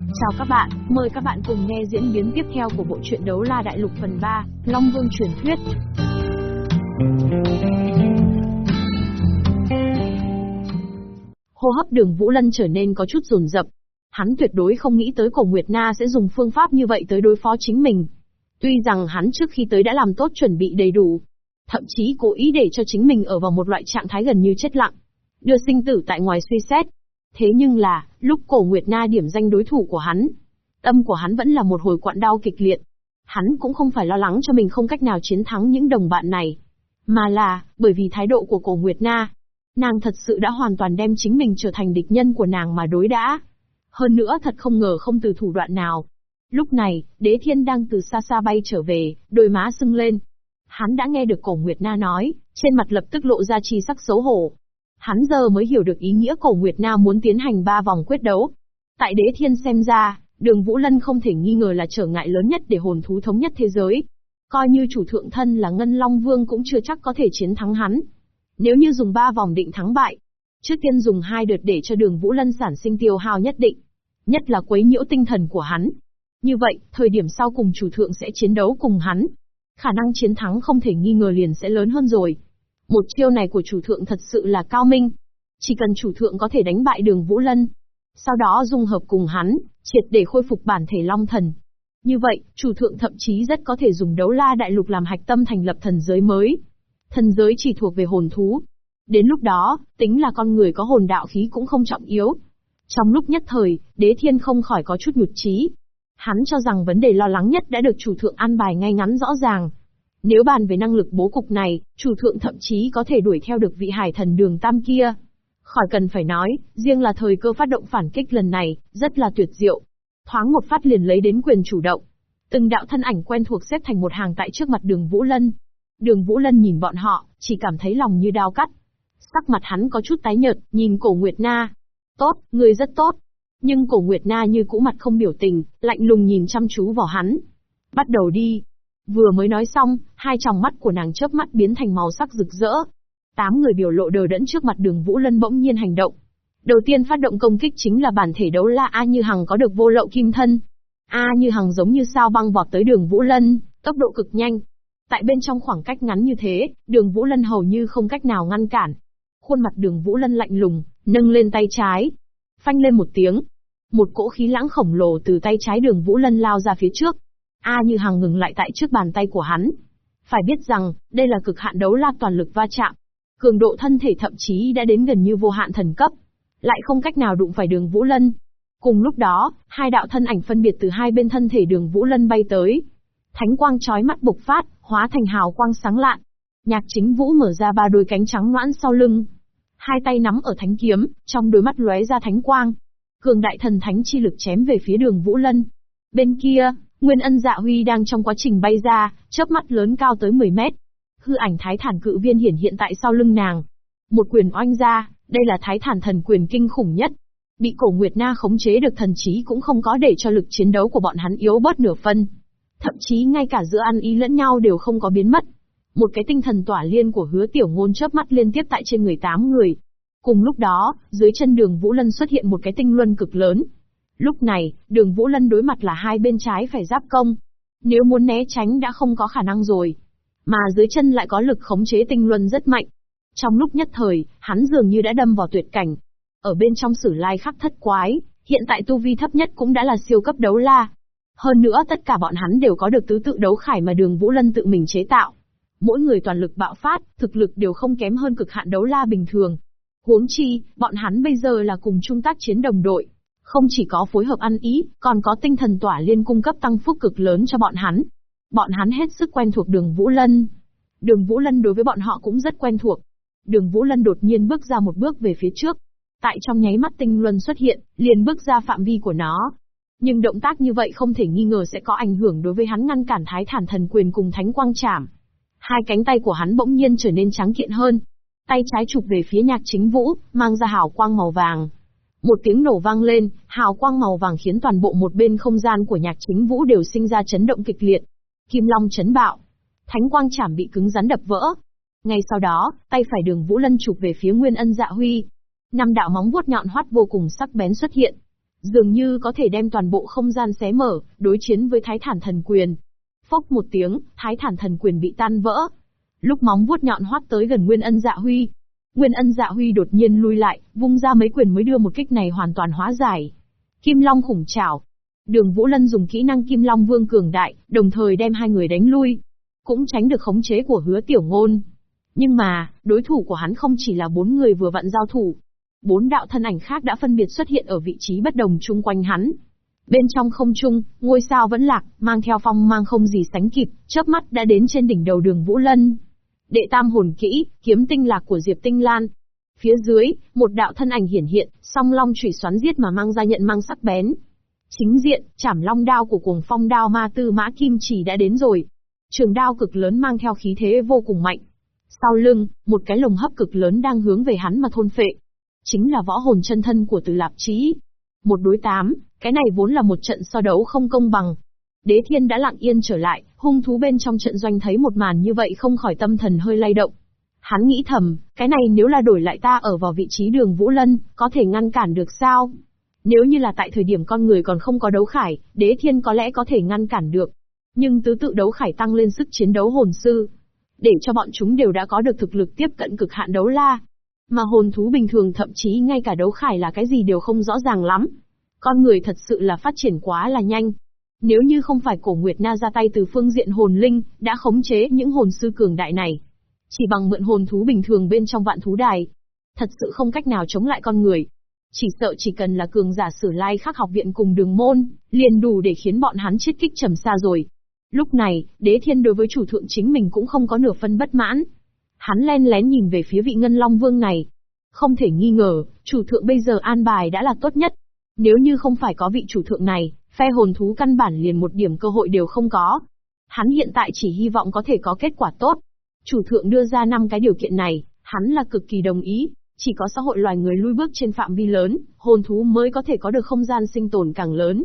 Chào các bạn, mời các bạn cùng nghe diễn biến tiếp theo của bộ truyện Đấu La Đại Lục phần 3, Long Vương truyền thuyết. Hô hấp đường Vũ Lân trở nên có chút rồn rập. Hắn tuyệt đối không nghĩ tới cổ Nguyệt Na sẽ dùng phương pháp như vậy tới đối phó chính mình. Tuy rằng hắn trước khi tới đã làm tốt chuẩn bị đầy đủ, thậm chí cố ý để cho chính mình ở vào một loại trạng thái gần như chết lặng, đưa sinh tử tại ngoài suy xét. Thế nhưng là, lúc cổ Nguyệt Na điểm danh đối thủ của hắn, tâm của hắn vẫn là một hồi quặn đau kịch liệt. Hắn cũng không phải lo lắng cho mình không cách nào chiến thắng những đồng bạn này, mà là, bởi vì thái độ của cổ Nguyệt Na. Nàng thật sự đã hoàn toàn đem chính mình trở thành địch nhân của nàng mà đối đã. Hơn nữa thật không ngờ không từ thủ đoạn nào. Lúc này, đế thiên đang từ xa xa bay trở về, đôi má sưng lên. Hắn đã nghe được cổ Nguyệt Na nói, trên mặt lập tức lộ ra chi sắc xấu hổ. Hắn giờ mới hiểu được ý nghĩa cổ Nguyệt Na muốn tiến hành ba vòng quyết đấu. Tại đế thiên xem ra, đường Vũ Lân không thể nghi ngờ là trở ngại lớn nhất để hồn thú thống nhất thế giới. Coi như chủ thượng thân là Ngân Long Vương cũng chưa chắc có thể chiến thắng hắn. Nếu như dùng ba vòng định thắng bại, trước tiên dùng hai đợt để cho đường Vũ Lân sản sinh tiêu hao nhất định. Nhất là quấy nhiễu tinh thần của hắn. Như vậy, thời điểm sau cùng chủ thượng sẽ chiến đấu cùng hắn. Khả năng chiến thắng không thể nghi ngờ liền sẽ lớn hơn rồi. Một chiêu này của chủ thượng thật sự là cao minh. Chỉ cần chủ thượng có thể đánh bại đường Vũ Lân. Sau đó dung hợp cùng hắn, triệt để khôi phục bản thể long thần. Như vậy, chủ thượng thậm chí rất có thể dùng đấu la đại lục làm hạch tâm thành lập thần giới mới. Thần giới chỉ thuộc về hồn thú. Đến lúc đó, tính là con người có hồn đạo khí cũng không trọng yếu. Trong lúc nhất thời, đế thiên không khỏi có chút nhụt chí. Hắn cho rằng vấn đề lo lắng nhất đã được chủ thượng an bài ngay ngắn rõ ràng. Nếu bàn về năng lực bố cục này, chủ thượng thậm chí có thể đuổi theo được vị hải thần đường tam kia. Khỏi cần phải nói, riêng là thời cơ phát động phản kích lần này, rất là tuyệt diệu. Thoáng một phát liền lấy đến quyền chủ động. Từng đạo thân ảnh quen thuộc xếp thành một hàng tại trước mặt đường Vũ Lân. Đường Vũ Lân nhìn bọn họ, chỉ cảm thấy lòng như đao cắt. Sắc mặt hắn có chút tái nhợt, nhìn cổ Nguyệt Na. Tốt, người rất tốt. Nhưng cổ Nguyệt Na như cũ mặt không biểu tình, lạnh lùng nhìn chăm chú vào hắn. Bắt đầu đi. Vừa mới nói xong, hai tròng mắt của nàng chớp mắt biến thành màu sắc rực rỡ. Tám người biểu lộ đờ đẫn trước mặt đường Vũ Lân bỗng nhiên hành động. Đầu tiên phát động công kích chính là bản thể đấu la A Như Hằng có được vô lậu kim thân. A Như Hằng giống như sao băng vọt tới đường Vũ Lân, tốc độ cực nhanh. Tại bên trong khoảng cách ngắn như thế, đường Vũ Lân hầu như không cách nào ngăn cản. Khuôn mặt đường Vũ Lân lạnh lùng, nâng lên tay trái. Phanh lên một tiếng. Một cỗ khí lãng khổng lồ từ tay trái đường Vũ Lân lao ra phía trước. A Như Hằng ngừng lại tại trước bàn tay của hắn. Phải biết rằng, đây là cực hạn đấu la toàn lực va chạm. Cường độ thân thể thậm chí đã đến gần như vô hạn thần cấp. Lại không cách nào đụng phải đường Vũ Lân. Cùng lúc đó, hai đạo thân ảnh phân biệt từ hai bên thân thể đường Vũ Lân bay tới. Thánh quang chói mắt bộc phát, hóa thành hào quang sáng lạn. Nhạc chính Vũ mở ra ba đôi cánh trắng noãn sau lưng. Hai tay nắm ở thánh kiếm, trong đôi mắt lóe ra thánh quang. Cường đại thần thánh chi lực chém về phía đường Vũ Lân. Bên kia, Nguyên ân dạ huy đang trong quá trình bay ra, chớp mắt lớn cao tới 10 mét. Hư ảnh thái thản cự viên hiển hiện tại sau lưng nàng. Một quyền oanh ra, đây là thái thản thần quyền kinh khủng nhất. Bị cổ Nguyệt Na khống chế được thần trí cũng không có để cho lực chiến đấu của bọn hắn yếu bớt nửa phân. Thậm chí ngay cả giữa ăn ý lẫn nhau đều không có biến mất. Một cái tinh thần tỏa liên của hứa tiểu ngôn chớp mắt liên tiếp tại trên người tám người. Cùng lúc đó, dưới chân đường Vũ Lân xuất hiện một cái tinh luân cực lớn, Lúc này, đường Vũ Lân đối mặt là hai bên trái phải giáp công. Nếu muốn né tránh đã không có khả năng rồi. Mà dưới chân lại có lực khống chế tinh luân rất mạnh. Trong lúc nhất thời, hắn dường như đã đâm vào tuyệt cảnh. Ở bên trong sử lai khắc thất quái, hiện tại tu vi thấp nhất cũng đã là siêu cấp đấu la. Hơn nữa tất cả bọn hắn đều có được tứ tự đấu khải mà đường Vũ Lân tự mình chế tạo. Mỗi người toàn lực bạo phát, thực lực đều không kém hơn cực hạn đấu la bình thường. Huống chi, bọn hắn bây giờ là cùng chung tác chiến đồng đội. Không chỉ có phối hợp ăn ý, còn có tinh thần tỏa liên cung cấp tăng phúc cực lớn cho bọn hắn. Bọn hắn hết sức quen thuộc đường Vũ Lân. Đường Vũ Lân đối với bọn họ cũng rất quen thuộc. Đường Vũ Lân đột nhiên bước ra một bước về phía trước. Tại trong nháy mắt tinh luân xuất hiện, liền bước ra phạm vi của nó. Nhưng động tác như vậy không thể nghi ngờ sẽ có ảnh hưởng đối với hắn ngăn cản thái thản thần quyền cùng thánh quang trảm. Hai cánh tay của hắn bỗng nhiên trở nên trắng kiện hơn. Tay trái chụp về phía nhạc chính vũ, mang ra hào quang màu vàng. Một tiếng nổ vang lên, hào quang màu vàng khiến toàn bộ một bên không gian của nhạc chính vũ đều sinh ra chấn động kịch liệt. Kim Long chấn bạo. Thánh quang chảm bị cứng rắn đập vỡ. Ngay sau đó, tay phải đường Vũ Lân chụp về phía Nguyên Ân Dạ Huy. Năm đạo móng vuốt nhọn hoắt vô cùng sắc bén xuất hiện. Dường như có thể đem toàn bộ không gian xé mở, đối chiến với thái thản thần quyền. Phốc một tiếng, thái thản thần quyền bị tan vỡ. Lúc móng vuốt nhọn hoắt tới gần Nguyên Ân Dạ Huy. Nguyên Ân Dạ Huy đột nhiên lui lại, vung ra mấy quyền mới đưa một kích này hoàn toàn hóa giải. Kim Long khủng chảo. Đường Vũ Lân dùng kỹ năng Kim Long Vương cường đại, đồng thời đem hai người đánh lui. Cũng tránh được khống chế của hứa tiểu ngôn. Nhưng mà, đối thủ của hắn không chỉ là bốn người vừa vặn giao thủ. Bốn đạo thân ảnh khác đã phân biệt xuất hiện ở vị trí bất đồng chung quanh hắn. Bên trong không trung, ngôi sao vẫn lạc, mang theo phong mang không gì sánh kịp, chớp mắt đã đến trên đỉnh đầu đường Vũ Lân. Đệ tam hồn kỹ, kiếm tinh lạc của Diệp Tinh Lan. Phía dưới, một đạo thân ảnh hiển hiện, song long chủy xoắn giết mà mang ra nhận mang sắc bén. Chính diện, chảm long đao của cuồng phong đao ma tư mã kim chỉ đã đến rồi. Trường đao cực lớn mang theo khí thế vô cùng mạnh. Sau lưng, một cái lồng hấp cực lớn đang hướng về hắn mà thôn phệ. Chính là võ hồn chân thân của Từ Lạp trí Một đối tám, cái này vốn là một trận so đấu không công bằng. Đế Thiên đã lặng yên trở lại, hung thú bên trong trận doanh thấy một màn như vậy không khỏi tâm thần hơi lay động. Hắn nghĩ thầm, cái này nếu là đổi lại ta ở vào vị trí đường Vũ Lân, có thể ngăn cản được sao? Nếu như là tại thời điểm con người còn không có đấu khải, đế thiên có lẽ có thể ngăn cản được. Nhưng tứ tự đấu khải tăng lên sức chiến đấu hồn sư, để cho bọn chúng đều đã có được thực lực tiếp cận cực hạn đấu la. Mà hồn thú bình thường thậm chí ngay cả đấu khải là cái gì đều không rõ ràng lắm. Con người thật sự là phát triển quá là nhanh. Nếu như không phải cổ Nguyệt Na ra tay từ phương diện hồn linh, đã khống chế những hồn sư cường đại này. Chỉ bằng mượn hồn thú bình thường bên trong vạn thú đài. Thật sự không cách nào chống lại con người. Chỉ sợ chỉ cần là cường giả sử lai khắc học viện cùng đường môn, liền đủ để khiến bọn hắn chết kích trầm xa rồi. Lúc này, đế thiên đối với chủ thượng chính mình cũng không có nửa phân bất mãn. Hắn len lén nhìn về phía vị ngân long vương này. Không thể nghi ngờ, chủ thượng bây giờ an bài đã là tốt nhất. Nếu như không phải có vị chủ thượng này, phe hồn thú căn bản liền một điểm cơ hội đều không có. Hắn hiện tại chỉ hy vọng có thể có kết quả tốt. Chủ thượng đưa ra năm cái điều kiện này, hắn là cực kỳ đồng ý. Chỉ có xã hội loài người lui bước trên phạm vi lớn, hồn thú mới có thể có được không gian sinh tồn càng lớn.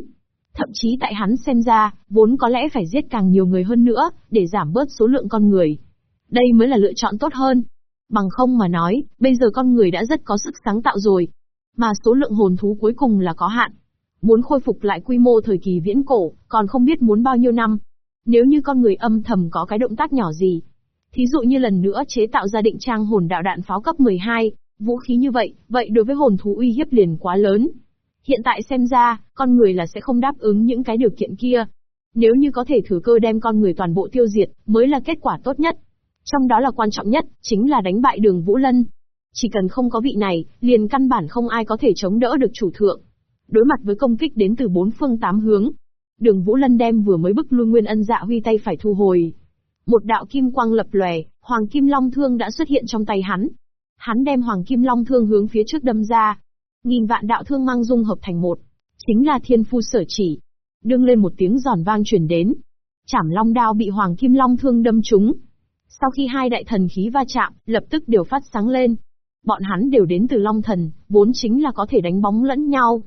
Thậm chí tại hắn xem ra, vốn có lẽ phải giết càng nhiều người hơn nữa, để giảm bớt số lượng con người. Đây mới là lựa chọn tốt hơn. Bằng không mà nói, bây giờ con người đã rất có sức sáng tạo rồi. Mà số lượng hồn thú cuối cùng là có hạn. Muốn khôi phục lại quy mô thời kỳ viễn cổ, còn không biết muốn bao nhiêu năm. Nếu như con người âm thầm có cái động tác nhỏ gì. Thí dụ như lần nữa chế tạo ra định trang hồn đạo đạn pháo cấp 12, vũ khí như vậy, vậy đối với hồn thú uy hiếp liền quá lớn. Hiện tại xem ra, con người là sẽ không đáp ứng những cái điều kiện kia. Nếu như có thể thử cơ đem con người toàn bộ tiêu diệt, mới là kết quả tốt nhất. Trong đó là quan trọng nhất, chính là đánh bại đường Vũ Lân. Chỉ cần không có vị này, liền căn bản không ai có thể chống đỡ được chủ thượng. Đối mặt với công kích đến từ bốn phương tám hướng, đường Vũ Lân đem vừa mới bức lui Nguyên Ân Dạ Huy tay phải thu hồi. Một đạo kim quang lập lòe, Hoàng Kim Long Thương đã xuất hiện trong tay hắn. Hắn đem Hoàng Kim Long Thương hướng phía trước đâm ra, Nghìn vạn đạo thương mang dung hợp thành một. Chính là thiên phu sở chỉ. Đương lên một tiếng giòn vang truyền đến. Chảm long đao bị hoàng kim long thương đâm trúng. Sau khi hai đại thần khí va chạm, lập tức đều phát sáng lên. Bọn hắn đều đến từ long thần, vốn chính là có thể đánh bóng lẫn nhau.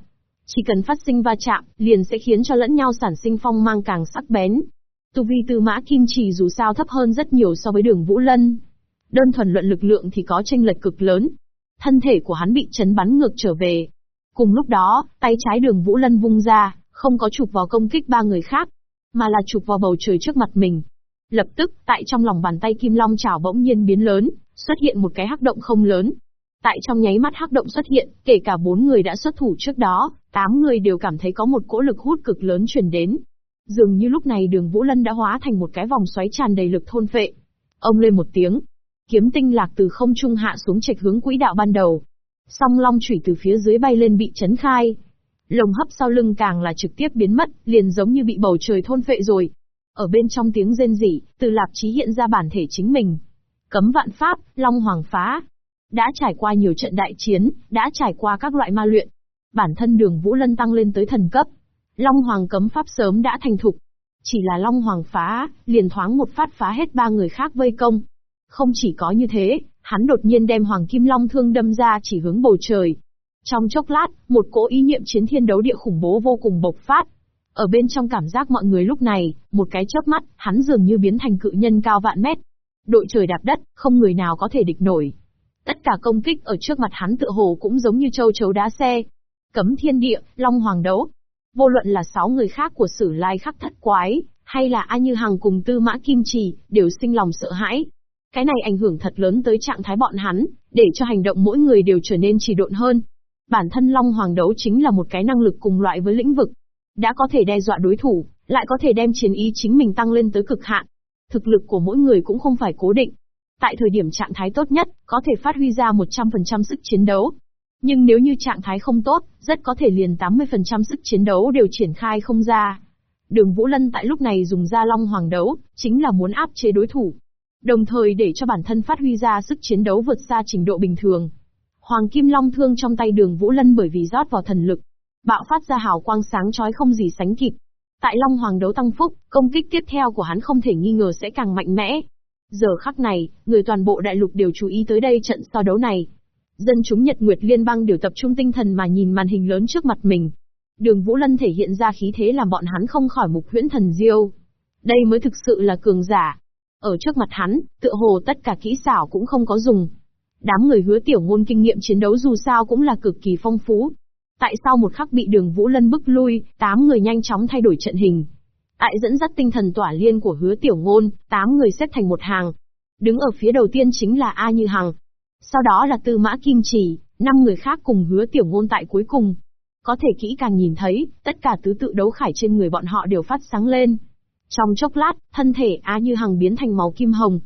Chỉ cần phát sinh va chạm, liền sẽ khiến cho lẫn nhau sản sinh phong mang càng sắc bén. Tu vi từ mã kim chỉ dù sao thấp hơn rất nhiều so với đường Vũ Lân. Đơn thuần luận lực lượng thì có tranh lệch cực lớn, Thân thể của hắn bị chấn bắn ngược trở về. Cùng lúc đó, tay trái đường Vũ Lân vung ra, không có chụp vào công kích ba người khác, mà là chụp vào bầu trời trước mặt mình. Lập tức, tại trong lòng bàn tay Kim Long chảo bỗng nhiên biến lớn, xuất hiện một cái hắc động không lớn. Tại trong nháy mắt hắc động xuất hiện, kể cả bốn người đã xuất thủ trước đó, tám người đều cảm thấy có một cỗ lực hút cực lớn truyền đến. Dường như lúc này đường Vũ Lân đã hóa thành một cái vòng xoáy tràn đầy lực thôn phệ. Ông lên một tiếng, Kiếm tinh lạc từ không trung hạ xuống trạch hướng quỹ đạo ban đầu. Song long chủy từ phía dưới bay lên bị chấn khai. Lồng hấp sau lưng càng là trực tiếp biến mất, liền giống như bị bầu trời thôn phệ rồi. Ở bên trong tiếng rên rỉ, từ lạp chí hiện ra bản thể chính mình. Cấm vạn pháp, long hoàng phá. Đã trải qua nhiều trận đại chiến, đã trải qua các loại ma luyện. Bản thân đường Vũ Lân tăng lên tới thần cấp. Long hoàng cấm pháp sớm đã thành thục. Chỉ là long hoàng phá, liền thoáng một phát phá hết ba người khác vây công. Không chỉ có như thế, hắn đột nhiên đem Hoàng Kim Long thương đâm ra chỉ hướng bầu trời. Trong chốc lát, một cỗ ý niệm chiến thiên đấu địa khủng bố vô cùng bộc phát. Ở bên trong cảm giác mọi người lúc này, một cái chớp mắt, hắn dường như biến thành cự nhân cao vạn mét. Đội trời đạp đất, không người nào có thể địch nổi. Tất cả công kích ở trước mặt hắn tựa hồ cũng giống như châu chấu đá xe. Cấm thiên địa, Long Hoàng đấu. Vô luận là sáu người khác của sử lai khắc thất quái, hay là A Như Hằng cùng Tư Mã Kim Trì, đều sinh lòng sợ hãi. Cái này ảnh hưởng thật lớn tới trạng thái bọn hắn, để cho hành động mỗi người đều trở nên trì độn hơn. Bản thân Long Hoàng đấu chính là một cái năng lực cùng loại với lĩnh vực. Đã có thể đe dọa đối thủ, lại có thể đem chiến ý chính mình tăng lên tới cực hạn. Thực lực của mỗi người cũng không phải cố định. Tại thời điểm trạng thái tốt nhất, có thể phát huy ra 100% sức chiến đấu. Nhưng nếu như trạng thái không tốt, rất có thể liền 80% sức chiến đấu đều triển khai không ra. Đường Vũ Lân tại lúc này dùng ra Long Hoàng đấu, chính là muốn áp chế đối thủ. Đồng thời để cho bản thân phát huy ra sức chiến đấu vượt xa trình độ bình thường. Hoàng Kim Long thương trong tay đường Vũ Lân bởi vì rót vào thần lực. Bạo phát ra hào quang sáng chói không gì sánh kịp. Tại Long Hoàng đấu tăng phúc, công kích tiếp theo của hắn không thể nghi ngờ sẽ càng mạnh mẽ. Giờ khắc này, người toàn bộ đại lục đều chú ý tới đây trận so đấu này. Dân chúng Nhật Nguyệt Liên bang đều tập trung tinh thần mà nhìn màn hình lớn trước mặt mình. Đường Vũ Lân thể hiện ra khí thế làm bọn hắn không khỏi mục huyễn thần diêu. Đây mới thực sự là cường giả. Ở trước mặt hắn, tựa hồ tất cả kỹ xảo cũng không có dùng. Đám người hứa tiểu ngôn kinh nghiệm chiến đấu dù sao cũng là cực kỳ phong phú. Tại sao một khắc bị đường Vũ Lân bức lui, tám người nhanh chóng thay đổi trận hình. Tại dẫn dắt tinh thần tỏa liên của hứa tiểu ngôn, tám người xếp thành một hàng. Đứng ở phía đầu tiên chính là A Như Hằng. Sau đó là Tư Mã Kim Chỉ, năm người khác cùng hứa tiểu ngôn tại cuối cùng. Có thể kỹ càng nhìn thấy, tất cả tứ tự đấu khải trên người bọn họ đều phát sáng lên. Trong chốc lát, thân thể A Như Hằng biến thành màu kim hồng.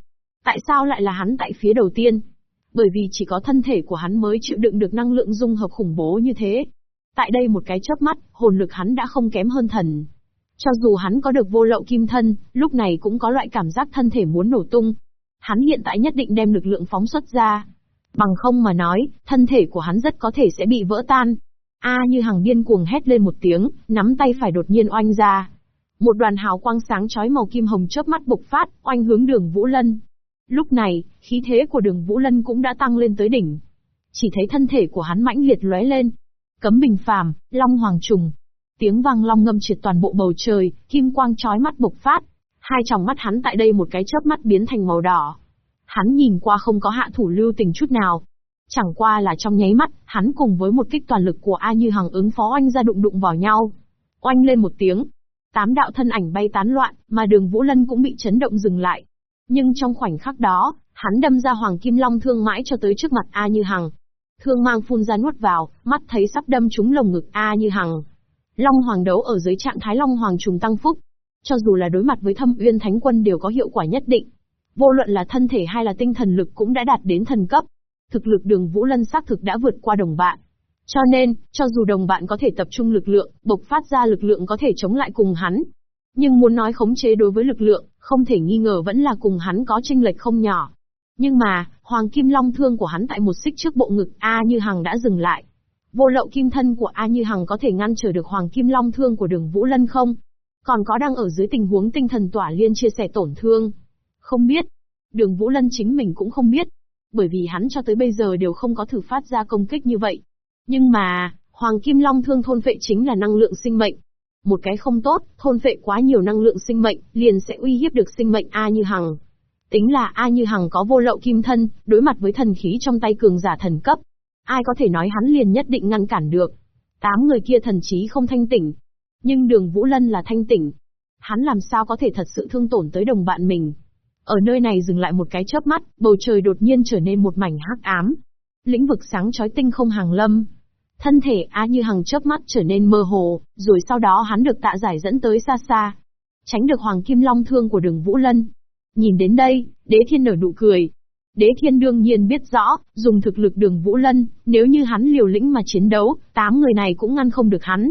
Tại sao lại là hắn tại phía đầu tiên? Bởi vì chỉ có thân thể của hắn mới chịu đựng được năng lượng dung hợp khủng bố như thế. Tại đây một cái chớp mắt, hồn lực hắn đã không kém hơn thần. Cho dù hắn có được vô lậu kim thân, lúc này cũng có loại cảm giác thân thể muốn nổ tung. Hắn hiện tại nhất định đem lực lượng phóng xuất ra. Bằng không mà nói, thân thể của hắn rất có thể sẽ bị vỡ tan. A như hàng điên cuồng hét lên một tiếng, nắm tay phải đột nhiên oanh ra. Một đoàn hào quang sáng chói màu kim hồng chớp mắt bộc phát, oanh hướng đường Vũ Lân. Lúc này, khí thế của đường Vũ Lân cũng đã tăng lên tới đỉnh. Chỉ thấy thân thể của hắn mãnh liệt lóe lên. Cấm bình phàm, long hoàng trùng. Tiếng vang long ngâm triệt toàn bộ bầu trời, kim quang chói mắt bộc phát. Hai tròng mắt hắn tại đây một cái chớp mắt biến thành màu đỏ. Hắn nhìn qua không có hạ thủ lưu tình chút nào, Chẳng qua là trong nháy mắt, hắn cùng với một kích toàn lực của A Như Hằng ứng phó oanh ra đụng đụng vào nhau. Oanh lên một tiếng. Tám đạo thân ảnh bay tán loạn, mà đường Vũ Lân cũng bị chấn động dừng lại. Nhưng trong khoảnh khắc đó, hắn đâm ra Hoàng Kim Long thương mãi cho tới trước mặt A Như Hằng. Thương mang phun ra nuốt vào, mắt thấy sắp đâm trúng lồng ngực A Như Hằng. Long Hoàng đấu ở dưới trạng thái Long Hoàng trùng tăng phúc. Cho dù là đối mặt với thâm uyên thánh quân đều có hiệu quả nhất định. Vô luận là thân thể hay là tinh thần lực cũng đã đạt đến thần cấp thực lực đường Vũ Lân xác thực đã vượt qua đồng bạn. Cho nên, cho dù đồng bạn có thể tập trung lực lượng, bộc phát ra lực lượng có thể chống lại cùng hắn. Nhưng muốn nói khống chế đối với lực lượng, không thể nghi ngờ vẫn là cùng hắn có tranh lệch không nhỏ. Nhưng mà, Hoàng Kim Long thương của hắn tại một xích trước bộ ngực A Như Hằng đã dừng lại. Vô lậu kim thân của A Như Hằng có thể ngăn trở được Hoàng Kim Long thương của đường Vũ Lân không? Còn có đang ở dưới tình huống tinh thần tỏa liên chia sẻ tổn thương? Không biết. Đường Vũ Lân chính mình cũng không biết, bởi vì hắn cho tới bây giờ đều không có thử phát ra công kích như vậy. Nhưng mà, Hoàng Kim Long thương thôn vệ chính là năng lượng sinh mệnh. Một cái không tốt, thôn vệ quá nhiều năng lượng sinh mệnh, liền sẽ uy hiếp được sinh mệnh A Như Hằng. Tính là A Như Hằng có vô lậu kim thân, đối mặt với thần khí trong tay cường giả thần cấp. Ai có thể nói hắn liền nhất định ngăn cản được. Tám người kia thần trí không thanh tỉnh. Nhưng đường Vũ Lân là thanh tỉnh. Hắn làm sao có thể thật sự thương tổn tới đồng bạn mình. Ở nơi này dừng lại một cái chớp mắt, bầu trời đột nhiên trở nên một mảnh hắc ám. Lĩnh vực sáng chói tinh không hàng lâm. Thân thể á như hàng chớp mắt trở nên mơ hồ, rồi sau đó hắn được tạ giải dẫn tới xa xa. Tránh được hoàng kim long thương của đường Vũ Lân. Nhìn đến đây, đế thiên nở nụ cười. Đế thiên đương nhiên biết rõ, dùng thực lực đường Vũ Lân, nếu như hắn liều lĩnh mà chiến đấu, tám người này cũng ngăn không được hắn.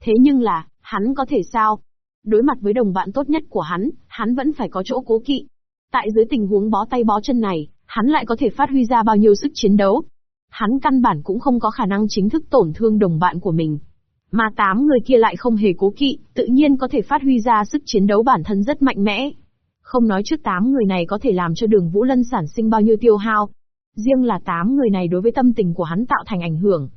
Thế nhưng là, hắn có thể sao? Đối mặt với đồng bạn tốt nhất của hắn, hắn vẫn phải có chỗ cố kỵ. Tại dưới tình huống bó tay bó chân này, hắn lại có thể phát huy ra bao nhiêu sức chiến đấu. Hắn căn bản cũng không có khả năng chính thức tổn thương đồng bạn của mình. Mà tám người kia lại không hề cố kỵ, tự nhiên có thể phát huy ra sức chiến đấu bản thân rất mạnh mẽ. Không nói trước tám người này có thể làm cho đường Vũ Lân sản sinh bao nhiêu tiêu hao. Riêng là tám người này đối với tâm tình của hắn tạo thành ảnh hưởng.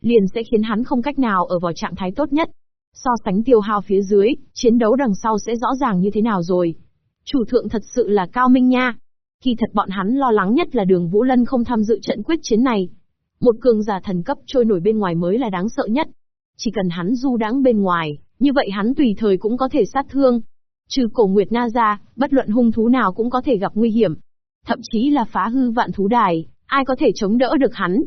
Liền sẽ khiến hắn không cách nào ở vào trạng thái tốt nhất. So sánh tiêu hao phía dưới, chiến đấu đằng sau sẽ rõ ràng như thế nào rồi. Chủ thượng thật sự là cao minh nha. Kỳ thật bọn hắn lo lắng nhất là đường Vũ Lân không tham dự trận quyết chiến này. Một cường giả thần cấp trôi nổi bên ngoài mới là đáng sợ nhất. Chỉ cần hắn du đáng bên ngoài, như vậy hắn tùy thời cũng có thể sát thương. Trừ cổ Nguyệt Na ra, bất luận hung thú nào cũng có thể gặp nguy hiểm. Thậm chí là phá hư vạn thú đài, ai có thể chống đỡ được hắn.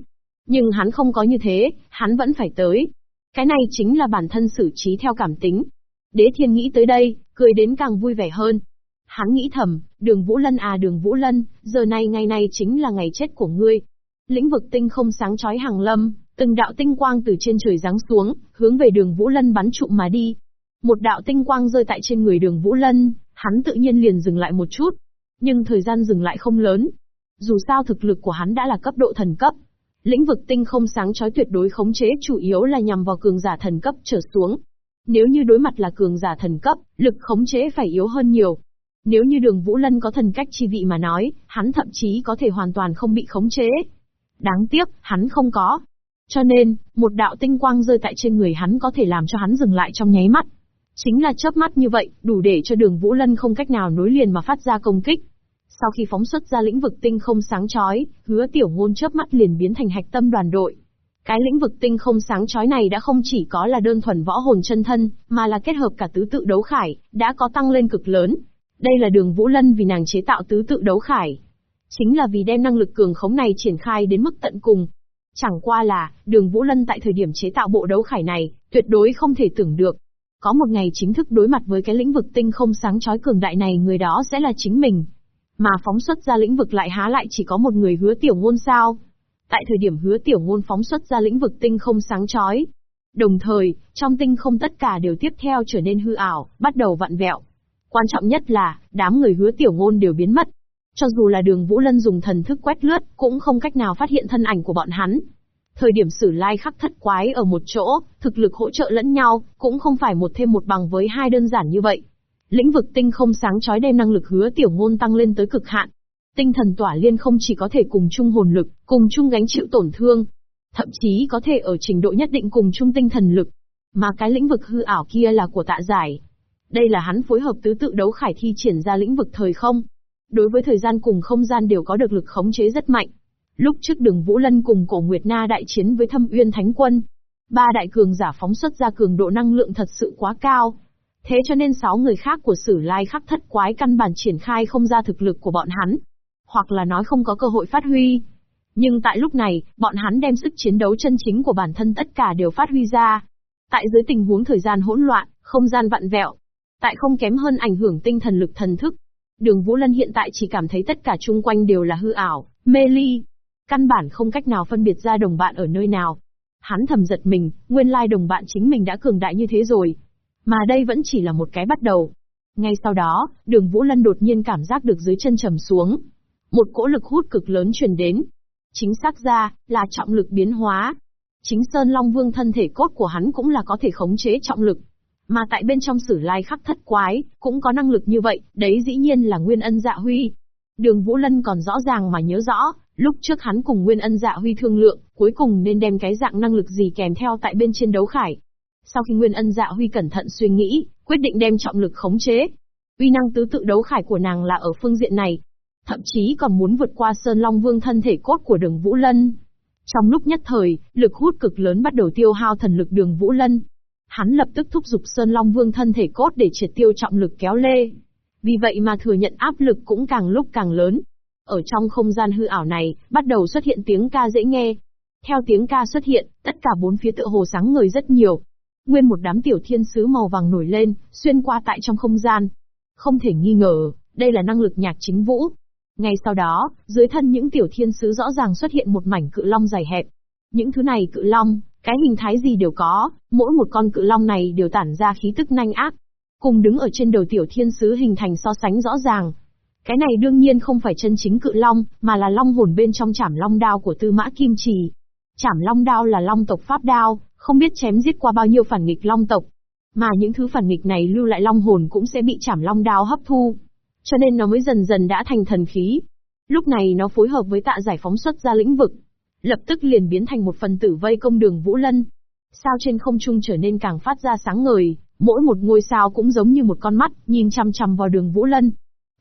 Nhưng hắn không có như thế, hắn vẫn phải tới. Cái này chính là bản thân xử trí theo cảm tính. Đế thiên nghĩ tới đây, cười đến càng vui vẻ hơn. Hắn nghĩ thầm, đường Vũ Lân à đường Vũ Lân, giờ này ngày này chính là ngày chết của ngươi. Lĩnh vực tinh không sáng chói hàng lâm, từng đạo tinh quang từ trên trời giáng xuống, hướng về đường Vũ Lân bắn trụm mà đi. Một đạo tinh quang rơi tại trên người đường Vũ Lân, hắn tự nhiên liền dừng lại một chút. Nhưng thời gian dừng lại không lớn. Dù sao thực lực của hắn đã là cấp độ thần cấp. Lĩnh vực tinh không sáng chói tuyệt đối khống chế chủ yếu là nhằm vào cường giả thần cấp trở xuống. Nếu như đối mặt là cường giả thần cấp, lực khống chế phải yếu hơn nhiều. Nếu như đường Vũ Lân có thần cách chi vị mà nói, hắn thậm chí có thể hoàn toàn không bị khống chế. Đáng tiếc, hắn không có. Cho nên, một đạo tinh quang rơi tại trên người hắn có thể làm cho hắn dừng lại trong nháy mắt. Chính là chớp mắt như vậy, đủ để cho đường Vũ Lân không cách nào nối liền mà phát ra công kích. Sau khi phóng xuất ra lĩnh vực tinh không sáng chói, hứa tiểu ngôn chớp mắt liền biến thành hạch tâm đoàn đội. Cái lĩnh vực tinh không sáng chói này đã không chỉ có là đơn thuần võ hồn chân thân, mà là kết hợp cả tứ tự đấu khải, đã có tăng lên cực lớn. Đây là đường Vũ Lân vì nàng chế tạo tứ tự đấu khải. Chính là vì đem năng lực cường khống này triển khai đến mức tận cùng. Chẳng qua là, đường Vũ Lân tại thời điểm chế tạo bộ đấu khải này, tuyệt đối không thể tưởng được. Có một ngày chính thức đối mặt với cái lĩnh vực tinh không sáng chói cường đại này người đó sẽ là chính mình. Mà phóng xuất ra lĩnh vực lại há lại chỉ có một người hứa tiểu ngôn sao. Tại thời điểm hứa tiểu ngôn phóng xuất ra lĩnh vực tinh không sáng chói. Đồng thời, trong tinh không tất cả đều tiếp theo trở nên hư ảo, bắt đầu vặn vẹo. Quan trọng nhất là, đám người hứa tiểu ngôn đều biến mất. Cho dù là đường Vũ Lân dùng thần thức quét lướt, cũng không cách nào phát hiện thân ảnh của bọn hắn. Thời điểm sử lai khắc thất quái ở một chỗ, thực lực hỗ trợ lẫn nhau, cũng không phải một thêm một bằng với hai đơn giản như vậy. Lĩnh vực tinh không sáng chói đem năng lực hứa tiểu ngôn tăng lên tới cực hạn. Tinh thần tỏa liên không chỉ có thể cùng chung hồn lực, cùng chung gánh chịu tổn thương, thậm chí có thể ở trình độ nhất định cùng chung tinh thần lực. Mà cái lĩnh vực hư ảo kia là của tạ giải. Đây là hắn phối hợp tứ tự đấu khải thi triển ra lĩnh vực thời không. Đối với thời gian cùng không gian đều có được lực khống chế rất mạnh. Lúc trước đường Vũ Lân cùng cổ Nguyệt Na đại chiến với thâm uyên thánh quân. Ba đại cường giả phóng xuất ra cường độ năng lượng thật sự quá cao. Thế cho nên sáu người khác của sử lai khắc thất quái căn bản triển khai không ra thực lực của bọn hắn. Hoặc là nói không có cơ hội phát huy. Nhưng tại lúc này, bọn hắn đem sức chiến đấu chân chính của bản thân tất cả đều phát huy ra. Tại dưới tình huống thời gian hỗn loạn, không gian vặn vẹo. Tại không kém hơn ảnh hưởng tinh thần lực thần thức. Đường Vũ Lân hiện tại chỉ cảm thấy tất cả chung quanh đều là hư ảo, mê ly. Căn bản không cách nào phân biệt ra đồng bạn ở nơi nào. Hắn thầm giật mình, nguyên lai đồng bạn chính mình đã cường đại như thế rồi. Mà đây vẫn chỉ là một cái bắt đầu. Ngay sau đó, đường Vũ Lân đột nhiên cảm giác được dưới chân trầm xuống. Một cỗ lực hút cực lớn truyền đến. Chính xác ra, là trọng lực biến hóa. Chính Sơn Long Vương thân thể cốt của hắn cũng là có thể khống chế trọng lực. Mà tại bên trong sử lai khắc thất quái, cũng có năng lực như vậy, đấy dĩ nhiên là Nguyên Ân Dạ Huy. Đường Vũ Lân còn rõ ràng mà nhớ rõ, lúc trước hắn cùng Nguyên Ân Dạ Huy thương lượng, cuối cùng nên đem cái dạng năng lực gì kèm theo tại bên trên đấu khải. Sau khi Nguyên Ân Dạ Huy cẩn thận suy nghĩ, quyết định đem trọng lực khống chế. Uy năng tứ tự đấu khải của nàng là ở phương diện này. Thậm chí còn muốn vượt qua Sơn Long Vương thân thể cốt của đường Vũ Lân. Trong lúc nhất thời, lực hút cực lớn bắt đầu tiêu hao thần lực đường Vũ Lân. Hắn lập tức thúc giục Sơn Long Vương thân thể cốt để triệt tiêu trọng lực kéo lê. Vì vậy mà thừa nhận áp lực cũng càng lúc càng lớn. Ở trong không gian hư ảo này, bắt đầu xuất hiện tiếng ca dễ nghe. Theo tiếng ca xuất hiện, tất cả bốn phía tựa hồ sáng ngời rất nhiều, Nguyên một đám tiểu thiên sứ màu vàng nổi lên, xuyên qua tại trong không gian. Không thể nghi ngờ, đây là năng lực nhạc chính vũ. Ngay sau đó, dưới thân những tiểu thiên sứ rõ ràng xuất hiện một mảnh cự long dài hẹp. Những thứ này cự long, cái hình thái gì đều có, mỗi một con cự long này đều tản ra khí tức nanh ác. Cùng đứng ở trên đầu tiểu thiên sứ hình thành so sánh rõ ràng. Cái này đương nhiên không phải chân chính cự long, mà là long hồn bên trong chảm long đao của tư mã kim trì. Chảm long đao là long tộc pháp đao, không biết chém giết qua bao nhiêu phản nghịch long tộc. Mà những thứ phản nghịch này lưu lại long hồn cũng sẽ bị chảm long đao hấp thu. Cho nên nó mới dần dần đã thành thần khí. Lúc này nó phối hợp với tạ giải phóng xuất ra lĩnh vực. Lập tức liền biến thành một phần tử vây công đường Vũ Lân. Sao trên không trung trở nên càng phát ra sáng ngời, mỗi một ngôi sao cũng giống như một con mắt, nhìn chăm chăm vào đường Vũ Lân.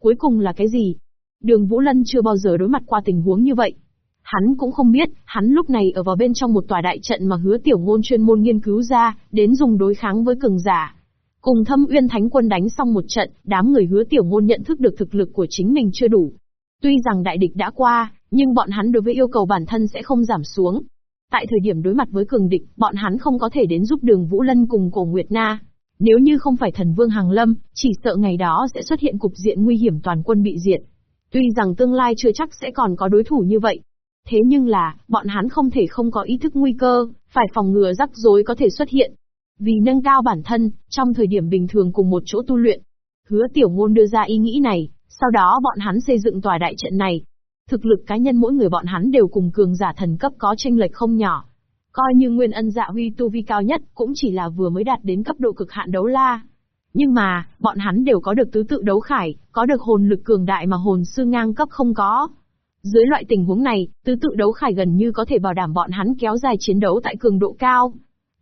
Cuối cùng là cái gì? Đường Vũ Lân chưa bao giờ đối mặt qua tình huống như vậy. Hắn cũng không biết, hắn lúc này ở vào bên trong một tòa đại trận mà hứa tiểu ngôn chuyên môn nghiên cứu ra, đến dùng đối kháng với cường giả. Cùng thâm uyên thánh quân đánh xong một trận, đám người hứa tiểu ngôn nhận thức được thực lực của chính mình chưa đủ. Tuy rằng đại địch đã qua, nhưng bọn hắn đối với yêu cầu bản thân sẽ không giảm xuống. Tại thời điểm đối mặt với cường địch, bọn hắn không có thể đến giúp đường Vũ Lân cùng cổ Nguyệt Na. Nếu như không phải thần vương hàng lâm, chỉ sợ ngày đó sẽ xuất hiện cục diện nguy hiểm toàn quân bị diệt. Tuy rằng tương lai chưa chắc sẽ còn có đối thủ như vậy. Thế nhưng là, bọn hắn không thể không có ý thức nguy cơ, phải phòng ngừa rắc rối có thể xuất hiện. Vì nâng cao bản thân, trong thời điểm bình thường cùng một chỗ tu luyện. Hứa tiểu ngôn đưa ra ý nghĩ này, sau đó bọn hắn xây dựng tòa đại trận này. Thực lực cá nhân mỗi người bọn hắn đều cùng cường giả thần cấp có tranh lệch không nhỏ. Coi như nguyên ân dạ huy tu vi cao nhất cũng chỉ là vừa mới đạt đến cấp độ cực hạn đấu la. Nhưng mà, bọn hắn đều có được tứ tự đấu khải, có được hồn lực cường đại mà hồn sư ngang cấp không có. Dưới loại tình huống này, tứ tự đấu khải gần như có thể bảo đảm bọn hắn kéo dài chiến đấu tại cường độ cao.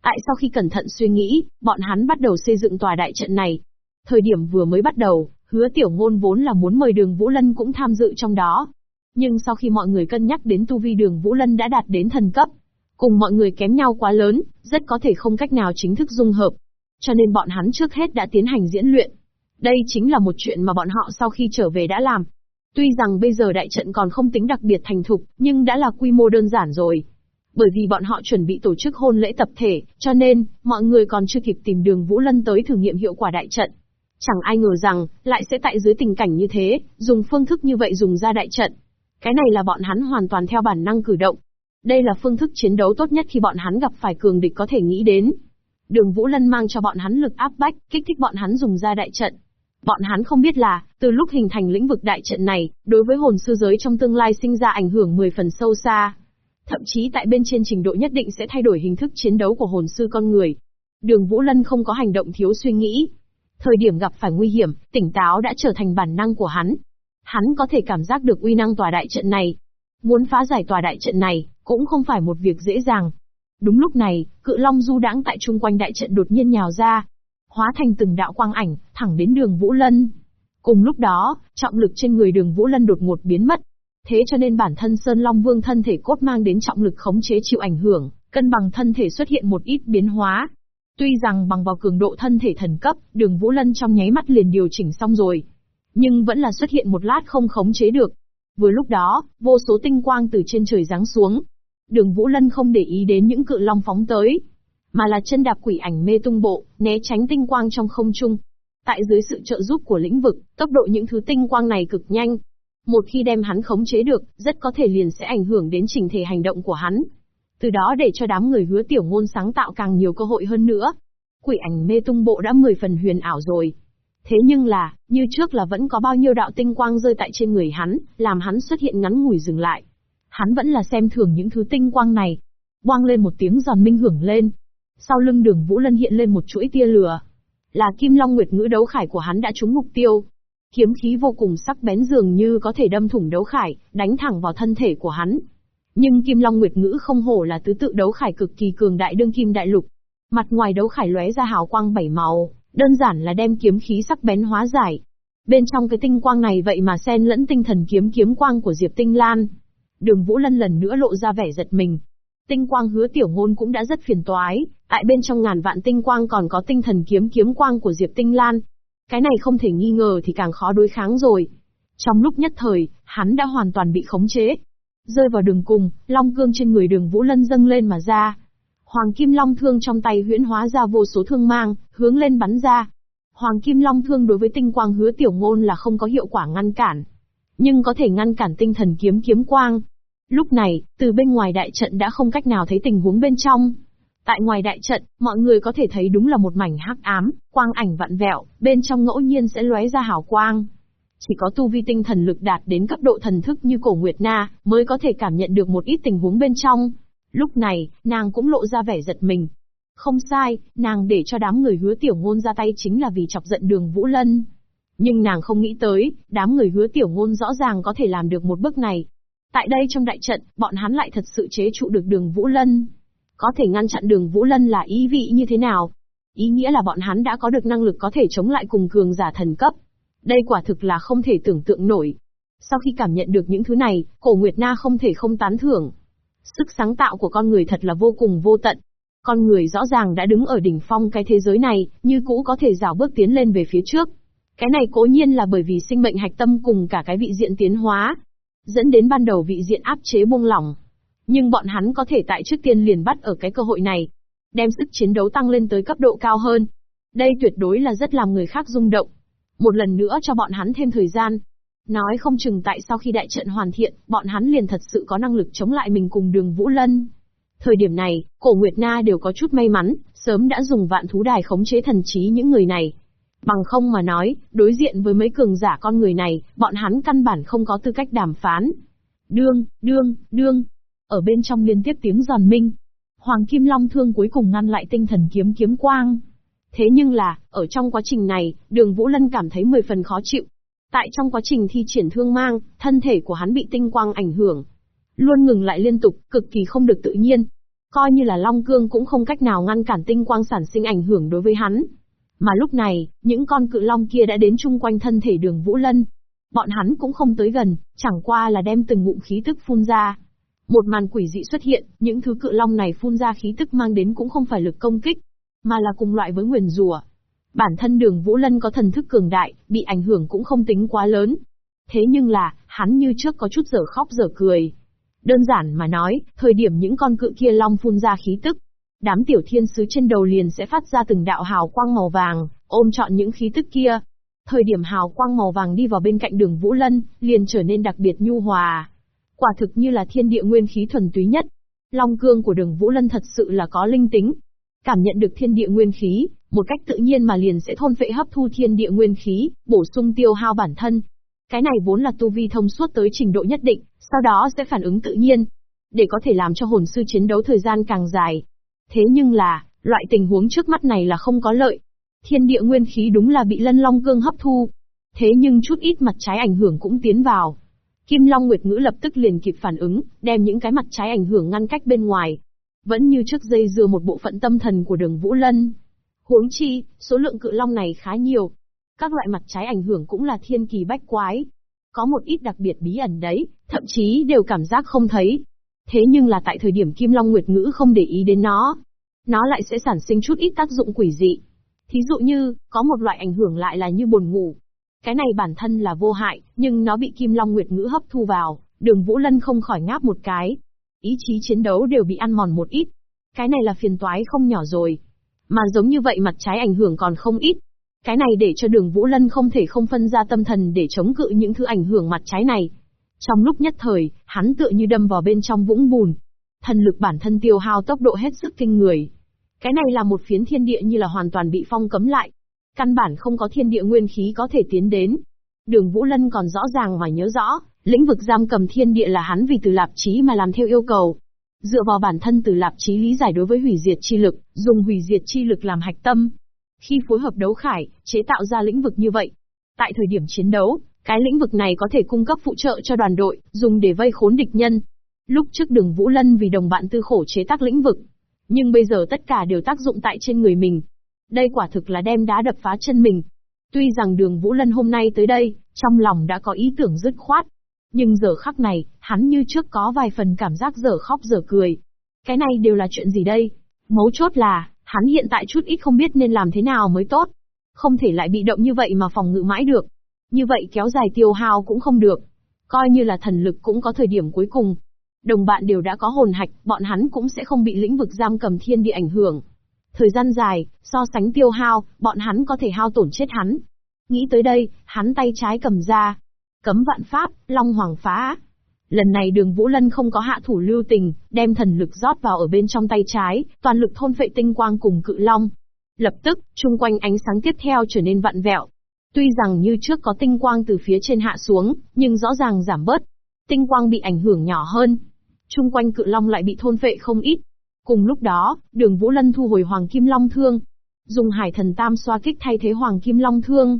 Tại sau khi cẩn thận suy nghĩ, bọn hắn bắt đầu xây dựng tòa đại trận này. Thời điểm vừa mới bắt đầu, hứa tiểu ngôn vốn là muốn mời đường Vũ Lân cũng tham dự trong đó. Nhưng sau khi mọi người cân nhắc đến tu vi đường Vũ Lân đã đạt đến thần cấp, cùng mọi người kém nhau quá lớn, rất có thể không cách nào chính thức dung hợp. Cho nên bọn hắn trước hết đã tiến hành diễn luyện. Đây chính là một chuyện mà bọn họ sau khi trở về đã làm. Tuy rằng bây giờ đại trận còn không tính đặc biệt thành thục, nhưng đã là quy mô đơn giản rồi. Bởi vì bọn họ chuẩn bị tổ chức hôn lễ tập thể, cho nên, mọi người còn chưa kịp tìm đường Vũ Lân tới thử nghiệm hiệu quả đại trận. Chẳng ai ngờ rằng, lại sẽ tại dưới tình cảnh như thế, dùng phương thức như vậy dùng ra đại trận. Cái này là bọn hắn hoàn toàn theo bản năng cử động. Đây là phương thức chiến đấu tốt nhất khi bọn hắn gặp phải cường địch có thể nghĩ đến. Đường Vũ Lân mang cho bọn hắn lực áp bách, kích thích bọn hắn dùng ra đại trận. Bọn hắn không biết là, từ lúc hình thành lĩnh vực đại trận này, đối với hồn sư giới trong tương lai sinh ra ảnh hưởng 10 phần sâu xa. Thậm chí tại bên trên trình độ nhất định sẽ thay đổi hình thức chiến đấu của hồn sư con người. Đường Vũ Lân không có hành động thiếu suy nghĩ. Thời điểm gặp phải nguy hiểm, tỉnh táo đã trở thành bản năng của hắn. Hắn có thể cảm giác được uy năng tòa đại trận này. Muốn phá giải tòa đại trận này, cũng không phải một việc dễ dàng. Đúng lúc này, cự long du đãng tại chung quanh đại trận đột nhiên nhào ra, hóa thành từng đạo quang ảnh, thẳng đến đường Vũ Lân. Cùng lúc đó, trọng lực trên người đường Vũ Lân đột ngột biến mất. Thế cho nên bản thân Sơn Long Vương thân thể cốt mang đến trọng lực khống chế chịu ảnh hưởng, cân bằng thân thể xuất hiện một ít biến hóa. Tuy rằng bằng vào cường độ thân thể thần cấp, đường Vũ Lân trong nháy mắt liền điều chỉnh xong rồi. Nhưng vẫn là xuất hiện một lát không khống chế được. Vừa lúc đó, vô số tinh quang từ trên trời giáng xuống, Đường Vũ Lân không để ý đến những cự long phóng tới, mà là chân đạp quỷ ảnh mê tung bộ, né tránh tinh quang trong không trung. Tại dưới sự trợ giúp của lĩnh vực, tốc độ những thứ tinh quang này cực nhanh. Một khi đem hắn khống chế được, rất có thể liền sẽ ảnh hưởng đến trình thể hành động của hắn. Từ đó để cho đám người hứa tiểu ngôn sáng tạo càng nhiều cơ hội hơn nữa. Quỷ ảnh mê tung bộ đã 10 phần huyền ảo rồi. Thế nhưng là, như trước là vẫn có bao nhiêu đạo tinh quang rơi tại trên người hắn, làm hắn xuất hiện ngắn ngủi dừng lại. Hắn vẫn là xem thường những thứ tinh quang này. Quang lên một tiếng giòn minh hưởng lên. Sau lưng đường Vũ Lân hiện lên một chuỗi tia lửa. Là Kim Long Nguyệt ngữ đấu khải của hắn đã trúng mục tiêu. Kiếm khí vô cùng sắc bén dường như có thể đâm thủng đấu khải, đánh thẳng vào thân thể của hắn. Nhưng Kim Long Nguyệt ngữ không hổ là tứ tự đấu khải cực kỳ cường đại đương kim đại lục. Mặt ngoài đấu khải lóe ra hào quang bảy màu, đơn giản là đem kiếm khí sắc bén hóa giải. Bên trong cái tinh quang này vậy mà xen lẫn tinh thần kiếm kiếm quang của Diệp Tinh Lan. Đường Vũ Lân lần nữa lộ ra vẻ giật mình. Tinh quang hứa tiểu ngôn cũng đã rất phiền toái, tại bên trong ngàn vạn tinh quang còn có tinh thần kiếm kiếm quang của Diệp Tinh Lan. Cái này không thể nghi ngờ thì càng khó đối kháng rồi. Trong lúc nhất thời, hắn đã hoàn toàn bị khống chế. Rơi vào đường cùng, long cương trên người đường Vũ Lân dâng lên mà ra. Hoàng Kim Long thương trong tay huyễn hóa ra vô số thương mang, hướng lên bắn ra. Hoàng Kim Long thương đối với tinh quang hứa tiểu ngôn là không có hiệu quả ngăn cản. Nhưng có thể ngăn cản tinh thần kiếm kiếm quang, Lúc này, từ bên ngoài đại trận đã không cách nào thấy tình huống bên trong. Tại ngoài đại trận, mọi người có thể thấy đúng là một mảnh hắc ám, quang ảnh vặn vẹo, bên trong ngẫu nhiên sẽ lóe ra hào quang. Chỉ có tu vi tinh thần lực đạt đến cấp độ thần thức như cổ Nguyệt Na, mới có thể cảm nhận được một ít tình huống bên trong. Lúc này, nàng cũng lộ ra vẻ giật mình. Không sai, nàng để cho đám người hứa tiểu ngôn ra tay chính là vì chọc giận đường Vũ Lân. Nhưng nàng không nghĩ tới, đám người hứa tiểu ngôn rõ ràng có thể làm được một bước này. Tại đây trong đại trận, bọn hắn lại thật sự chế trụ được đường Vũ Lân. Có thể ngăn chặn đường Vũ Lân là ý vị như thế nào? Ý nghĩa là bọn hắn đã có được năng lực có thể chống lại cùng cường giả thần cấp. Đây quả thực là không thể tưởng tượng nổi. Sau khi cảm nhận được những thứ này, cổ Nguyệt Na không thể không tán thưởng. Sức sáng tạo của con người thật là vô cùng vô tận. Con người rõ ràng đã đứng ở đỉnh phong cái thế giới này, như cũ có thể rào bước tiến lên về phía trước. Cái này cố nhiên là bởi vì sinh mệnh hạch tâm cùng cả cái vị diện tiến hóa, dẫn đến ban đầu vị diện áp chế buông lỏng. Nhưng bọn hắn có thể tại trước tiên liền bắt ở cái cơ hội này, đem sức chiến đấu tăng lên tới cấp độ cao hơn. Đây tuyệt đối là rất làm người khác rung động. Một lần nữa cho bọn hắn thêm thời gian. Nói không chừng tại sau khi đại trận hoàn thiện, bọn hắn liền thật sự có năng lực chống lại mình cùng đường Vũ Lân. Thời điểm này, cổ Nguyệt Na đều có chút may mắn, sớm đã dùng vạn thú đài khống chế thần trí những người này. Bằng không mà nói, đối diện với mấy cường giả con người này, bọn hắn căn bản không có tư cách đàm phán. Đương, đương, đương. Ở bên trong liên tiếp tiếng giòn minh. Hoàng Kim Long Thương cuối cùng ngăn lại tinh thần kiếm kiếm quang. Thế nhưng là, ở trong quá trình này, đường Vũ Lân cảm thấy mười phần khó chịu. Tại trong quá trình thi triển thương mang, thân thể của hắn bị tinh quang ảnh hưởng. Luôn ngừng lại liên tục, cực kỳ không được tự nhiên. Coi như là Long Cương cũng không cách nào ngăn cản tinh quang sản sinh ảnh hưởng đối với hắn. Mà lúc này, những con cự long kia đã đến chung quanh thân thể đường Vũ Lân. Bọn hắn cũng không tới gần, chẳng qua là đem từng ngụm khí tức phun ra. Một màn quỷ dị xuất hiện, những thứ cự long này phun ra khí tức mang đến cũng không phải lực công kích, mà là cùng loại với nguyền rùa. Bản thân đường Vũ Lân có thần thức cường đại, bị ảnh hưởng cũng không tính quá lớn. Thế nhưng là, hắn như trước có chút giờ khóc giờ cười. Đơn giản mà nói, thời điểm những con cự kia long phun ra khí tức, đám tiểu thiên sứ trên đầu liền sẽ phát ra từng đạo hào quang màu vàng, ôm trọn những khí tức kia. Thời điểm hào quang màu vàng đi vào bên cạnh đường Vũ Lân, liền trở nên đặc biệt nhu hòa. Quả thực như là thiên địa nguyên khí thuần túy nhất. Long cương của đường Vũ Lân thật sự là có linh tính. Cảm nhận được thiên địa nguyên khí, một cách tự nhiên mà liền sẽ thôn phệ hấp thu thiên địa nguyên khí, bổ sung tiêu hao bản thân. Cái này vốn là tu vi thông suốt tới trình độ nhất định, sau đó sẽ phản ứng tự nhiên. Để có thể làm cho hồn sư chiến đấu thời gian càng dài, Thế nhưng là, loại tình huống trước mắt này là không có lợi. Thiên địa nguyên khí đúng là bị lân long cương hấp thu. Thế nhưng chút ít mặt trái ảnh hưởng cũng tiến vào. Kim Long Nguyệt Ngữ lập tức liền kịp phản ứng, đem những cái mặt trái ảnh hưởng ngăn cách bên ngoài. Vẫn như trước dây dưa một bộ phận tâm thần của đường Vũ Lân. Huống chi, số lượng cự long này khá nhiều. Các loại mặt trái ảnh hưởng cũng là thiên kỳ bách quái. Có một ít đặc biệt bí ẩn đấy, thậm chí đều cảm giác không thấy. Thế nhưng là tại thời điểm Kim Long Nguyệt Ngữ không để ý đến nó, nó lại sẽ sản sinh chút ít tác dụng quỷ dị. Thí dụ như, có một loại ảnh hưởng lại là như buồn ngủ. Cái này bản thân là vô hại, nhưng nó bị Kim Long Nguyệt Ngữ hấp thu vào, đường Vũ Lân không khỏi ngáp một cái. Ý chí chiến đấu đều bị ăn mòn một ít. Cái này là phiền toái không nhỏ rồi. Mà giống như vậy mặt trái ảnh hưởng còn không ít. Cái này để cho đường Vũ Lân không thể không phân ra tâm thần để chống cự những thứ ảnh hưởng mặt trái này. Trong lúc nhất thời, hắn tựa như đâm vào bên trong vũng bùn. Thần lực bản thân tiêu hao tốc độ hết sức kinh người. Cái này là một phiến thiên địa như là hoàn toàn bị phong cấm lại. Căn bản không có thiên địa nguyên khí có thể tiến đến. Đường Vũ Lân còn rõ ràng mà nhớ rõ, lĩnh vực giam cầm thiên địa là hắn vì từ lạp chí mà làm theo yêu cầu. Dựa vào bản thân từ lạp chí lý giải đối với hủy diệt chi lực, dùng hủy diệt chi lực làm hạch tâm. Khi phối hợp đấu khải, chế tạo ra lĩnh vực như vậy. Tại thời điểm chiến đấu, cái lĩnh vực này có thể cung cấp phụ trợ cho đoàn đội, dùng để vây khốn địch nhân. Lúc trước đường Vũ Lân vì đồng bạn tư khổ chế tác lĩnh vực. Nhưng bây giờ tất cả đều tác dụng tại trên người mình. Đây quả thực là đem đá đập phá chân mình. Tuy rằng đường Vũ Lân hôm nay tới đây, trong lòng đã có ý tưởng dứt khoát. Nhưng giờ khắc này, hắn như trước có vài phần cảm giác dở khóc dở cười. Cái này đều là chuyện gì đây? Mấu chốt là, hắn hiện tại chút ít không biết nên làm thế nào mới tốt. Không thể lại bị động như vậy mà phòng ngự mãi được. Như vậy kéo dài tiêu hao cũng không được. Coi như là thần lực cũng có thời điểm cuối cùng. Đồng bạn đều đã có hồn hạch, bọn hắn cũng sẽ không bị lĩnh vực giam cầm thiên địa ảnh hưởng. Thời gian dài, so sánh tiêu hao, bọn hắn có thể hao tổn chết hắn. Nghĩ tới đây, hắn tay trái cầm ra. Cấm vạn pháp, long hoàng phá. Lần này đường Vũ Lân không có hạ thủ lưu tình, đem thần lực rót vào ở bên trong tay trái, toàn lực thôn phệ tinh quang cùng cự long. Lập tức, chung quanh ánh sáng tiếp theo trở nên vặn vẹo, Tuy rằng như trước có tinh quang từ phía trên hạ xuống, nhưng rõ ràng giảm bớt. Tinh quang bị ảnh hưởng nhỏ hơn. Trung quanh cự long lại bị thôn vệ không ít. Cùng lúc đó, đường Vũ Lân thu hồi Hoàng Kim Long Thương. Dùng hải thần tam xoa kích thay thế Hoàng Kim Long Thương.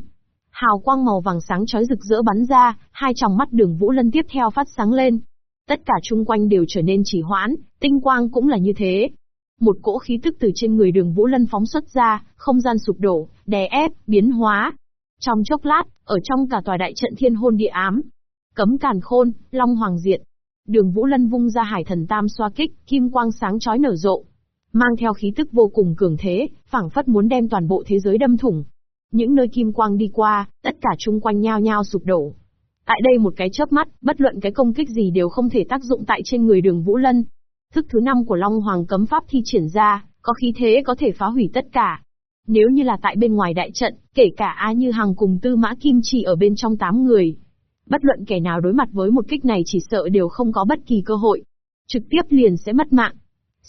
Hào quang màu vàng sáng chói rực rỡ bắn ra, hai tròng mắt đường Vũ Lân tiếp theo phát sáng lên. Tất cả chung quanh đều trở nên chỉ hoãn, tinh quang cũng là như thế. Một cỗ khí tức từ trên người đường Vũ Lân phóng xuất ra, không gian sụp đổ, đè ép, biến hóa, trong chốc lát, ở trong cả tòa đại trận thiên hôn địa ám, Cấm càn khôn, long hoàng diện, Đường Vũ Lân vung ra hải thần tam xoa kích, kim quang sáng chói nở rộ. Mang theo khí tức vô cùng cường thế, phảng phất muốn đem toàn bộ thế giới đâm thủng. Những nơi kim quang đi qua, tất cả chung quanh nhao nhao sụp đổ. Tại đây một cái chớp mắt, bất luận cái công kích gì đều không thể tác dụng tại trên người đường Vũ Lân. Thức thứ năm của Long Hoàng cấm pháp thi triển ra, có khí thế có thể phá hủy tất cả. Nếu như là tại bên ngoài đại trận, kể cả A Như Hằng cùng Tư Mã Kim Chỉ ở bên trong tám người. Bất luận kẻ nào đối mặt với một kích này chỉ sợ đều không có bất kỳ cơ hội. Trực tiếp liền sẽ mất mạng.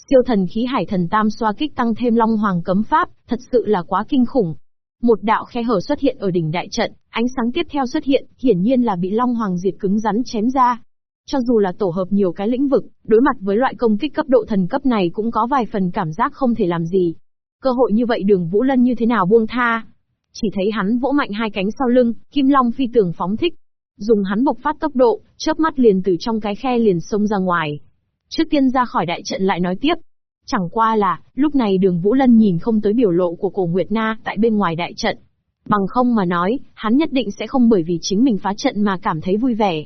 Siêu thần khí hải thần tam xoa kích tăng thêm long hoàng cấm pháp, thật sự là quá kinh khủng. Một đạo khe hở xuất hiện ở đỉnh đại trận, ánh sáng tiếp theo xuất hiện, hiển nhiên là bị long hoàng diệt cứng rắn chém ra. Cho dù là tổ hợp nhiều cái lĩnh vực, đối mặt với loại công kích cấp độ thần cấp này cũng có vài phần cảm giác không thể làm gì. Cơ hội như vậy đường Vũ Lân như thế nào buông tha? Chỉ thấy hắn vỗ mạnh hai cánh sau lưng, kim long phi tường phóng thích. Dùng hắn bộc phát tốc độ, chớp mắt liền từ trong cái khe liền xông ra ngoài. Trước tiên ra khỏi đại trận lại nói tiếp. Chẳng qua là, lúc này đường Vũ Lân nhìn không tới biểu lộ của cổ Nguyệt Na tại bên ngoài đại trận. Bằng không mà nói, hắn nhất định sẽ không bởi vì chính mình phá trận mà cảm thấy vui vẻ.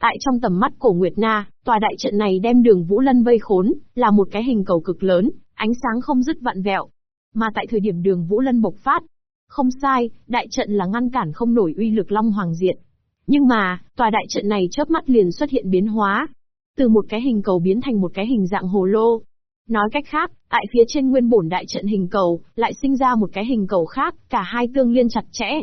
Tại trong tầm mắt cổ Nguyệt Na, tòa đại trận này đem đường Vũ Lân vây khốn, là một cái hình cầu cực lớn, ánh sáng không dứt vặn vẹo. Mà tại thời điểm đường Vũ Lân bộc phát, không sai, đại trận là ngăn cản không nổi uy lực Long Hoàng Diện. Nhưng mà, tòa đại trận này chớp mắt liền xuất hiện biến hóa. Từ một cái hình cầu biến thành một cái hình dạng hồ lô. Nói cách khác, tại phía trên nguyên bổn đại trận hình cầu, lại sinh ra một cái hình cầu khác, cả hai tương liên chặt chẽ.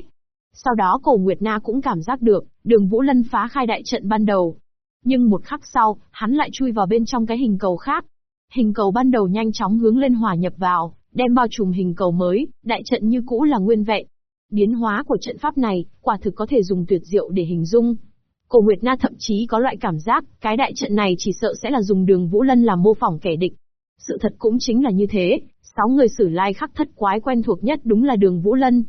Sau đó cổ Nguyệt Na cũng cảm giác được, đường Vũ Lân phá khai đại trận ban đầu. Nhưng một khắc sau, hắn lại chui vào bên trong cái hình cầu khác. Hình cầu ban đầu nhanh chóng hướng lên hòa nhập vào, đem bao trùm hình cầu mới, đại trận như cũ là nguyên vẹn. Biến hóa của trận pháp này, quả thực có thể dùng tuyệt diệu để hình dung. Cổ Nguyệt Na thậm chí có loại cảm giác, cái đại trận này chỉ sợ sẽ là dùng đường Vũ Lân làm mô phỏng kẻ địch. Sự thật cũng chính là như thế, sáu người sử lai khắc thất quái quen thuộc nhất đúng là đường Vũ Lân.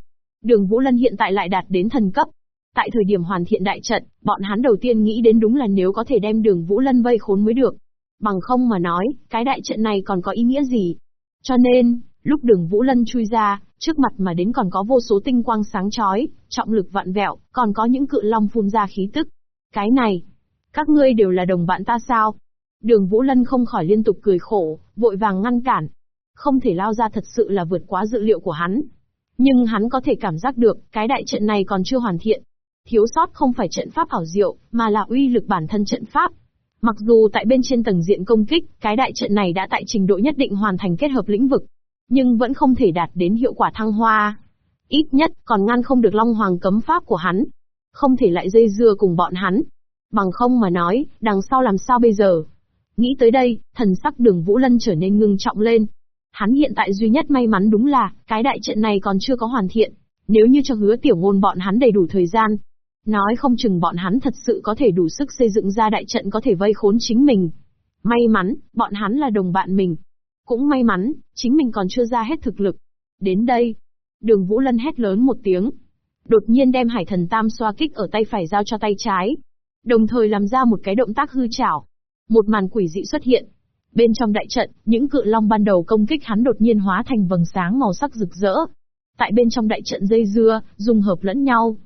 Đường Vũ Lân hiện tại lại đạt đến thần cấp. Tại thời điểm hoàn thiện đại trận, bọn hắn đầu tiên nghĩ đến đúng là nếu có thể đem đường Vũ Lân vây khốn mới được. Bằng không mà nói, cái đại trận này còn có ý nghĩa gì? Cho nên, lúc đường Vũ Lân chui ra, trước mặt mà đến còn có vô số tinh quang sáng chói, trọng lực vạn vẹo, còn có những cự long phun ra khí tức. Cái này, các ngươi đều là đồng bạn ta sao? Đường Vũ Lân không khỏi liên tục cười khổ, vội vàng ngăn cản. Không thể lao ra thật sự là vượt quá dự liệu của hắn. Nhưng hắn có thể cảm giác được, cái đại trận này còn chưa hoàn thiện. Thiếu sót không phải trận pháp ảo diệu, mà là uy lực bản thân trận pháp. Mặc dù tại bên trên tầng diện công kích, cái đại trận này đã tại trình độ nhất định hoàn thành kết hợp lĩnh vực, nhưng vẫn không thể đạt đến hiệu quả thăng hoa. Ít nhất, còn ngăn không được Long Hoàng cấm pháp của hắn. Không thể lại dây dưa cùng bọn hắn. Bằng không mà nói, đằng sau làm sao bây giờ? Nghĩ tới đây, thần sắc đường Vũ Lân trở nên ngưng trọng lên. Hắn hiện tại duy nhất may mắn đúng là, cái đại trận này còn chưa có hoàn thiện. Nếu như cho hứa tiểu ngôn bọn hắn đầy đủ thời gian, nói không chừng bọn hắn thật sự có thể đủ sức xây dựng ra đại trận có thể vây khốn chính mình. May mắn, bọn hắn là đồng bạn mình. Cũng may mắn, chính mình còn chưa ra hết thực lực. Đến đây, đường Vũ Lân hét lớn một tiếng. Đột nhiên đem hải thần tam xoa kích ở tay phải giao cho tay trái. Đồng thời làm ra một cái động tác hư chảo. Một màn quỷ dị xuất hiện. Bên trong đại trận, những cự long ban đầu công kích hắn đột nhiên hóa thành vầng sáng màu sắc rực rỡ. Tại bên trong đại trận dây dưa, dung hợp lẫn nhau.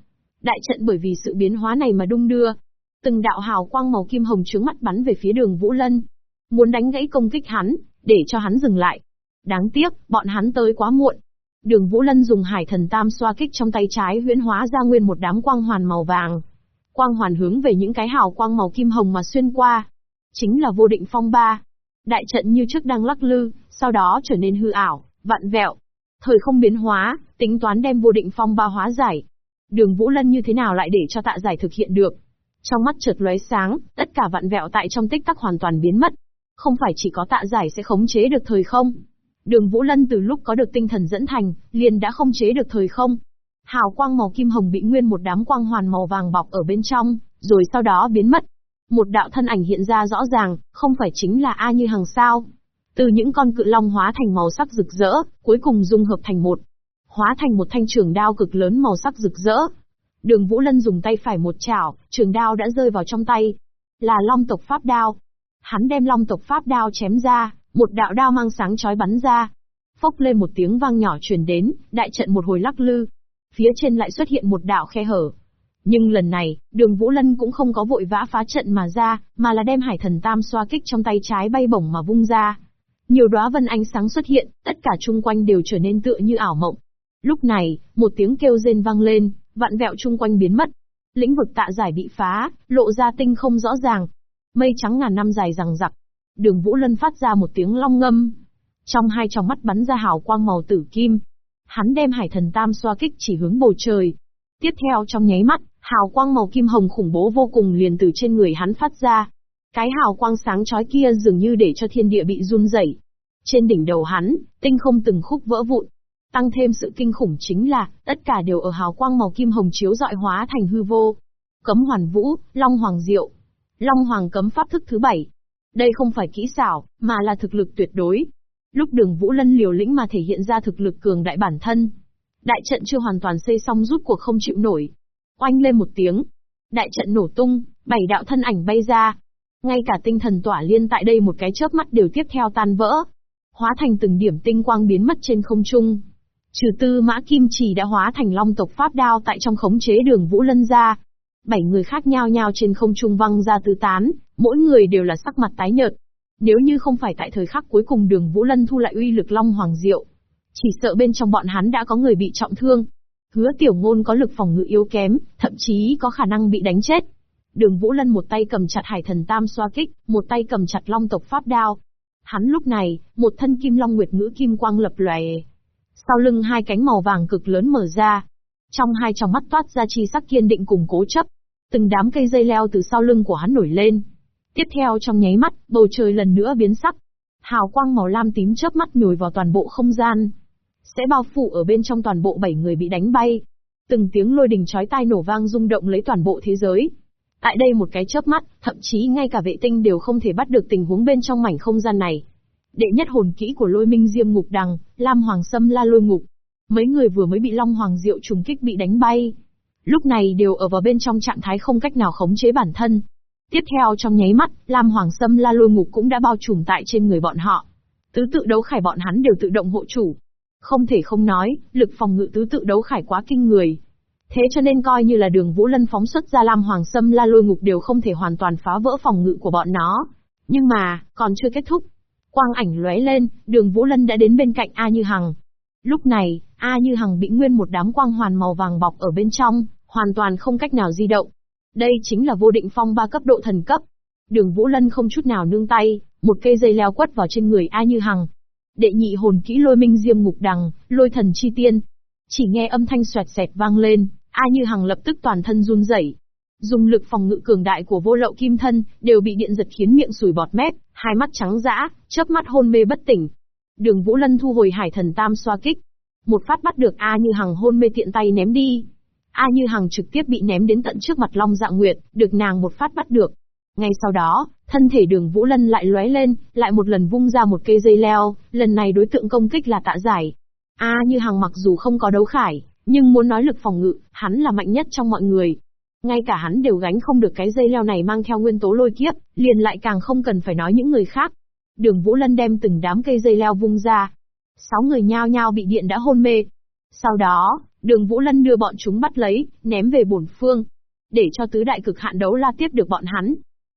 Đại trận bởi vì sự biến hóa này mà đung đưa. Từng đạo hào quang màu kim hồng trướng mắt bắn về phía đường Vũ Lân. Muốn đánh gãy công kích hắn, để cho hắn dừng lại. Đáng tiếc, bọn hắn tới quá muộn. Đường Vũ Lân dùng hải thần tam xoa kích trong tay trái huyễn hóa ra nguyên một đám quang hoàn màu vàng. Quang hoàn hướng về những cái hào quang màu kim hồng mà xuyên qua. Chính là vô định phong ba. Đại trận như trước đang lắc lư, sau đó trở nên hư ảo, vặn vẹo. Thời không biến hóa, tính toán đem vô định phong ba hóa giải. Đường Vũ Lân như thế nào lại để cho tạ giải thực hiện được? Trong mắt chợt lóe sáng, tất cả vặn vẹo tại trong tích tắc hoàn toàn biến mất. Không phải chỉ có tạ giải sẽ khống chế được thời không. Đường Vũ Lân từ lúc có được tinh thần dẫn thành, liền đã không chế được thời không. Hào quang màu kim hồng bị nguyên một đám quang hoàn màu vàng bọc ở bên trong, rồi sau đó biến mất. Một đạo thân ảnh hiện ra rõ ràng, không phải chính là A Như Hằng sao. Từ những con cự long hóa thành màu sắc rực rỡ, cuối cùng dung hợp thành một. Hóa thành một thanh trường đao cực lớn màu sắc rực rỡ. Đường Vũ Lân dùng tay phải một chảo, trường đao đã rơi vào trong tay. Là long tộc pháp đao. Hắn đem long tộc pháp đao chém ra, một đạo đao mang sáng chói bắn ra. Phốc lên một tiếng vang nhỏ truyền đến, đại trận một hồi lắc lư. Phía trên lại xuất hiện một đạo khe hở. Nhưng lần này, đường Vũ Lân cũng không có vội vã phá trận mà ra, mà là đem hải thần tam xoa kích trong tay trái bay bổng mà vung ra. Nhiều đóa vân ánh sáng xuất hiện, tất cả chung quanh đều trở nên tựa như ảo mộng. Lúc này, một tiếng kêu rên vang lên, vạn vẹo chung quanh biến mất. Lĩnh vực tạ giải bị phá, lộ ra tinh không rõ ràng. Mây trắng ngàn năm dài rằng rặc. Đường Vũ Lân phát ra một tiếng long ngâm. Trong hai tròng mắt bắn ra hào quang màu tử kim. Hắn đem hải thần tam xoa kích chỉ hướng bầu trời. Tiếp theo trong nháy mắt, hào quang màu kim hồng khủng bố vô cùng liền từ trên người hắn phát ra. Cái hào quang sáng chói kia dường như để cho thiên địa bị run rẩy. Trên đỉnh đầu hắn, tinh không từng khúc vỡ vụn, Tăng thêm sự kinh khủng chính là, tất cả đều ở hào quang màu kim hồng chiếu dọi hóa thành hư vô. Cấm hoàn vũ, Long Hoàng Diệu. Long Hoàng cấm pháp thức thứ bảy. Đây không phải kỹ xảo, mà là thực lực tuyệt đối. Lúc đường Vũ Lân liều lĩnh mà thể hiện ra thực lực cường đại bản thân. Đại trận chưa hoàn toàn xây xong rút cuộc không chịu nổi. Oanh lên một tiếng. Đại trận nổ tung, bảy đạo thân ảnh bay ra. Ngay cả tinh thần tỏa liên tại đây một cái chớp mắt đều tiếp theo tan vỡ. Hóa thành từng điểm tinh quang biến mất trên không trung. Trừ tư mã kim chỉ đã hóa thành long tộc pháp đao tại trong khống chế đường Vũ Lân ra. Bảy người khác nhau nhau trên không trung văng ra tứ tán, mỗi người đều là sắc mặt tái nhợt. Nếu như không phải tại thời khắc cuối cùng đường Vũ Lân thu lại uy lực long hoàng diệu, chỉ sợ bên trong bọn hắn đã có người bị trọng thương. Hứa tiểu ngôn có lực phòng ngự yếu kém, thậm chí có khả năng bị đánh chết. Đường Vũ Lân một tay cầm chặt hải thần tam xoa kích, một tay cầm chặt long tộc pháp đao. Hắn lúc này, một thân kim long nguyệt ngữ kim quang lập lòe, sau lưng hai cánh màu vàng cực lớn mở ra. Trong hai tròng mắt toát ra chi sắc kiên định cùng cố chấp. Từng đám cây dây leo từ sau lưng của hắn nổi lên. Tiếp theo trong nháy mắt, bầu trời lần nữa biến sắc. Hào quang màu lam tím chớp mắt nhồi vào toàn bộ không gian. Sẽ bao phủ ở bên trong toàn bộ bảy người bị đánh bay. Từng tiếng lôi đình chói tai nổ vang rung động lấy toàn bộ thế giới. Tại đây một cái chớp mắt, thậm chí ngay cả vệ tinh đều không thể bắt được tình huống bên trong mảnh không gian này. Đệ nhất hồn kỹ của lôi minh diêm ngục đằng, Lam Hoàng Sâm la lôi ngục. Mấy người vừa mới bị Long Hoàng Diệu trùng kích bị đánh bay. Lúc này đều ở vào bên trong trạng thái không cách nào khống chế bản thân. Tiếp theo trong nháy mắt, Lam Hoàng Sâm la lôi ngục cũng đã bao trùm tại trên người bọn họ. Tứ tự đấu khải bọn hắn đều tự động hộ chủ. Không thể không nói, lực phòng ngự tứ tự đấu khải quá kinh người. Thế cho nên coi như là đường Vũ Lân phóng xuất ra Lam Hoàng Sâm la lôi ngục đều không thể hoàn toàn phá vỡ phòng ngự của bọn nó. Nhưng mà, còn chưa kết thúc, Quang ảnh lóe lên, đường Vũ Lân đã đến bên cạnh A Như Hằng. Lúc này, A Như Hằng bị nguyên một đám quang hoàn màu vàng bọc ở bên trong, hoàn toàn không cách nào di động. Đây chính là vô định phong ba cấp độ thần cấp. Đường Vũ Lân không chút nào nương tay, một cây dây leo quất vào trên người A Như Hằng. Đệ nhị hồn kỹ lôi minh diêm ngục đằng, lôi thần chi tiên. Chỉ nghe âm thanh xoẹt xẹt vang lên, A Như Hằng lập tức toàn thân run rẩy, Dùng lực phòng ngự cường đại của vô lậu kim thân, đều bị điện giật khiến miệng sùi bọt mép, hai mắt trắng dã, chớp mắt hôn mê bất tỉnh. Đường Vũ Lân thu hồi hải thần tam xoa kích. Một phát bắt được A Như Hằng hôn mê tiện tay ném đi. A Như Hằng trực tiếp bị ném đến tận trước mặt Long Dạ Nguyệt, được nàng một phát bắt được. Ngay sau đó, thân thể đường Vũ Lân lại lóe lên, lại một lần vung ra một cây dây leo, lần này đối tượng công kích là tạ giải. A Như Hằng mặc dù không có đấu khải, nhưng muốn nói lực phòng ngự, hắn là mạnh nhất trong mọi người, ngay cả hắn đều gánh không được cái dây leo này mang theo nguyên tố lôi kiếp, liền lại càng không cần phải nói những người khác. Đường Vũ Lân đem từng đám cây dây leo vung ra. Sáu người nhao nhao bị điện đã hôn mê. Sau đó, đường Vũ Lân đưa bọn chúng bắt lấy, ném về bổn phương. Để cho tứ đại cực hạn đấu la tiếp được bọn hắn.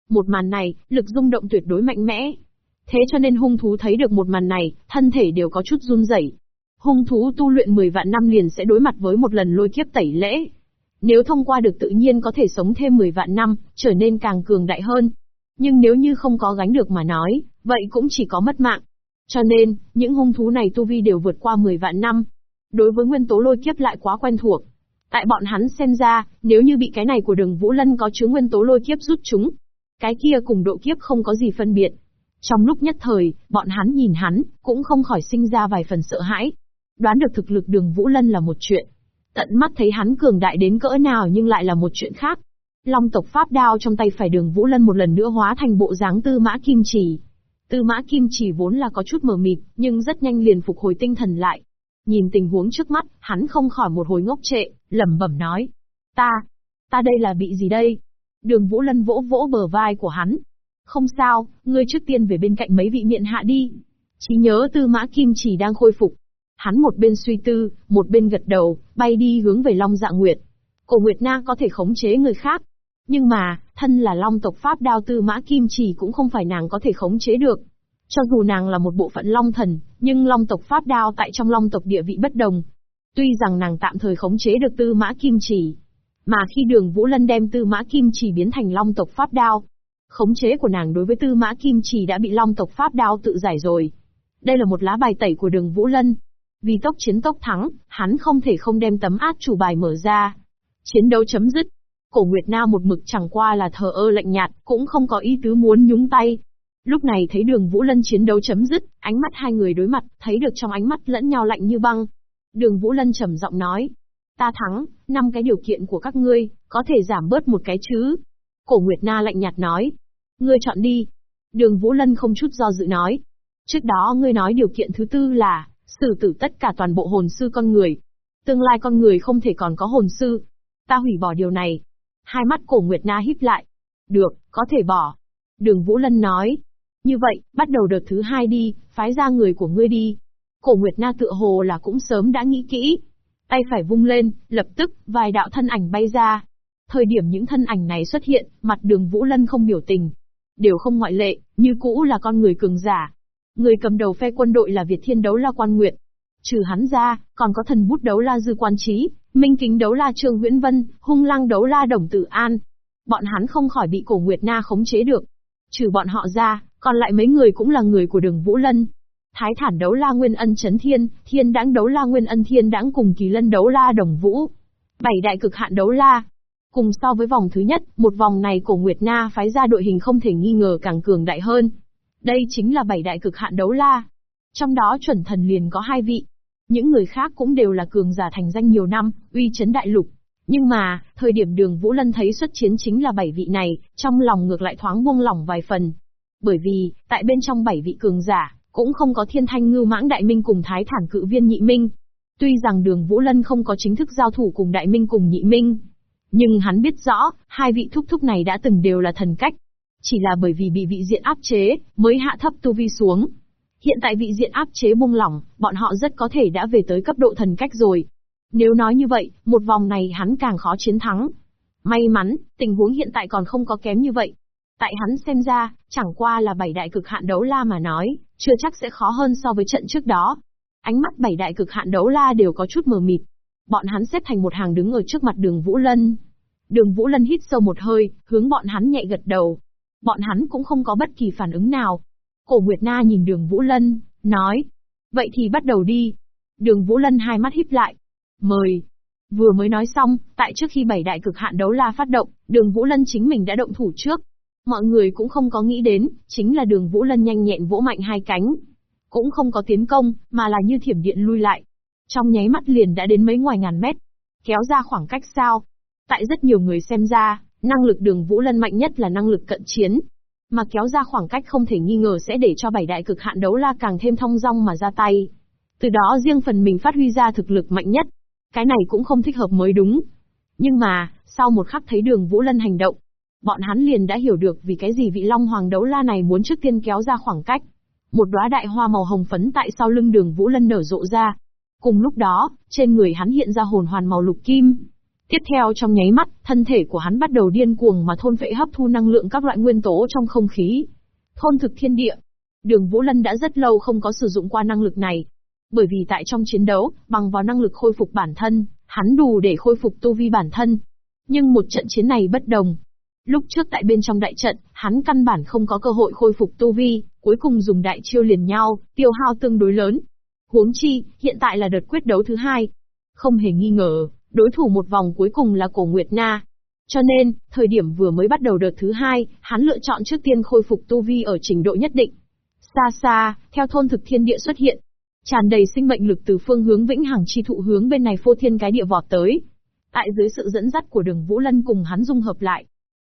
Một màn này, lực rung động tuyệt đối mạnh mẽ. Thế cho nên hung thú thấy được một màn này, thân thể đều có chút run rẩy. Hung thú tu luyện 10 vạn năm liền sẽ đối mặt với một lần lôi kiếp tẩy lễ, nếu thông qua được tự nhiên có thể sống thêm 10 vạn năm, trở nên càng cường đại hơn. Nhưng nếu như không có gánh được mà nói, vậy cũng chỉ có mất mạng. Cho nên, những hung thú này tu vi đều vượt qua 10 vạn năm. Đối với nguyên tố lôi kiếp lại quá quen thuộc. Tại bọn hắn xem ra, nếu như bị cái này của đường Vũ Lân có chứa nguyên tố lôi kiếp rút chúng, cái kia cùng độ kiếp không có gì phân biệt. Trong lúc nhất thời, bọn hắn nhìn hắn, cũng không khỏi sinh ra vài phần sợ hãi. Đoán được thực lực đường Vũ Lân là một chuyện, Tận mắt thấy hắn cường đại đến cỡ nào nhưng lại là một chuyện khác. Long tộc pháp đao trong tay phải đường Vũ Lân một lần nữa hóa thành bộ dáng tư mã kim chỉ. Tư mã kim chỉ vốn là có chút mờ mịt, nhưng rất nhanh liền phục hồi tinh thần lại. Nhìn tình huống trước mắt, hắn không khỏi một hồi ngốc trệ, lẩm bẩm nói. Ta, ta đây là bị gì đây? Đường Vũ Lân vỗ vỗ bờ vai của hắn. Không sao, ngươi trước tiên về bên cạnh mấy vị miện hạ đi. Chỉ nhớ tư mã kim chỉ đang khôi phục, Hắn một bên suy tư, một bên gật đầu, bay đi hướng về Long Dạ Nguyệt. Cổ Nguyệt Na có thể khống chế người khác. Nhưng mà, thân là long tộc Pháp đao tư mã kim chỉ cũng không phải nàng có thể khống chế được. Cho dù nàng là một bộ phận long thần, nhưng long tộc Pháp đao tại trong long tộc địa vị bất đồng. Tuy rằng nàng tạm thời khống chế được tư mã kim chỉ, mà khi đường Vũ Lân đem tư mã kim chỉ biến thành long tộc Pháp đao, khống chế của nàng đối với tư mã kim chỉ đã bị long tộc Pháp đao tự giải rồi. Đây là một lá bài tẩy của đường Vũ Lân. Vì tốc chiến tốc thắng, hắn không thể không đem tấm át chủ bài mở ra. Chiến đấu chấm dứt. Cổ Nguyệt na một mực chẳng qua là thờ ơ lạnh nhạt, cũng không có ý tứ muốn nhúng tay. Lúc này thấy đường Vũ Lân chiến đấu chấm dứt, ánh mắt hai người đối mặt, thấy được trong ánh mắt lẫn nhau lạnh như băng. Đường Vũ Lân trầm giọng nói. Ta thắng, năm cái điều kiện của các ngươi, có thể giảm bớt một cái chứ. Cổ Nguyệt Na lạnh nhạt nói. Ngươi chọn đi. Đường Vũ Lân không chút do dự nói. Trước đó ngươi nói điều kiện thứ tư là, xử tử tất cả toàn bộ hồn sư con người. Tương lai con người không thể còn có hồn sư. Ta hủy bỏ điều này. Hai mắt cổ Nguyệt Na híp lại. Được, có thể bỏ. Đường Vũ Lân nói. Như vậy, bắt đầu đợt thứ hai đi, phái ra người của ngươi đi. Cổ Nguyệt Na tựa hồ là cũng sớm đã nghĩ kỹ. Tay phải vung lên, lập tức, vài đạo thân ảnh bay ra. Thời điểm những thân ảnh này xuất hiện, mặt đường Vũ Lân không biểu tình. Đều không ngoại lệ, như cũ là con người cường giả. Người cầm đầu phe quân đội là Việt Thiên Đấu La Quan Nguyệt. Trừ hắn ra, còn có thần bút đấu la Dư Quan Trí, Minh Kính Đấu La Trương nguyễn Vân, Hung Lăng Đấu La Đồng Tử An. Bọn hắn không khỏi bị cổ Nguyệt Na khống chế được. Trừ bọn họ ra, còn lại mấy người cũng là người của đường Vũ Lân. Thái thản đấu la Nguyên Ân Chấn Thiên, Thiên đãng đấu la Nguyên Ân Thiên đãng cùng Kỳ Lân đấu la Đồng Vũ. Bảy đại cực hạn đấu la. Cùng so với vòng thứ nhất, một vòng này cổ Nguyệt Na phái ra đội hình không thể nghi ngờ càng cường đại hơn. Đây chính là bảy đại cực hạn đấu la. Trong đó chuẩn thần liền có hai vị. Những người khác cũng đều là cường giả thành danh nhiều năm, uy chấn đại lục. Nhưng mà, thời điểm đường Vũ Lân thấy xuất chiến chính là bảy vị này, trong lòng ngược lại thoáng buông lỏng vài phần. Bởi vì, tại bên trong bảy vị cường giả, cũng không có thiên thanh ngưu mãng đại minh cùng thái thản cự viên nhị minh. Tuy rằng đường Vũ Lân không có chính thức giao thủ cùng đại minh cùng nhị minh, nhưng hắn biết rõ, hai vị thúc thúc này đã từng đều là thần cách. Chỉ là bởi vì bị vị diện áp chế, mới hạ thấp tu vi xuống. Hiện tại vị diện áp chế buông lỏng, bọn họ rất có thể đã về tới cấp độ thần cách rồi. Nếu nói như vậy, một vòng này hắn càng khó chiến thắng. May mắn, tình huống hiện tại còn không có kém như vậy. Tại hắn xem ra, chẳng qua là bảy đại cực hạn đấu la mà nói, chưa chắc sẽ khó hơn so với trận trước đó. Ánh mắt bảy đại cực hạn đấu la đều có chút mờ mịt. Bọn hắn xếp thành một hàng đứng ở trước mặt đường Vũ Lân. Đường Vũ Lân hít sâu một hơi, hướng bọn hắn nhẹ gật đầu. Bọn hắn cũng không có bất kỳ phản ứng nào. Cổ Nguyệt Na nhìn đường Vũ Lân, nói. Vậy thì bắt đầu đi. Đường Vũ Lân hai mắt híp lại. Mời. Vừa mới nói xong, tại trước khi bảy đại cực hạn đấu la phát động, đường Vũ Lân chính mình đã động thủ trước. Mọi người cũng không có nghĩ đến, chính là đường Vũ Lân nhanh nhẹn vỗ mạnh hai cánh. Cũng không có tiến công, mà là như thiểm điện lui lại. Trong nháy mắt liền đã đến mấy ngoài ngàn mét. Kéo ra khoảng cách sao. Tại rất nhiều người xem ra, năng lực đường Vũ Lân mạnh nhất là năng lực cận chiến. Mà kéo ra khoảng cách không thể nghi ngờ sẽ để cho bảy đại cực hạn đấu la càng thêm thông dong mà ra tay. Từ đó riêng phần mình phát huy ra thực lực mạnh nhất. Cái này cũng không thích hợp mới đúng. Nhưng mà, sau một khắc thấy đường Vũ Lân hành động, bọn hắn liền đã hiểu được vì cái gì vị Long Hoàng đấu la này muốn trước tiên kéo ra khoảng cách. Một đóa đại hoa màu hồng phấn tại sau lưng đường Vũ Lân nở rộ ra. Cùng lúc đó, trên người hắn hiện ra hồn hoàn màu lục kim. Tiếp theo trong nháy mắt, thân thể của hắn bắt đầu điên cuồng mà thôn phệ hấp thu năng lượng các loại nguyên tố trong không khí. Thôn thực thiên địa. Đường Vũ Lân đã rất lâu không có sử dụng qua năng lực này. Bởi vì tại trong chiến đấu, bằng vào năng lực khôi phục bản thân, hắn đủ để khôi phục tu vi bản thân. Nhưng một trận chiến này bất đồng, Lúc trước tại bên trong đại trận, hắn căn bản không có cơ hội khôi phục tu vi, cuối cùng dùng đại chiêu liền nhau, tiêu hao tương đối lớn. Huống chi, hiện tại là đợt quyết đấu thứ hai. Không hề nghi ngờ, đối thủ một vòng cuối cùng là cổ Nguyệt Na. Cho nên, thời điểm vừa mới bắt đầu đợt thứ hai, hắn lựa chọn trước tiên khôi phục tu vi ở trình độ nhất định. Xa xa, theo thôn thực thiên địa xuất hiện, tràn đầy sinh mệnh lực từ phương hướng vĩnh hằng chi thụ hướng bên này phô thiên cái địa vọt tới. Tại dưới sự dẫn dắt của đường Vũ Lân cùng hắn dung hợp lại,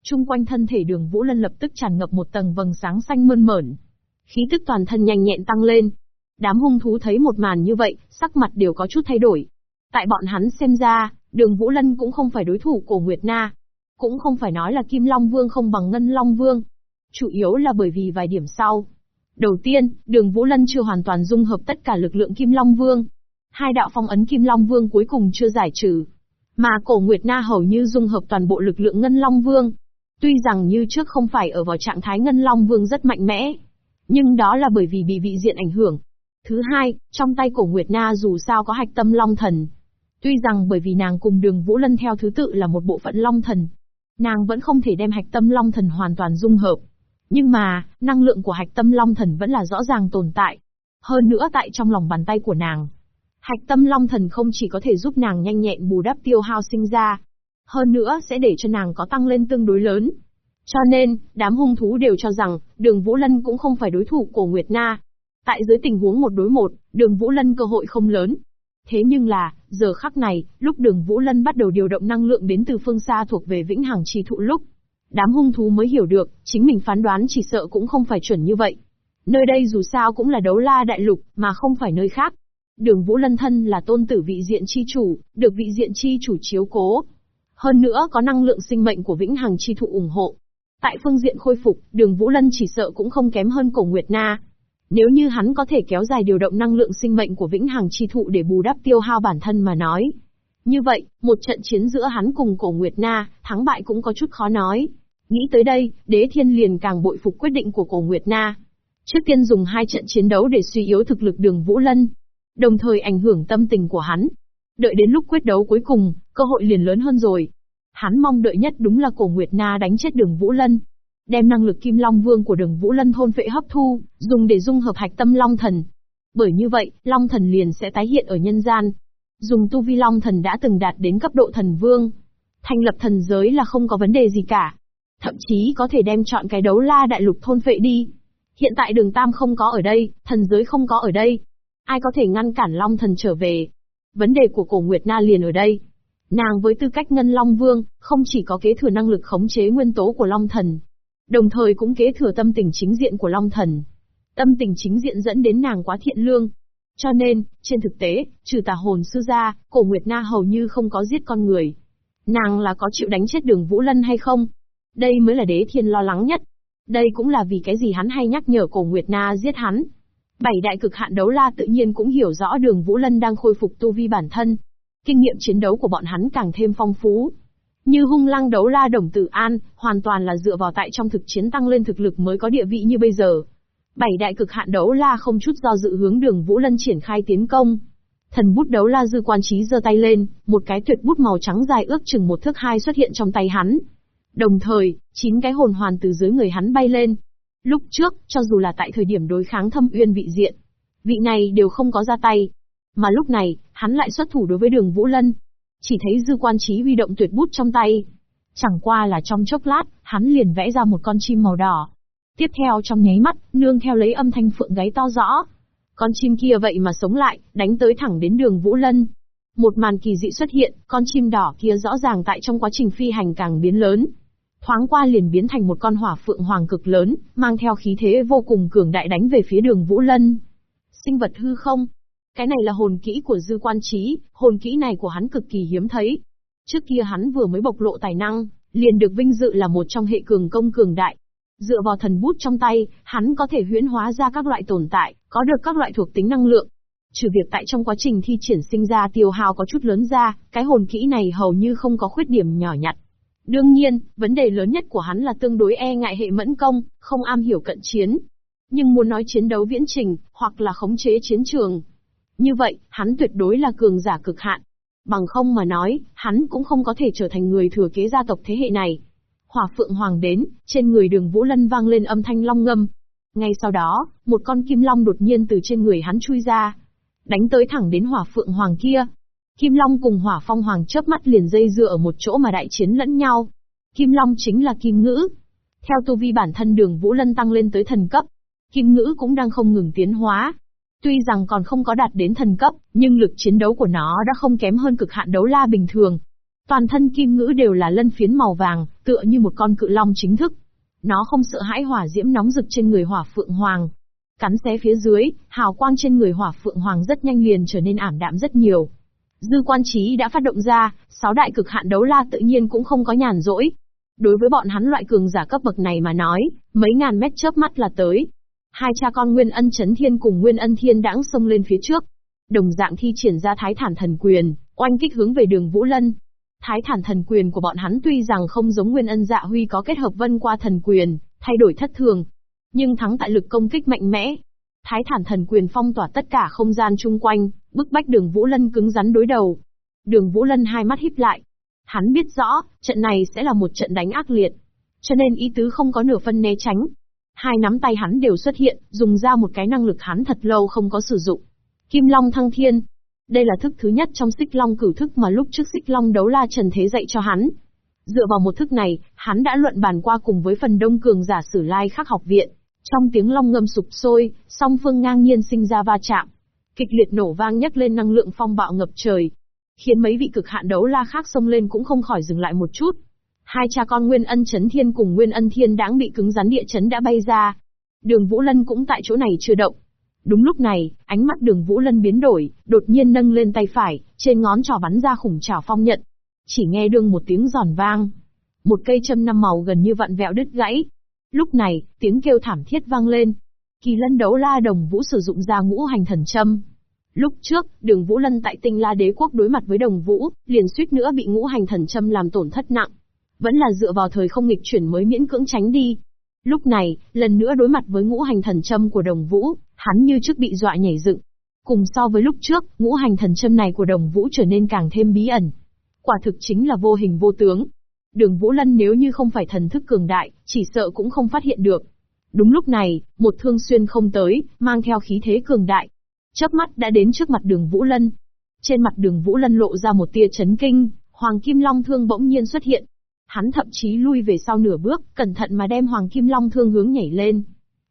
Trung quanh thân thể đường Vũ Lân lập tức tràn ngập một tầng vầng sáng xanh mơn mởn. Khí tức toàn thân nhanh nhẹn tăng lên. Đám hung thú thấy một màn như vậy, sắc mặt đều có chút thay đổi. Tại bọn hắn xem ra, đường Vũ Lân cũng không phải đối thủ của Nguyệt Na. Cũng không phải nói là Kim Long Vương không bằng Ngân Long Vương. Chủ yếu là bởi vì vài điểm sau. Đầu tiên, đường Vũ Lân chưa hoàn toàn dung hợp tất cả lực lượng Kim Long Vương. Hai đạo phong ấn Kim Long Vương cuối cùng chưa giải trừ. Mà cổ Nguyệt Na hầu như dung hợp toàn bộ lực lượng Ngân Long Vương. Tuy rằng như trước không phải ở vào trạng thái Ngân Long Vương rất mạnh mẽ, nhưng đó là bởi vì bị vị diện ảnh hưởng. Thứ hai, trong tay cổ Nguyệt Na dù sao có hạch tâm Long Thần. Tuy rằng bởi vì nàng cùng đường Vũ Lân theo thứ tự là một bộ phận Long Thần, nàng vẫn không thể đem hạch tâm Long Thần hoàn toàn dung hợp. Nhưng mà, năng lượng của hạch tâm Long Thần vẫn là rõ ràng tồn tại. Hơn nữa tại trong lòng bàn tay của nàng. Hạch tâm Long Thần không chỉ có thể giúp nàng nhanh nhẹn bù đắp tiêu hao sinh ra, hơn nữa sẽ để cho nàng có tăng lên tương đối lớn. Cho nên, đám hung thú đều cho rằng, đường Vũ Lân cũng không phải đối thủ của Nguyệt Na. Tại dưới tình huống một đối một, đường Vũ Lân cơ hội không lớn. Thế nhưng là, giờ khắc này, lúc đường Vũ Lân bắt đầu điều động năng lượng đến từ phương xa thuộc về Vĩnh Hằng Trì Thụ lúc, đám hung thú mới hiểu được, chính mình phán đoán chỉ sợ cũng không phải chuẩn như vậy. Nơi đây dù sao cũng là đấu la đại lục, mà không phải nơi khác. Đường Vũ Lân thân là tôn tử vị diện chi chủ, được vị diện chi chủ chiếu cố. Hơn nữa có năng lượng sinh mệnh của Vĩnh Hằng chi thụ ủng hộ. Tại phương diện khôi phục, đường Vũ Lân chỉ sợ cũng không kém hơn cổ Nguyệt Na. Nếu như hắn có thể kéo dài điều động năng lượng sinh mệnh của Vĩnh Hằng chi thụ để bù đắp tiêu hao bản thân mà nói. Như vậy, một trận chiến giữa hắn cùng cổ Nguyệt Na, thắng bại cũng có chút khó nói. Nghĩ tới đây, đế thiên liền càng bội phục quyết định của cổ Nguyệt Na. Trước tiên dùng hai trận chiến đấu để suy yếu thực lực đường Vũ Lân, đồng thời ảnh hưởng tâm tình của hắn. Đợi đến lúc quyết đấu cuối cùng, cơ hội liền lớn hơn rồi. Hắn mong đợi nhất đúng là cổ Nguyệt Na đánh chết đường Vũ Lân. Đem năng lực Kim Long Vương của đường Vũ Lân thôn phệ hấp thu, dùng để dung hợp hạch tâm Long Thần. Bởi như vậy, Long Thần liền sẽ tái hiện ở nhân gian. Dùng tu vi Long Thần đã từng đạt đến cấp độ thần vương. Thành lập thần giới là không có vấn đề gì cả. Thậm chí có thể đem chọn cái đấu la đại lục thôn phệ đi. Hiện tại đường Tam không có ở đây, thần giới không có ở đây, Ai có thể ngăn cản Long Thần trở về? Vấn đề của cổ Nguyệt Na liền ở đây. Nàng với tư cách Ngân Long Vương, không chỉ có kế thừa năng lực khống chế nguyên tố của Long Thần, đồng thời cũng kế thừa tâm tình chính diện của Long Thần. Tâm tình chính diện dẫn đến nàng quá thiện lương. Cho nên, trên thực tế, trừ tà hồn sư ra, cổ Nguyệt Na hầu như không có giết con người. Nàng là có chịu đánh chết đường Vũ Lân hay không? Đây mới là đế thiên lo lắng nhất. Đây cũng là vì cái gì hắn hay nhắc nhở cổ Nguyệt Na giết hắn. Bảy đại cực hạn đấu la tự nhiên cũng hiểu rõ đường Vũ Lân đang khôi phục tu vi bản thân. Kinh nghiệm chiến đấu của bọn hắn càng thêm phong phú. Như hung lăng đấu la đồng tử an, hoàn toàn là dựa vào tại trong thực chiến tăng lên thực lực mới có địa vị như bây giờ. Bảy đại cực hạn đấu la không chút do dự hướng đường Vũ Lân triển khai tiến công. Thần bút đấu la dư quan trí giơ tay lên, một cái tuyệt bút màu trắng dài ước chừng một thước hai xuất hiện trong tay hắn. Đồng thời, chín cái hồn hoàn từ dưới người hắn bay lên, Lúc trước, cho dù là tại thời điểm đối kháng thâm uyên vị diện, vị này đều không có ra tay. Mà lúc này, hắn lại xuất thủ đối với đường Vũ Lân. Chỉ thấy dư quan trí huy động tuyệt bút trong tay. Chẳng qua là trong chốc lát, hắn liền vẽ ra một con chim màu đỏ. Tiếp theo trong nháy mắt, nương theo lấy âm thanh phượng gáy to rõ. Con chim kia vậy mà sống lại, đánh tới thẳng đến đường Vũ Lân. Một màn kỳ dị xuất hiện, con chim đỏ kia rõ ràng tại trong quá trình phi hành càng biến lớn thoáng qua liền biến thành một con hỏa phượng hoàng cực lớn, mang theo khí thế vô cùng cường đại đánh về phía đường Vũ Lân. Sinh vật hư không? Cái này là hồn kỹ của dư quan trí, hồn kỹ này của hắn cực kỳ hiếm thấy. Trước kia hắn vừa mới bộc lộ tài năng, liền được vinh dự là một trong hệ cường công cường đại. Dựa vào thần bút trong tay, hắn có thể huyễn hóa ra các loại tồn tại, có được các loại thuộc tính năng lượng. Trừ việc tại trong quá trình thi triển sinh ra tiêu hao có chút lớn ra, cái hồn kỹ này hầu như không có khuyết điểm nhỏ nhặt. Đương nhiên, vấn đề lớn nhất của hắn là tương đối e ngại hệ mẫn công, không am hiểu cận chiến. Nhưng muốn nói chiến đấu viễn trình, hoặc là khống chế chiến trường. Như vậy, hắn tuyệt đối là cường giả cực hạn. Bằng không mà nói, hắn cũng không có thể trở thành người thừa kế gia tộc thế hệ này. Hỏa phượng hoàng đến, trên người đường Vũ Lân vang lên âm thanh long ngâm. Ngay sau đó, một con kim long đột nhiên từ trên người hắn chui ra. Đánh tới thẳng đến hỏa phượng hoàng kia, Kim Long cùng Hỏa Phong Hoàng chớp mắt liền dây dưa ở một chỗ mà đại chiến lẫn nhau. Kim Long chính là Kim Ngữ. Theo tu vi bản thân đường Vũ Lân tăng lên tới thần cấp, Kim Ngữ cũng đang không ngừng tiến hóa. Tuy rằng còn không có đạt đến thần cấp, nhưng lực chiến đấu của nó đã không kém hơn cực hạn đấu la bình thường. Toàn thân Kim Ngữ đều là lân phiến màu vàng, tựa như một con cự long chính thức. Nó không sợ hãi hỏa diễm nóng rực trên người hỏa phượng hoàng. Cắn xé phía dưới, hào quang trên người hỏa phượng hoàng rất nhanh liền trở nên ảm đạm rất nhiều. Dư quan trí đã phát động ra, sáu đại cực hạn đấu la tự nhiên cũng không có nhàn rỗi. Đối với bọn hắn loại cường giả cấp bậc này mà nói, mấy ngàn mét chớp mắt là tới. Hai cha con Nguyên Ân Chấn Thiên cùng Nguyên Ân Thiên đãng xông lên phía trước. Đồng dạng thi triển ra thái thản thần quyền, oanh kích hướng về đường Vũ Lân. Thái thản thần quyền của bọn hắn tuy rằng không giống Nguyên Ân Dạ Huy có kết hợp vân qua thần quyền, thay đổi thất thường, nhưng thắng tại lực công kích mạnh mẽ. Thái thản thần quyền phong tỏa tất cả không gian chung quanh, bức bách đường Vũ Lân cứng rắn đối đầu. Đường Vũ Lân hai mắt híp lại. Hắn biết rõ, trận này sẽ là một trận đánh ác liệt. Cho nên ý tứ không có nửa phân né tránh. Hai nắm tay hắn đều xuất hiện, dùng ra một cái năng lực hắn thật lâu không có sử dụng. Kim Long Thăng Thiên. Đây là thức thứ nhất trong xích long cửu thức mà lúc trước xích long đấu la trần thế dạy cho hắn. Dựa vào một thức này, hắn đã luận bàn qua cùng với phần đông cường giả sử lai khắc học viện. Trong tiếng long ngâm sụp sôi, song phương ngang nhiên sinh ra va chạm. Kịch liệt nổ vang nhấc lên năng lượng phong bạo ngập trời. Khiến mấy vị cực hạn đấu la khác xông lên cũng không khỏi dừng lại một chút. Hai cha con Nguyên Ân Chấn Thiên cùng Nguyên Ân Thiên đáng bị cứng rắn địa chấn đã bay ra. Đường Vũ Lân cũng tại chỗ này chưa động. Đúng lúc này, ánh mắt đường Vũ Lân biến đổi, đột nhiên nâng lên tay phải, trên ngón trỏ bắn ra khủng trảo phong nhận. Chỉ nghe đương một tiếng giòn vang. Một cây châm năm màu gần như vặn vẹo đứt gãy, Lúc này, tiếng kêu thảm thiết vang lên. Kỳ lân đấu la đồng vũ sử dụng ra ngũ hành thần châm. Lúc trước, đường Vũ Lân tại tinh la đế quốc đối mặt với đồng vũ, liền suýt nữa bị ngũ hành thần châm làm tổn thất nặng. Vẫn là dựa vào thời không nghịch chuyển mới miễn cưỡng tránh đi. Lúc này, lần nữa đối mặt với ngũ hành thần châm của đồng vũ, hắn như trước bị dọa nhảy dựng. Cùng so với lúc trước, ngũ hành thần châm này của đồng vũ trở nên càng thêm bí ẩn. Quả thực chính là vô hình vô tướng, Đường Vũ Lân nếu như không phải thần thức cường đại, chỉ sợ cũng không phát hiện được. Đúng lúc này, một thương xuyên không tới, mang theo khí thế cường đại. Chớp mắt đã đến trước mặt đường Vũ Lân. Trên mặt đường Vũ Lân lộ ra một tia chấn kinh, Hoàng Kim Long thương bỗng nhiên xuất hiện. Hắn thậm chí lui về sau nửa bước, cẩn thận mà đem Hoàng Kim Long thương hướng nhảy lên.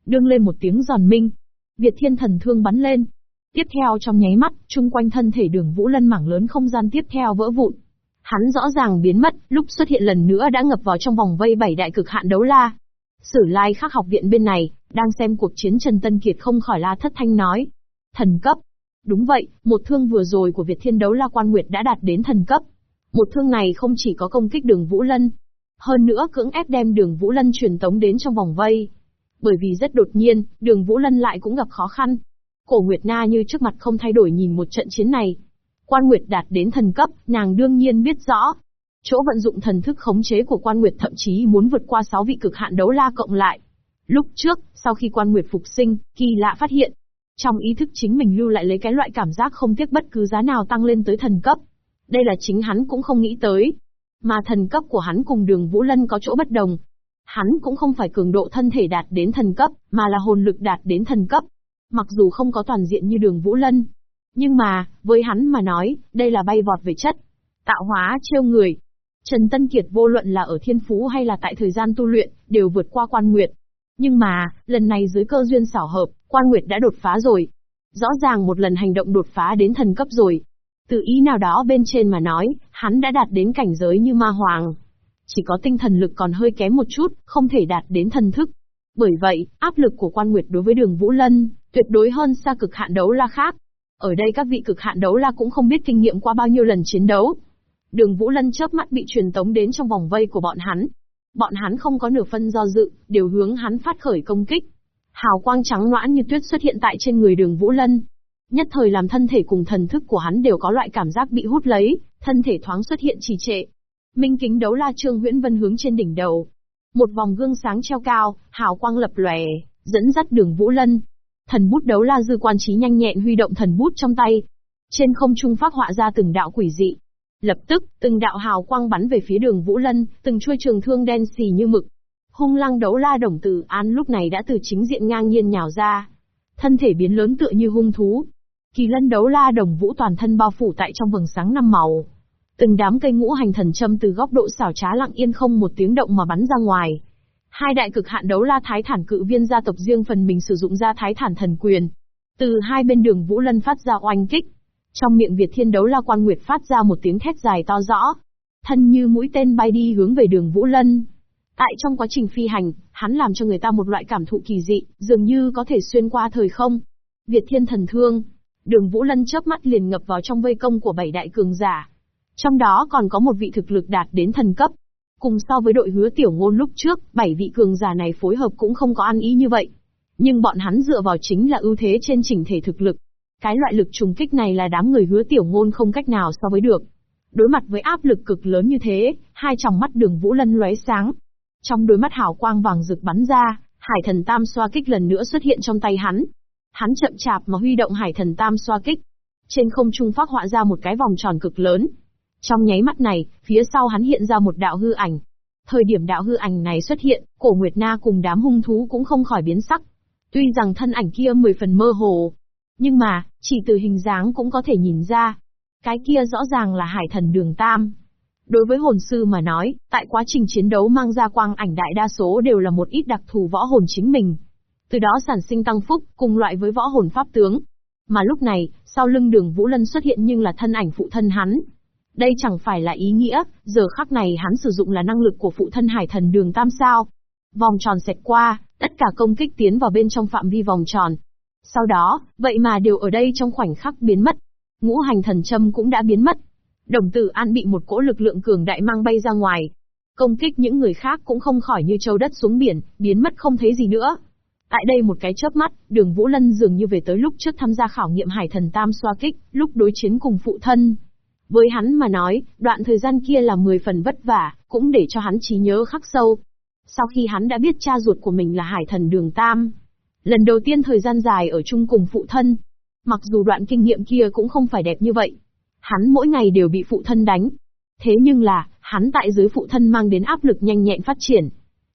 Đương lên một tiếng giòn minh. Việt Thiên Thần thương bắn lên. Tiếp theo trong nháy mắt, chung quanh thân thể đường Vũ Lân mảng lớn không gian tiếp theo vỡ vụn. Hắn rõ ràng biến mất, lúc xuất hiện lần nữa đã ngập vào trong vòng vây bảy đại cực hạn đấu la. Sử lai khắc học viện bên này, đang xem cuộc chiến Trần Tân Kiệt không khỏi la thất thanh nói. Thần cấp. Đúng vậy, một thương vừa rồi của Việt Thiên đấu la quan nguyệt đã đạt đến thần cấp. Một thương này không chỉ có công kích đường Vũ Lân, hơn nữa cưỡng ép đem đường Vũ Lân truyền tống đến trong vòng vây. Bởi vì rất đột nhiên, đường Vũ Lân lại cũng gặp khó khăn. Cổ Nguyệt Na như trước mặt không thay đổi nhìn một trận chiến này, Quan Nguyệt đạt đến thần cấp, nàng đương nhiên biết rõ. Chỗ vận dụng thần thức khống chế của Quan Nguyệt thậm chí muốn vượt qua 6 vị cực hạn đấu la cộng lại. Lúc trước, sau khi Quan Nguyệt phục sinh, kỳ lạ phát hiện. Trong ý thức chính mình lưu lại lấy cái loại cảm giác không tiếc bất cứ giá nào tăng lên tới thần cấp. Đây là chính hắn cũng không nghĩ tới. Mà thần cấp của hắn cùng đường Vũ Lân có chỗ bất đồng. Hắn cũng không phải cường độ thân thể đạt đến thần cấp, mà là hồn lực đạt đến thần cấp. Mặc dù không có toàn diện như đường Vũ Lân, nhưng mà, với hắn mà nói, đây là bay vọt về chất. Tạo hóa trêu người. Trần Tân Kiệt vô luận là ở thiên phú hay là tại thời gian tu luyện, đều vượt qua quan nguyệt. Nhưng mà, lần này dưới cơ duyên xảo hợp, quan nguyệt đã đột phá rồi. Rõ ràng một lần hành động đột phá đến thần cấp rồi. Từ ý nào đó bên trên mà nói, hắn đã đạt đến cảnh giới như ma hoàng. Chỉ có tinh thần lực còn hơi kém một chút, không thể đạt đến thần thức. Bởi vậy, áp lực của quan nguyệt đối với đường Vũ Lân, tuyệt đối hơn xa cực hạn đấu la khác. Ở đây các vị cực hạn đấu la cũng không biết kinh nghiệm qua bao nhiêu lần chiến đấu. Đường Vũ Lân chớp mắt bị truyền tống đến trong vòng vây của bọn hắn. Bọn hắn không có nửa phân do dự, đều hướng hắn phát khởi công kích. Hào quang trắng noãn như tuyết xuất hiện tại trên người đường Vũ Lân. Nhất thời làm thân thể cùng thần thức của hắn đều có loại cảm giác bị hút lấy, thân thể thoáng xuất hiện trì trệ. Minh kính đấu la Trương Huyễn Vân hướng trên đỉnh đầu. Một vòng gương sáng treo cao, hào quang lập lòe, dẫn dắt đường Vũ Lân, Thần bút đấu la dư quan trí nhanh nhẹn huy động thần bút trong tay. Trên không trung phát họa ra từng đạo quỷ dị. Lập tức, từng đạo hào quang bắn về phía đường Vũ Lân, từng chuôi trường thương đen xì như mực. Hung lăng đấu la đồng tử an lúc này đã từ chính diện ngang nhiên nhào ra. Thân thể biến lớn tựa như hung thú. Kỳ lân đấu la đồng vũ toàn thân bao phủ tại trong vầng sáng năm màu. Từng đám cây ngũ hành thần châm từ góc độ xảo trá lặng yên không một tiếng động mà bắn ra ngoài. Hai đại cực hạn đấu la thái thản cự viên gia tộc riêng phần mình sử dụng ra thái thản thần quyền. Từ hai bên đường Vũ Lân phát ra oanh kích. Trong miệng Việt Thiên đấu la quan nguyệt phát ra một tiếng thét dài to rõ. Thân như mũi tên bay đi hướng về đường Vũ Lân. Tại trong quá trình phi hành, hắn làm cho người ta một loại cảm thụ kỳ dị, dường như có thể xuyên qua thời không. Việt Thiên thần thương. Đường Vũ Lân chớp mắt liền ngập vào trong vây công của bảy đại cường giả. Trong đó còn có một vị thực lực đạt đến thần cấp, Cùng so với đội hứa tiểu ngôn lúc trước, bảy vị cường giả này phối hợp cũng không có ăn ý như vậy. Nhưng bọn hắn dựa vào chính là ưu thế trên chỉnh thể thực lực. Cái loại lực trùng kích này là đám người hứa tiểu ngôn không cách nào so với được. Đối mặt với áp lực cực lớn như thế, hai tròng mắt đường Vũ Lân lóe sáng. Trong đôi mắt hào quang vàng rực bắn ra, hải thần tam xoa kích lần nữa xuất hiện trong tay hắn. Hắn chậm chạp mà huy động hải thần tam xoa kích. Trên không trung phát họa ra một cái vòng tròn cực lớn. Trong nháy mắt này, phía sau hắn hiện ra một đạo hư ảnh. Thời điểm đạo hư ảnh này xuất hiện, cổ Nguyệt Na cùng đám hung thú cũng không khỏi biến sắc. Tuy rằng thân ảnh kia mười phần mơ hồ, nhưng mà, chỉ từ hình dáng cũng có thể nhìn ra. Cái kia rõ ràng là hải thần đường tam. Đối với hồn sư mà nói, tại quá trình chiến đấu mang ra quang ảnh đại đa số đều là một ít đặc thù võ hồn chính mình. Từ đó sản sinh tăng phúc, cùng loại với võ hồn pháp tướng. Mà lúc này, sau lưng đường Vũ Lân xuất hiện nhưng là thân ảnh phụ thân hắn. Đây chẳng phải là ý nghĩa, giờ khắc này hắn sử dụng là năng lực của phụ thân hải thần đường tam sao. Vòng tròn xẹt qua, tất cả công kích tiến vào bên trong phạm vi vòng tròn. Sau đó, vậy mà đều ở đây trong khoảnh khắc biến mất. Ngũ hành thần châm cũng đã biến mất. Đồng tử an bị một cỗ lực lượng cường đại mang bay ra ngoài. Công kích những người khác cũng không khỏi như châu đất xuống biển, biến mất không thấy gì nữa. Tại đây một cái chớp mắt, đường Vũ Lân dường như về tới lúc trước tham gia khảo nghiệm hải thần tam xoa kích, lúc đối chiến cùng phụ thân. Với hắn mà nói, đoạn thời gian kia là 10 phần vất vả, cũng để cho hắn trí nhớ khắc sâu. Sau khi hắn đã biết cha ruột của mình là hải thần đường Tam, lần đầu tiên thời gian dài ở chung cùng phụ thân, mặc dù đoạn kinh nghiệm kia cũng không phải đẹp như vậy. Hắn mỗi ngày đều bị phụ thân đánh. Thế nhưng là, hắn tại dưới phụ thân mang đến áp lực nhanh nhẹn phát triển.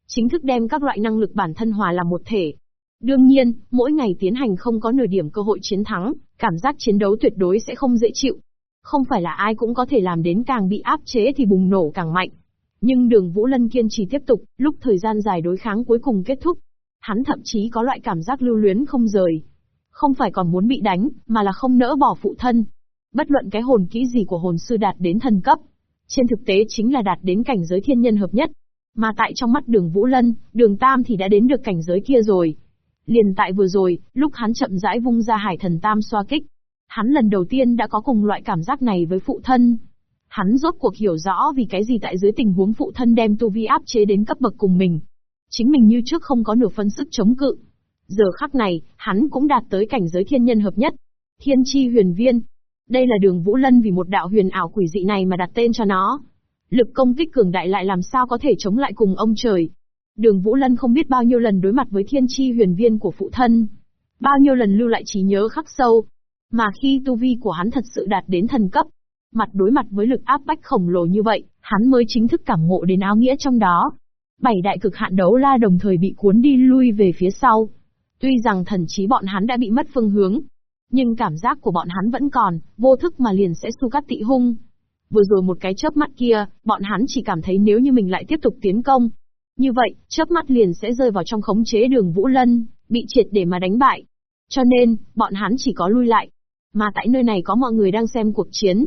Chính thức đem các loại năng lực bản thân hòa làm một thể. Đương nhiên, mỗi ngày tiến hành không có nửa điểm cơ hội chiến thắng, cảm giác chiến đấu tuyệt đối sẽ không dễ chịu. Không phải là ai cũng có thể làm đến càng bị áp chế thì bùng nổ càng mạnh. Nhưng đường Vũ Lân kiên trì tiếp tục, lúc thời gian dài đối kháng cuối cùng kết thúc. Hắn thậm chí có loại cảm giác lưu luyến không rời. Không phải còn muốn bị đánh, mà là không nỡ bỏ phụ thân. Bất luận cái hồn kỹ gì của hồn sư đạt đến thần cấp. Trên thực tế chính là đạt đến cảnh giới thiên nhân hợp nhất. Mà tại trong mắt đường Vũ Lân, đường Tam thì đã đến được cảnh giới kia rồi. Liền tại vừa rồi, lúc hắn chậm rãi vung ra hải thần Tam xoa kích, Hắn lần đầu tiên đã có cùng loại cảm giác này với phụ thân. Hắn rốt cuộc hiểu rõ vì cái gì tại dưới tình huống phụ thân đem tu vi áp chế đến cấp bậc cùng mình. Chính mình như trước không có nửa phân sức chống cự. Giờ khắc này, hắn cũng đạt tới cảnh giới thiên nhân hợp nhất. Thiên chi huyền viên. Đây là đường Vũ Lân vì một đạo huyền ảo quỷ dị này mà đặt tên cho nó. Lực công kích cường đại lại làm sao có thể chống lại cùng ông trời. Đường Vũ Lân không biết bao nhiêu lần đối mặt với thiên chi huyền viên của phụ thân. Bao nhiêu lần lưu lại trí nhớ khắc sâu, mà khi tu vi của hắn thật sự đạt đến thần cấp, mặt đối mặt với lực áp bách khổng lồ như vậy, hắn mới chính thức cảm ngộ đến áo nghĩa trong đó. Bảy đại cực hạn đấu la đồng thời bị cuốn đi lui về phía sau. Tuy rằng thần trí bọn hắn đã bị mất phương hướng, nhưng cảm giác của bọn hắn vẫn còn, vô thức mà liền sẽ su cắt tị hung. Vừa rồi một cái chớp mắt kia, bọn hắn chỉ cảm thấy nếu như mình lại tiếp tục tiến công. Như vậy, chớp mắt liền sẽ rơi vào trong khống chế đường Vũ Lân, bị triệt để mà đánh bại. Cho nên, bọn hắn chỉ có lui lại, mà tại nơi này có mọi người đang xem cuộc chiến.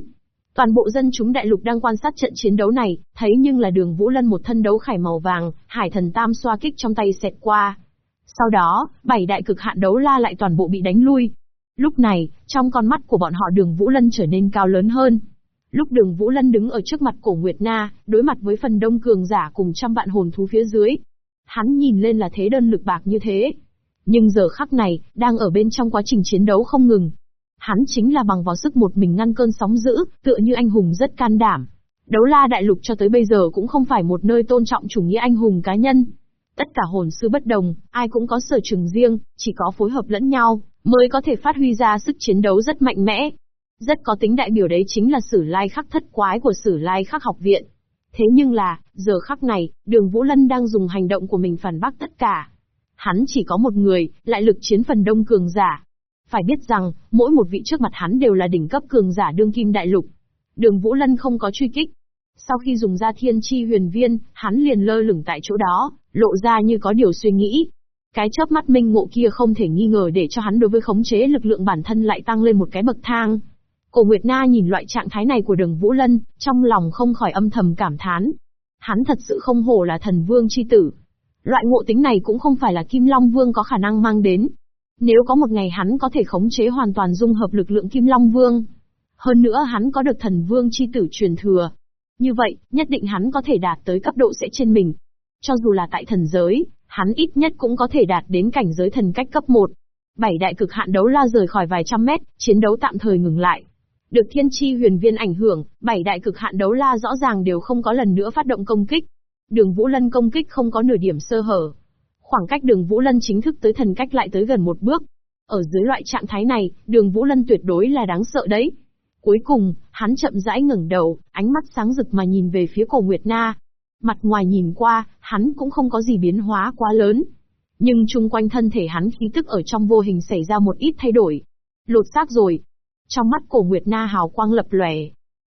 Toàn bộ dân chúng đại lục đang quan sát trận chiến đấu này, thấy nhưng là đường Vũ Lân một thân đấu khải màu vàng, hải thần tam xoa kích trong tay xẹt qua. Sau đó, bảy đại cực hạn đấu la lại toàn bộ bị đánh lui. Lúc này, trong con mắt của bọn họ đường Vũ Lân trở nên cao lớn hơn. Lúc đường Vũ Lân đứng ở trước mặt cổ Nguyệt Na, đối mặt với phần đông cường giả cùng trăm vạn hồn thú phía dưới. Hắn nhìn lên là thế đơn lực bạc như thế. Nhưng giờ khắc này, đang ở bên trong quá trình chiến đấu không ngừng, Hắn chính là bằng vào sức một mình ngăn cơn sóng dữ, tựa như anh hùng rất can đảm. Đấu la đại lục cho tới bây giờ cũng không phải một nơi tôn trọng chủ nghĩa anh hùng cá nhân. Tất cả hồn sư bất đồng, ai cũng có sở trường riêng, chỉ có phối hợp lẫn nhau, mới có thể phát huy ra sức chiến đấu rất mạnh mẽ. Rất có tính đại biểu đấy chính là sử lai khắc thất quái của sử lai khắc học viện. Thế nhưng là, giờ khắc này, đường Vũ Lân đang dùng hành động của mình phản bác tất cả. Hắn chỉ có một người, lại lực chiến phần đông cường giả, phải biết rằng, mỗi một vị trước mặt hắn đều là đỉnh cấp cường giả đương kim đại lục. Đường Vũ Lân không có truy kích. Sau khi dùng ra thiên chi huyền viên, hắn liền lơ lửng tại chỗ đó, lộ ra như có điều suy nghĩ. Cái chớp mắt minh ngộ kia không thể nghi ngờ để cho hắn đối với khống chế lực lượng bản thân lại tăng lên một cái bậc thang. Cổ Nguyệt Na nhìn loại trạng thái này của đường Vũ Lân, trong lòng không khỏi âm thầm cảm thán. Hắn thật sự không hổ là thần vương chi tử. Loại ngộ tính này cũng không phải là Kim Long Vương có khả năng mang đến, nếu có một ngày hắn có thể khống chế hoàn toàn dung hợp lực lượng Kim Long Vương, hơn nữa hắn có được thần vương chi tử truyền thừa, như vậy, nhất định hắn có thể đạt tới cấp độ sẽ trên mình. Cho dù là tại thần giới, hắn ít nhất cũng có thể đạt đến cảnh giới thần cách cấp 1. Bảy đại cực hạn đấu la rời khỏi vài trăm mét, chiến đấu tạm thời ngừng lại. Được thiên chi huyền viên ảnh hưởng, bảy đại cực hạn đấu la rõ ràng đều không có lần nữa phát động công kích. Đường Vũ Lân công kích không có nửa điểm sơ hở. Khoảng cách đường Vũ Lân chính thức tới thần cách lại tới gần một bước. Ở dưới loại trạng thái này, đường Vũ Lân tuyệt đối là đáng sợ đấy. Cuối cùng, hắn chậm rãi ngẩng đầu, ánh mắt sáng rực mà nhìn về phía cổ Nguyệt Na. Mặt ngoài nhìn qua, hắn cũng không có gì biến hóa quá lớn. Nhưng chung quanh thân thể hắn khí tức ở trong vô hình xảy ra một ít thay đổi. Lột xác rồi. Trong mắt cổ Nguyệt Na hào quang lập lòe.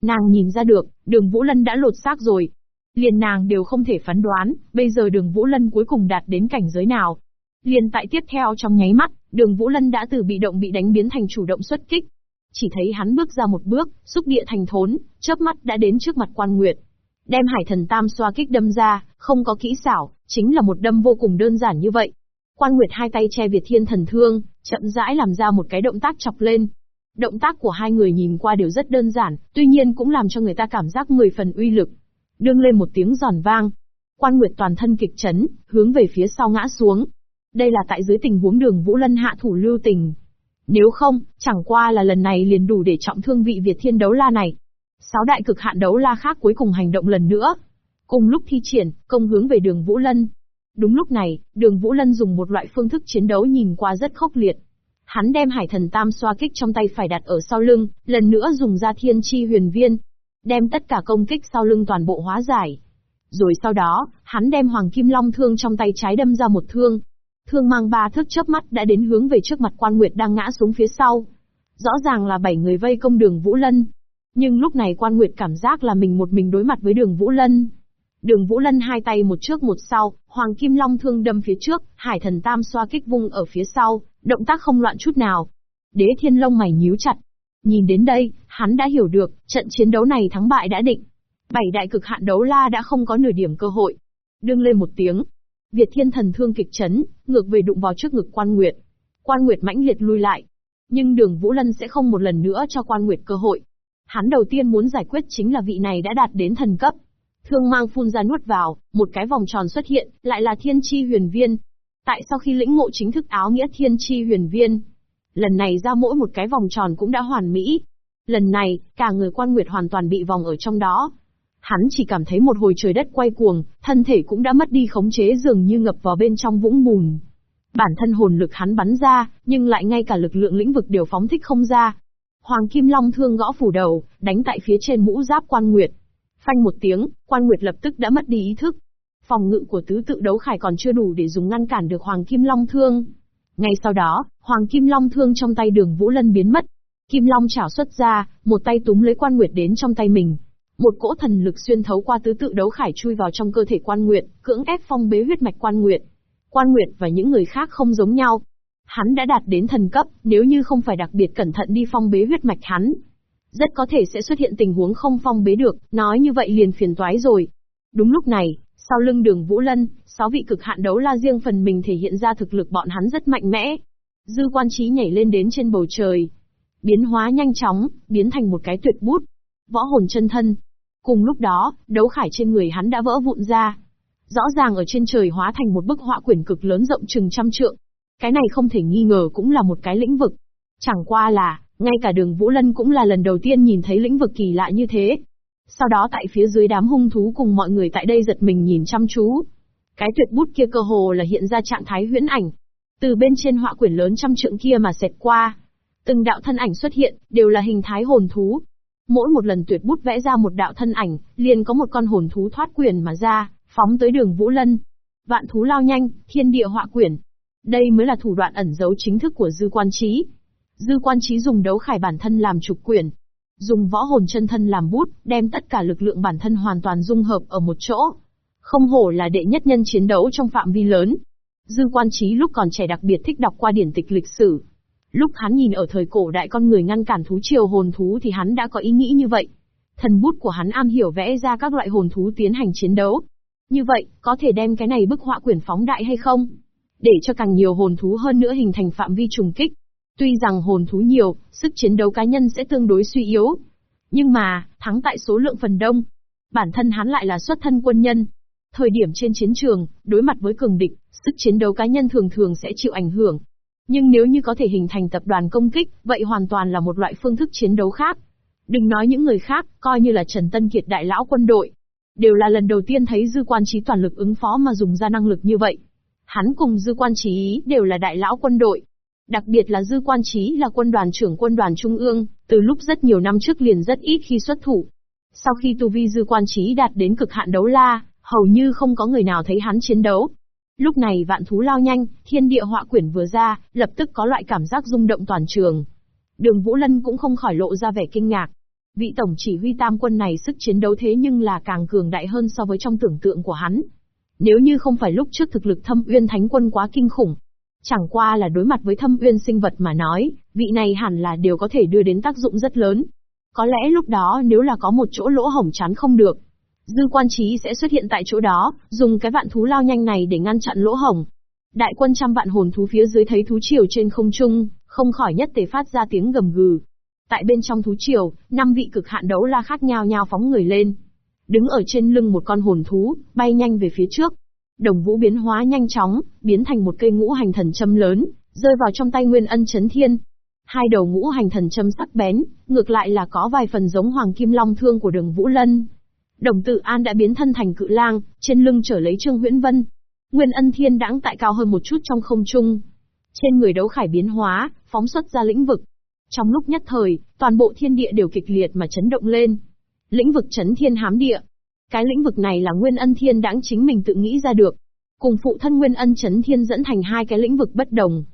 Nàng nhìn ra được, đường Vũ Lân đã lột xác rồi. Liền nàng đều không thể phán đoán, bây giờ đường Vũ Lân cuối cùng đạt đến cảnh giới nào. Liền tại tiếp theo trong nháy mắt, đường Vũ Lân đã từ bị động bị đánh biến thành chủ động xuất kích. Chỉ thấy hắn bước ra một bước, xúc địa thành thốn, chớp mắt đã đến trước mặt quan nguyệt. Đem hải thần tam xoa kích đâm ra, không có kỹ xảo, chính là một đâm vô cùng đơn giản như vậy. Quan Nguyệt hai tay che Việt Thiên thần thương, chậm rãi làm ra một cái động tác chọc lên. Động tác của hai người nhìn qua đều rất đơn giản, tuy nhiên cũng làm cho người ta cảm giác mười phần uy lực. Đương lên một tiếng giòn vang. Quan Nguyệt toàn thân kịch chấn, hướng về phía sau ngã xuống. Đây là tại dưới tình huống đường Vũ Lân hạ thủ lưu tình. Nếu không, chẳng qua là lần này liền đủ để trọng thương vị Việt Thiên đấu la này. Sáu đại cực hạn đấu la khác cuối cùng hành động lần nữa. Cùng lúc thi triển, công hướng về đường Vũ Lân. Đúng lúc này, đường Vũ Lân dùng một loại phương thức chiến đấu nhìn qua rất khốc liệt. Hắn đem hải thần tam xoa kích trong tay phải đặt ở sau lưng, lần nữa dùng ra thiên chi huyền viên. Đem tất cả công kích sau lưng toàn bộ hóa giải. Rồi sau đó, hắn đem hoàng kim long thương trong tay trái đâm ra một thương. Thương mang ba thước chớp mắt đã đến hướng về trước mặt quan nguyệt đang ngã xuống phía sau. Rõ ràng là bảy người vây công đường Vũ Lân. Nhưng lúc này quan nguyệt cảm giác là mình một mình đối mặt với đường Vũ Lân. Đường Vũ Lân hai tay một trước một sau, Hoàng Kim Long thương đâm phía trước, Hải Thần Tam xoa kích vung ở phía sau, động tác không loạn chút nào. Đế Thiên Long mày nhíu chặt. Nhìn đến đây, hắn đã hiểu được, trận chiến đấu này thắng bại đã định. Bảy đại cực hạn đấu la đã không có nửa điểm cơ hội. Đương lên một tiếng. Việt Thiên Thần thương kịch chấn, ngược về đụng vào trước ngực Quan Nguyệt. Quan Nguyệt mãnh liệt lui lại. Nhưng đường Vũ Lân sẽ không một lần nữa cho Quan Nguyệt cơ hội. Hắn đầu tiên muốn giải quyết chính là vị này đã đạt đến thần cấp, Thương mang phun ra nuốt vào, một cái vòng tròn xuất hiện, lại là thiên chi huyền viên. Tại sau khi lĩnh ngộ chính thức áo nghĩa thiên chi huyền viên, lần này ra mỗi một cái vòng tròn cũng đã hoàn mỹ. Lần này, cả người quan nguyệt hoàn toàn bị vòng ở trong đó. Hắn chỉ cảm thấy một hồi trời đất quay cuồng, thân thể cũng đã mất đi khống chế dường như ngập vào bên trong vũng bùn. Bản thân hồn lực hắn bắn ra, nhưng lại ngay cả lực lượng lĩnh vực đều phóng thích không ra. Hoàng Kim Long thương gõ phủ đầu, đánh tại phía trên mũ giáp quan nguyệt. Phanh một tiếng, quan nguyệt lập tức đã mất đi ý thức. Phòng ngự của tứ tự đấu khải còn chưa đủ để dùng ngăn cản được Hoàng Kim Long Thương. Ngay sau đó, Hoàng Kim Long Thương trong tay đường Vũ Lân biến mất. Kim Long chảo xuất ra, một tay túm lấy quan nguyệt đến trong tay mình. Một cỗ thần lực xuyên thấu qua tứ tự đấu khải chui vào trong cơ thể quan nguyệt, cưỡng ép phong bế huyết mạch quan nguyệt. Quan nguyệt và những người khác không giống nhau. Hắn đã đạt đến thần cấp, nếu như không phải đặc biệt cẩn thận đi phong bế huyết mạch hắn, rất có thể sẽ xuất hiện tình huống không phong bế được, nói như vậy liền phiền toái rồi. Đúng lúc này, sau lưng đường Vũ Lân, sáu vị cực hạn đấu la riêng phần mình thể hiện ra thực lực bọn hắn rất mạnh mẽ. Dư quan trí nhảy lên đến trên bầu trời. Biến hóa nhanh chóng, biến thành một cái tuyệt bút. Võ hồn chân thân. Cùng lúc đó, đấu khải trên người hắn đã vỡ vụn ra. Rõ ràng ở trên trời hóa thành một bức họa quyển cực lớn rộng chừng trăm trượng. Cái này không thể nghi ngờ cũng là một cái lĩnh vực. Chẳng qua là, ngay cả đường Vũ Lân cũng là lần đầu tiên nhìn thấy lĩnh vực kỳ lạ như thế. Sau đó tại phía dưới đám hung thú cùng mọi người tại đây giật mình nhìn chăm chú. Cái tuyệt bút kia cơ hồ là hiện ra trạng thái huyễn ảnh. Từ bên trên họa quyển lớn trăm trượng kia mà xẹt qua. Từng đạo thân ảnh xuất hiện, đều là hình thái hồn thú. Mỗi một lần tuyệt bút vẽ ra một đạo thân ảnh, liền có một con hồn thú thoát quyển mà ra, phóng tới đường Vũ Lân. Vạn thú lao nhanh, thiên địa họa quyển. Đây mới là thủ đoạn ẩn giấu chính thức của dư quan trí. Dư quan trí dùng đấu khải bản thân làm trục quyển. Dùng võ hồn chân thân làm bút, đem tất cả lực lượng bản thân hoàn toàn dung hợp ở một chỗ. Không hổ là đệ nhất nhân chiến đấu trong phạm vi lớn. Dư quan trí lúc còn trẻ đặc biệt thích đọc qua điển tịch lịch sử. Lúc hắn nhìn ở thời cổ đại con người ngăn cản thú triều hồn thú thì hắn đã có ý nghĩ như vậy. Thần bút của hắn am hiểu vẽ ra các loại hồn thú tiến hành chiến đấu. Như vậy, có thể đem cái này bức họa quyển phóng đại hay không? Để cho càng nhiều hồn thú hơn nữa hình thành phạm vi trùng kích. Tuy rằng hồn thú nhiều, sức chiến đấu cá nhân sẽ tương đối suy yếu. Nhưng mà, thắng tại số lượng phần đông. Bản thân hắn lại là xuất thân quân nhân. Thời điểm trên chiến trường, đối mặt với cường địch, sức chiến đấu cá nhân thường thường sẽ chịu ảnh hưởng. Nhưng nếu như có thể hình thành tập đoàn công kích, vậy hoàn toàn là một loại phương thức chiến đấu khác. Đừng nói những người khác, coi như là Trần Tân Kiệt đại lão quân đội. Đều là lần đầu tiên thấy dư quan trí toàn lực ứng phó mà dùng ra năng lực như vậy. Hắn cùng dư quan trí đều là đại lão quân đội. Đặc biệt là dư quan trí là quân đoàn trưởng quân đoàn trung ương, từ lúc rất nhiều năm trước liền rất ít khi xuất thủ. Sau khi tu vi dư quan trí đạt đến cực hạn đấu la, hầu như không có người nào thấy hắn chiến đấu. Lúc này vạn thú lao nhanh, thiên địa họa quyển vừa ra, lập tức có loại cảm giác rung động toàn trường. Đường Vũ Lân cũng không khỏi lộ ra vẻ kinh ngạc. Vị tổng chỉ huy tam quân này sức chiến đấu thế nhưng là càng cường đại hơn so với trong tưởng tượng của hắn. Nếu như không phải lúc trước thực lực thâm uyên thánh quân quá kinh khủng, chẳng qua là đối mặt với thâm uyên sinh vật mà nói, vị này hẳn là đều có thể đưa đến tác dụng rất lớn. Có lẽ lúc đó nếu là có một chỗ lỗ hổng chắn không được, dư quan trí sẽ xuất hiện tại chỗ đó, dùng cái vạn thú lao nhanh này để ngăn chặn lỗ hổng. Đại quân trăm vạn hồn thú phía dưới thấy thú triều trên không trung, không khỏi nhất tề phát ra tiếng gầm gừ. Tại bên trong thú triều, năm vị cực hạn đấu la khác nhau nhau phóng người lên. Đứng ở trên lưng một con hồn thú, bay nhanh về phía trước. Đồng vũ biến hóa nhanh chóng, biến thành một cây ngũ hành thần châm lớn, rơi vào trong tay Nguyên Ân Chấn Thiên. Hai đầu ngũ hành thần châm sắc bén, ngược lại là có vài phần giống Hoàng Kim Long Thương của đường Vũ Lân. Đồng Tự An đã biến thân thành cự lang, trên lưng trở lấy Trương Huyễn Vân. Nguyên Ân Thiên đãng tại cao hơn một chút trong không trung. Trên người đấu khải biến hóa, phóng xuất ra lĩnh vực. Trong lúc nhất thời, toàn bộ thiên địa đều kịch liệt mà chấn động lên. Lĩnh vực chấn thiên hám địa. Cái lĩnh vực này là Nguyên Ân Thiên đãng chính mình tự nghĩ ra được. Cùng phụ thân Nguyên Ân chấn thiên dẫn thành hai cái lĩnh vực bất đồng.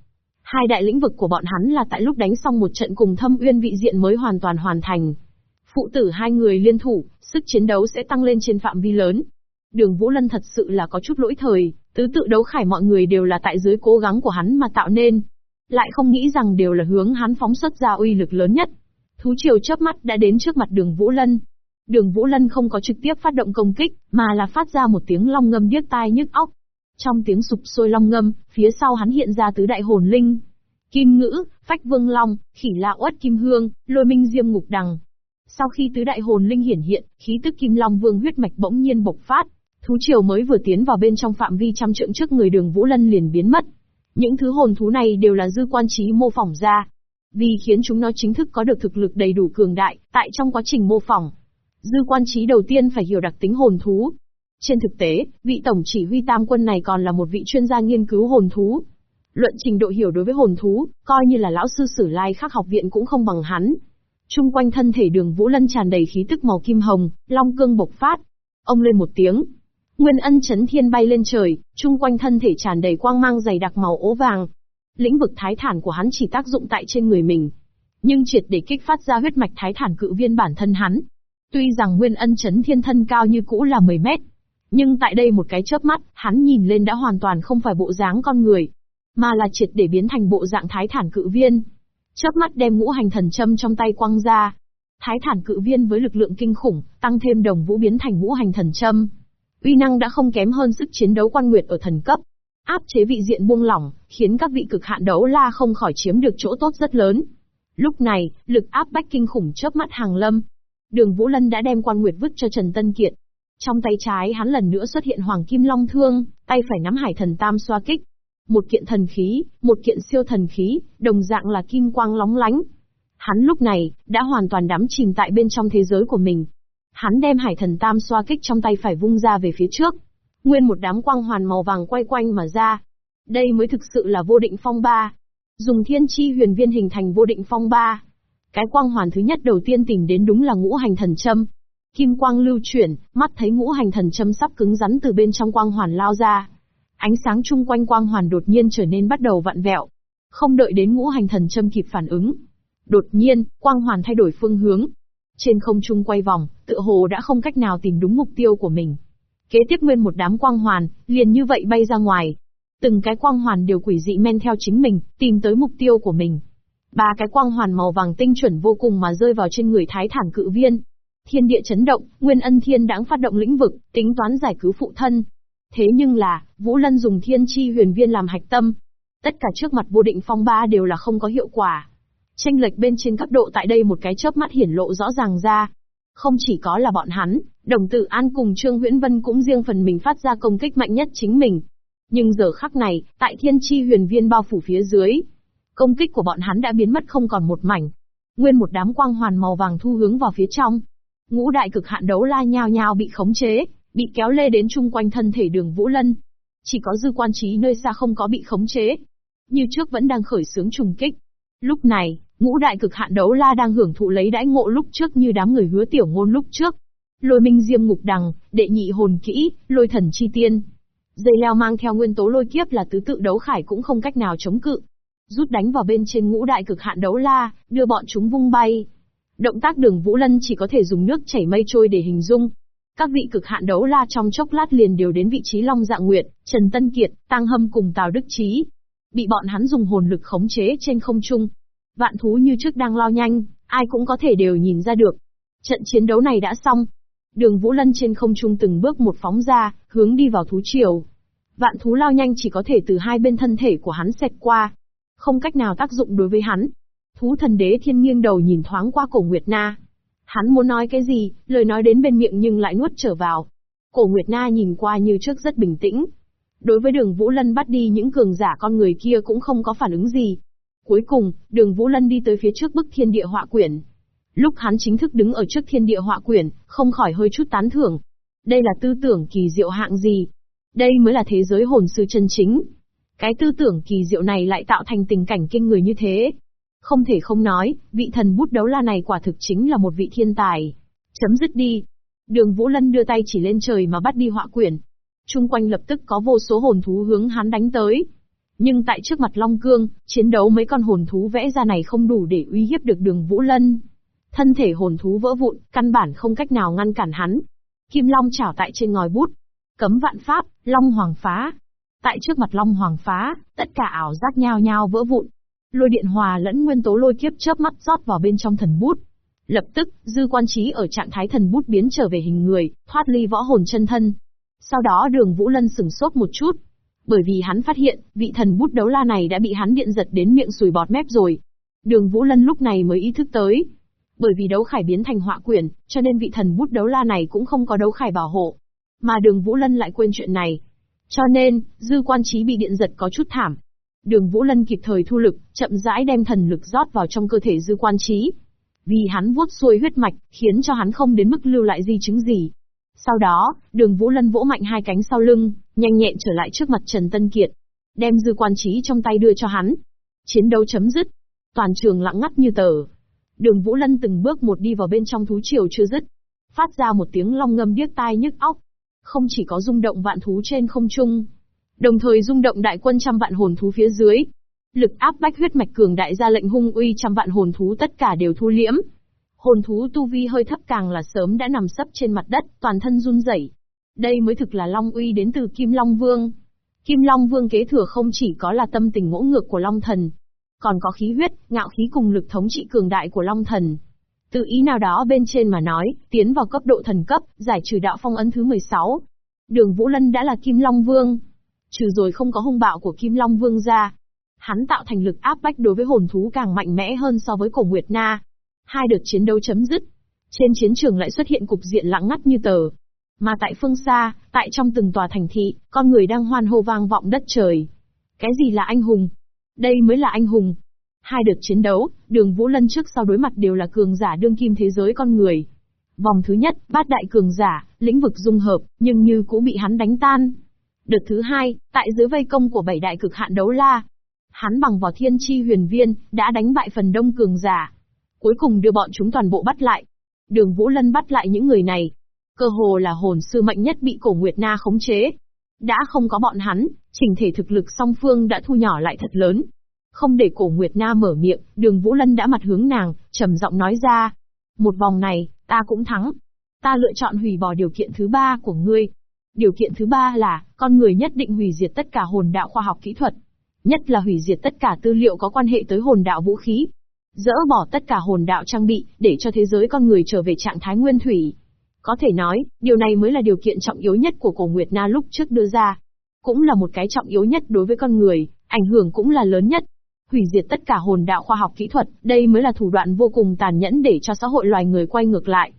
Hai đại lĩnh vực của bọn hắn là tại lúc đánh xong một trận cùng thâm uyên vị diện mới hoàn toàn hoàn thành. Phụ tử hai người liên thủ, sức chiến đấu sẽ tăng lên trên phạm vi lớn. Đường Vũ Lân thật sự là có chút lỗi thời, tứ tự đấu khải mọi người đều là tại dưới cố gắng của hắn mà tạo nên. Lại không nghĩ rằng đều là hướng hắn phóng xuất ra uy lực lớn nhất. Thú triều chớp mắt đã đến trước mặt đường Vũ Lân. Đường Vũ Lân không có trực tiếp phát động công kích, mà là phát ra một tiếng long ngâm điếc tai nhức óc. Trong tiếng sụp sôi long ngâm, phía sau hắn hiện ra tứ đại hồn linh. Kim ngữ, phách vương long, khỉ la uất kim hương, lôi minh diêm ngục đằng, sau khi tứ đại hồn linh hiển hiện, khí tức Kim Long Vương huyết mạch bỗng nhiên bộc phát, thú triều mới vừa tiến vào bên trong phạm vi trăm trượng trước người Đường Vũ Lân liền biến mất. Những thứ hồn thú này đều là dư quan trí mô phỏng ra, vì khiến chúng nó chính thức có được thực lực đầy đủ cường đại, tại trong quá trình mô phỏng. Dư quan trí đầu tiên phải hiểu đặc tính hồn thú. Trên thực tế, vị tổng chỉ huy tam quân này còn là một vị chuyên gia nghiên cứu hồn thú. Luận trình độ hiểu đối với hồn thú, coi như là lão sư sử lai khắc học viện cũng không bằng hắn. Trung quanh thân thể đường Vũ Lân tràn đầy khí tức màu kim hồng, long cương bộc phát. Ông lên một tiếng. Nguyên ân chấn thiên bay lên trời, trung quanh thân thể tràn đầy quang mang dày đặc màu ố vàng. Lĩnh vực thái thản của hắn chỉ tác dụng tại trên người mình. Nhưng triệt để kích phát ra huyết mạch thái thản cự viên bản thân hắn. Tuy rằng nguyên ân chấn thiên thân cao như cũ là 10 mét. Nhưng tại đây một cái chớp mắt, hắn nhìn lên đã hoàn toàn không phải bộ dáng con người. Mà là triệt để biến thành bộ dạng thái thản cự viên, chớp mắt đem ngũ hành thần châm trong tay quăng ra. Thái thản cự viên với lực lượng kinh khủng, tăng thêm đồng vũ biến thành ngũ hành thần châm. Uy năng đã không kém hơn sức chiến đấu quan nguyệt ở thần cấp. Áp chế vị diện buông lỏng, khiến các vị cực hạn đấu la không khỏi chiếm được chỗ tốt rất lớn. Lúc này, lực áp bách kinh khủng chớp mắt hàng lâm. Đường Vũ Lân đã đem quan nguyệt vứt cho Trần Tân Kiệt. Trong tay trái hắn lần nữa xuất hiện hoàng kim long thương, tay phải nắm hải thần tam xoa kích. Một kiện thần khí, một kiện siêu thần khí, đồng dạng là kim quang lóng lánh. Hắn lúc này, đã hoàn toàn đắm chìm tại bên trong thế giới của mình. Hắn đem hải thần tam xoa kích trong tay phải vung ra về phía trước. Nguyên một đám quang hoàn màu vàng quay quanh mà ra. Đây mới thực sự là vô định phong ba. Dùng thiên chi huyền viên hình thành vô định phong ba. Cái quang hoàn thứ nhất đầu tiên tìm đến đúng là ngũ hành thần châm. Kim quang lưu chuyển, mắt thấy ngũ hành thần châm sắp cứng rắn từ bên trong quang hoàn lao ra. Ánh sáng chung quanh quang hoàn đột nhiên trở nên bắt đầu vặn vẹo. Không đợi đến ngũ hành thần châm kịp phản ứng. Đột nhiên, quang hoàn thay đổi phương hướng. Trên không trung quay vòng, tựa hồ đã không cách nào tìm đúng mục tiêu của mình. Kế tiếp nguyên một đám quang hoàn, liền như vậy bay ra ngoài. Từng cái quang hoàn đều quỷ dị men theo chính mình, tìm tới mục tiêu của mình. Ba cái quang hoàn màu vàng tinh chuẩn vô cùng mà rơi vào trên người thái thản cự viên. Thiên địa chấn động, Nguyên Ân Thiên đãng phát động lĩnh vực, tính toán giải cứu phụ thân, Thế nhưng là, Vũ Lân dùng thiên chi huyền viên làm hạch tâm. Tất cả trước mặt vô định phong ba đều là không có hiệu quả. Tranh lệch bên trên cấp độ tại đây một cái chớp mắt hiển lộ rõ ràng ra. Không chỉ có là bọn hắn, đồng tử An cùng Trương Huyễn Vân cũng riêng phần mình phát ra công kích mạnh nhất chính mình. Nhưng giờ khắc này, tại thiên chi huyền viên bao phủ phía dưới, công kích của bọn hắn đã biến mất không còn một mảnh. Nguyên một đám quang hoàn màu vàng thu hướng vào phía trong. Ngũ đại cực hạn đấu la nhao nhao bị khống chế, bị kéo lê đến chung quanh thân thể đường Vũ Lân. Chỉ có dư quan trí nơi xa không có bị khống chế. Như trước vẫn đang khởi sướng trùng kích. Lúc này, ngũ đại cực hạn đấu la đang hưởng thụ lấy đãi ngộ lúc trước như đám người hứa tiểu ngôn lúc trước. Lôi minh diêm ngục đằng, đệ nhị hồn kỹ, lôi thần chi tiên. Dây leo mang theo nguyên tố lôi kiếp là tứ tự đấu khải cũng không cách nào chống cự. Rút đánh vào bên trên ngũ đại cực hạn đấu la, đưa bọn chúng vung bay. Động tác đường Vũ Lân chỉ có thể dùng nước chảy mây trôi để hình dung. Các vị cực hạn đấu la trong chốc lát liền đều đến vị trí Long Dạ Nguyệt, Trần Tân Kiệt, Tăng Hâm cùng Tào Đức Trí. Bị bọn hắn dùng hồn lực khống chế trên không trung. Vạn thú như trước đang lao nhanh, ai cũng có thể đều nhìn ra được. Trận chiến đấu này đã xong, Đường Vũ Lân trên không trung từng bước một phóng ra, hướng đi vào thú triều. Vạn thú lao nhanh chỉ có thể từ hai bên thân thể của hắn xẹt qua. Không cách nào tác dụng đối với hắn. Thú thần đế thiên nghiêng đầu nhìn thoáng qua cổ Nguyệt Na. Hắn muốn nói cái gì, lời nói đến bên miệng nhưng lại nuốt trở vào. Cổ Nguyệt Na nhìn qua như trước rất bình tĩnh. Đối với đường Vũ Lân bắt đi những cường giả con người kia cũng không có phản ứng gì. Cuối cùng, đường Vũ Lân đi tới phía trước bức thiên địa họa quyển, Lúc hắn chính thức đứng ở trước thiên địa họa quyển, không khỏi hơi chút tán thưởng. Đây là tư tưởng kỳ diệu hạng gì? Đây mới là thế giới hồn sư chân chính. Cái tư tưởng kỳ diệu này lại tạo thành tình cảnh kinh người như thế. Không thể không nói, vị thần bút đấu la này quả thực chính là một vị thiên tài. Chấm dứt đi. Đường Vũ Lân đưa tay chỉ lên trời mà bắt đi họa quyển. Trung quanh lập tức có vô số hồn thú hướng hắn đánh tới. Nhưng tại trước mặt Long Cương, chiến đấu mấy con hồn thú vẽ ra này không đủ để uy hiếp được đường Vũ Lân. Thân thể hồn thú vỡ vụn, căn bản không cách nào ngăn cản hắn. Kim Long chảo tại trên ngòi bút. Cấm vạn pháp, Long Hoàng phá. Tại trước mặt Long Hoàng phá, tất cả ảo giác nhao nhao vỡ vụn. Lôi điện hòa lẫn nguyên tố lôi kiếp chớp mắt rót vào bên trong thần bút. Lập tức, dư quan trí ở trạng thái thần bút biến trở về hình người, thoát ly võ hồn chân thân. Sau đó đường Vũ Lân sừng sốt một chút. Bởi vì hắn phát hiện, vị thần bút đấu la này đã bị hắn điện giật đến miệng sùi bọt mép rồi. Đường Vũ Lân lúc này mới ý thức tới, bởi vì đấu khải biến thành họa quyển, cho nên vị thần bút đấu la này cũng không có đấu khải bảo hộ. Mà đường Vũ Lân lại quên chuyện này. Cho nên, dư quan trí bị điện giật có chút thảm. Đường Vũ Lân kịp thời thu lực, chậm rãi đem thần lực rót vào trong cơ thể dư quan trí. Vì hắn vuốt xuôi huyết mạch, khiến cho hắn không đến mức lưu lại di chứng gì. Sau đó, đường Vũ Lân vỗ mạnh hai cánh sau lưng, nhanh nhẹn trở lại trước mặt Trần Tân Kiệt. Đem dư quan trí trong tay đưa cho hắn. Chiến đấu chấm dứt. Toàn trường lặng ngắt như tờ. Đường Vũ Lân từng bước một đi vào bên trong thú triều chưa dứt. Phát ra một tiếng long ngâm điếc tai nhức óc. Không chỉ có rung động vạn thú trên không trung, đồng thời rung động đại quân trăm vạn hồn thú phía dưới. Lực áp bách huyết mạch cường đại ra lệnh hung uy trăm vạn hồn thú tất cả đều thu liễm. Hồn thú tu vi hơi thấp càng là sớm đã nằm sấp trên mặt đất, toàn thân run rẩy. Đây mới thực là Long uy đến từ Kim Long Vương. Kim Long Vương kế thừa không chỉ có là tâm tình ngỗ ngược của Long Thần, còn có khí huyết, ngạo khí cùng lực thống trị cường đại của Long Thần tự ý nào đó bên trên mà nói, tiến vào cấp độ thần cấp, giải trừ đạo phong ấn thứ 16. Đường Vũ Lân đã là Kim Long Vương. Trừ rồi không có hung bạo của Kim Long Vương ra. Hắn tạo thành lực áp bách đối với hồn thú càng mạnh mẽ hơn so với cổ Nguyệt Na. Hai đợt chiến đấu chấm dứt. Trên chiến trường lại xuất hiện cục diện lặng ngắt như tờ. Mà tại phương xa, tại trong từng tòa thành thị, con người đang hoan hô vang vọng đất trời. Cái gì là anh hùng? Đây mới là anh hùng. Hai đợt chiến đấu, đường Vũ Lân trước sau đối mặt đều là cường giả đương kim thế giới con người. Vòng thứ nhất, bát đại cường giả, lĩnh vực dung hợp, nhưng như cũng bị hắn đánh tan. Đợt thứ hai, tại dưới vây công của bảy đại cực hạn đấu la, hắn bằng vào thiên chi huyền viên, đã đánh bại phần đông cường giả. Cuối cùng đưa bọn chúng toàn bộ bắt lại. Đường Vũ Lân bắt lại những người này. Cơ hồ là hồn sư mạnh nhất bị cổ Nguyệt Na khống chế. Đã không có bọn hắn, trình thể thực lực song phương đã thu nhỏ lại thật lớn. Không để cổ Nguyệt Na mở miệng, đường Vũ Lân đã mặt hướng nàng, trầm giọng nói ra. Một vòng này, ta cũng thắng. Ta lựa chọn hủy bỏ điều kiện thứ ba của ngươi. Điều kiện thứ ba là, con người nhất định hủy diệt tất cả hồn đạo khoa học kỹ thuật. Nhất là hủy diệt tất cả tư liệu có quan hệ tới hồn đạo vũ khí. Dỡ bỏ tất cả hồn đạo trang bị, để cho thế giới con người trở về trạng thái nguyên thủy. Có thể nói, điều này mới là điều kiện trọng yếu nhất của cổ Nguyệt Na lúc trước đưa ra. Cũng là một cái trọng yếu nhất đối với con người, ảnh hưởng cũng là lớn nhất. Hủy diệt tất cả hồn đạo khoa học kỹ thuật, đây mới là thủ đoạn vô cùng tàn nhẫn để cho xã hội loài người quay ngược lại.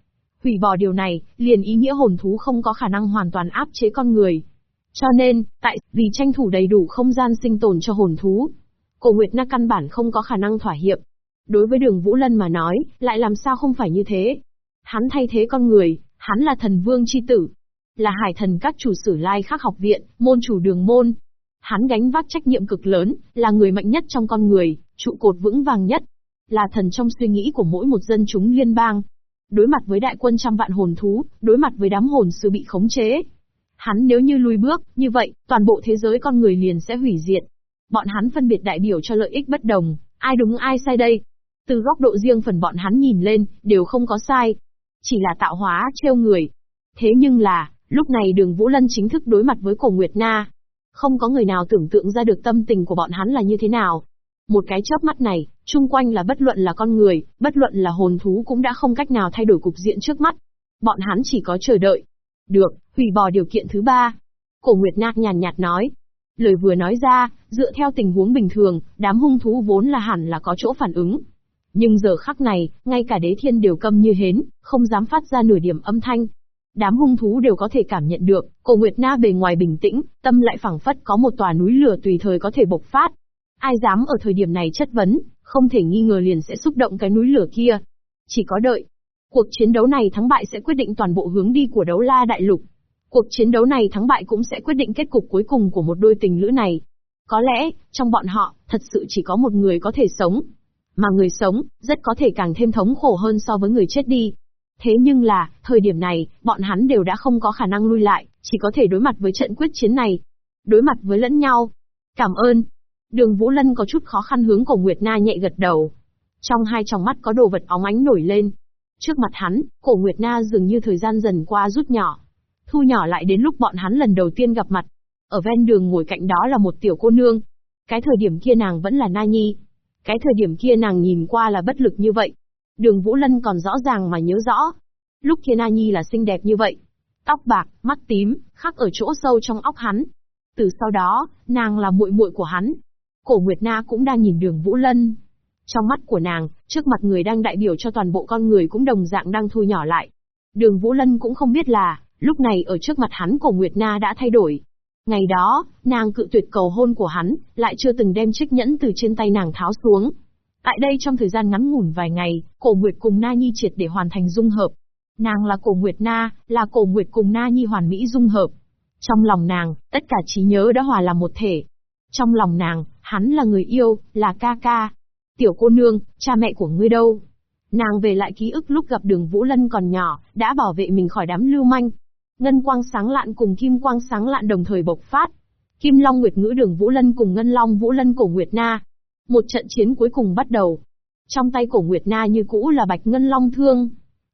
Hủy bỏ điều này, liền ý nghĩa hồn thú không có khả năng hoàn toàn áp chế con người. Cho nên, tại vì tranh thủ đầy đủ không gian sinh tồn cho hồn thú, Cổ Nguyệt Na căn bản không có khả năng thỏa hiệp. Đối với đường Vũ Lân mà nói, lại làm sao không phải như thế. Hắn thay thế con người, hắn là thần vương chi tử. Là hải thần các chủ sử lai khắc học viện, môn chủ đường môn. Hắn gánh vác trách nhiệm cực lớn, là người mạnh nhất trong con người, trụ cột vững vàng nhất. Là thần trong suy nghĩ của mỗi một dân chúng liên bang. Đối mặt với đại quân trăm vạn hồn thú, đối mặt với đám hồn sư bị khống chế. Hắn nếu như lùi bước, như vậy, toàn bộ thế giới con người liền sẽ hủy diệt. Bọn hắn phân biệt đại biểu cho lợi ích bất đồng, ai đúng ai sai đây? Từ góc độ riêng phần bọn hắn nhìn lên, đều không có sai. Chỉ là tạo hóa, trêu người. Thế nhưng là, lúc này đường Vũ Lân chính thức đối mặt với cổ Nguyệt Na. Không có người nào tưởng tượng ra được tâm tình của bọn hắn là như thế nào. Một cái chớp mắt này, chung quanh là bất luận là con người, bất luận là hồn thú cũng đã không cách nào thay đổi cục diện trước mắt. Bọn hắn chỉ có chờ đợi. Được, hủy bỏ điều kiện thứ ba. Cổ Nguyệt Nạc nhàn nhạt nói. Lời vừa nói ra, dựa theo tình huống bình thường, đám hung thú vốn là hẳn là có chỗ phản ứng. Nhưng giờ khắc này, ngay cả đế thiên đều câm như hến, không dám phát ra nửa điểm âm thanh. Đám hung thú đều có thể cảm nhận được, cổ Nguyệt Na bề ngoài bình tĩnh, tâm lại phẳng phất có một tòa núi lửa tùy thời có thể bộc phát. Ai dám ở thời điểm này chất vấn, không thể nghi ngờ liền sẽ xúc động cái núi lửa kia. Chỉ có đợi. Cuộc chiến đấu này thắng bại sẽ quyết định toàn bộ hướng đi của đấu la đại lục. Cuộc chiến đấu này thắng bại cũng sẽ quyết định kết cục cuối cùng của một đôi tình lữ này. Có lẽ, trong bọn họ, thật sự chỉ có một người có thể sống. Mà người sống, rất có thể càng thêm thống khổ hơn so với người chết đi. Thế nhưng là, thời điểm này, bọn hắn đều đã không có khả năng lui lại, chỉ có thể đối mặt với trận quyết chiến này. Đối mặt với lẫn nhau. Cảm ơn. Đường Vũ Lân có chút khó khăn hướng cổ Nguyệt Na nhẹ gật đầu. Trong hai tròng mắt có đồ vật óng ánh nổi lên. Trước mặt hắn, cổ Nguyệt Na dường như thời gian dần qua rút nhỏ. Thu nhỏ lại đến lúc bọn hắn lần đầu tiên gặp mặt. Ở ven đường ngồi cạnh đó là một tiểu cô nương. Cái thời điểm kia nàng vẫn là Na Nhi. Cái thời điểm kia nàng nhìn qua là bất lực như vậy. Đường Vũ Lân còn rõ ràng mà nhớ rõ. Lúc kia Na Nhi là xinh đẹp như vậy. Tóc bạc, mắt tím, khắc ở chỗ sâu trong óc hắn. Từ sau đó, nàng là muội muội của hắn. Cổ Nguyệt Na cũng đang nhìn đường Vũ Lân. Trong mắt của nàng, trước mặt người đang đại biểu cho toàn bộ con người cũng đồng dạng đang thu nhỏ lại. Đường Vũ Lân cũng không biết là, lúc này ở trước mặt hắn cổ Nguyệt Na đã thay đổi. Ngày đó, nàng cự tuyệt cầu hôn của hắn, lại chưa từng đem chiếc nhẫn từ trên tay nàng tháo xuống. Tại đây trong thời gian ngắn ngủn vài ngày, cổ Nguyệt cùng Na Nhi triệt để hoàn thành dung hợp. Nàng là cổ Nguyệt Na, là cổ Nguyệt cùng Na Nhi hoàn mỹ dung hợp. Trong lòng nàng, tất cả trí nhớ đã hòa làm một thể. Trong lòng nàng, hắn là người yêu, là ca ca. Tiểu cô nương, cha mẹ của ngươi đâu? Nàng về lại ký ức lúc gặp đường Vũ Lân còn nhỏ, đã bảo vệ mình khỏi đám lưu manh. Ngân quang sáng lạn cùng kim quang sáng lạn đồng thời bộc phát. Kim Long Nguyệt Ngữ đường Vũ Lân cùng Ngân Long Vũ Lân cổ Nguyệt Na. Một trận chiến cuối cùng bắt đầu. Trong tay cổ Nguyệt Na như cũ là bạch Ngân Long thương.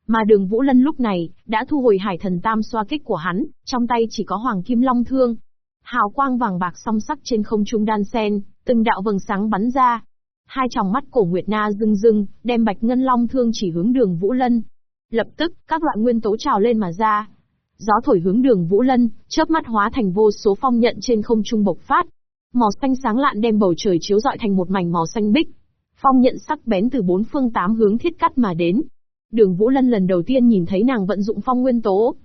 Mà đường Vũ Lân lúc này, đã thu hồi hải thần tam xoa kích của hắn, trong tay chỉ có hoàng kim long thương. Hào quang vàng bạc song sắc trên không trung đan sen, từng đạo vầng sáng bắn ra. Hai tròng mắt cổ Nguyệt Na rưng rưng, đem bạch ngân long thương chỉ hướng đường Vũ Lân. Lập tức, các loại nguyên tố trào lên mà ra. Gió thổi hướng đường Vũ Lân, chớp mắt hóa thành vô số phong nhận trên không trung bộc phát. Màu xanh sáng lạn đem bầu trời chiếu rọi thành một mảnh màu xanh bích. Phong nhận sắc bén từ bốn phương tám hướng thiết cắt mà đến. Đường Vũ Lân lần đầu tiên nhìn thấy nàng vận dụng phong nguyên tố.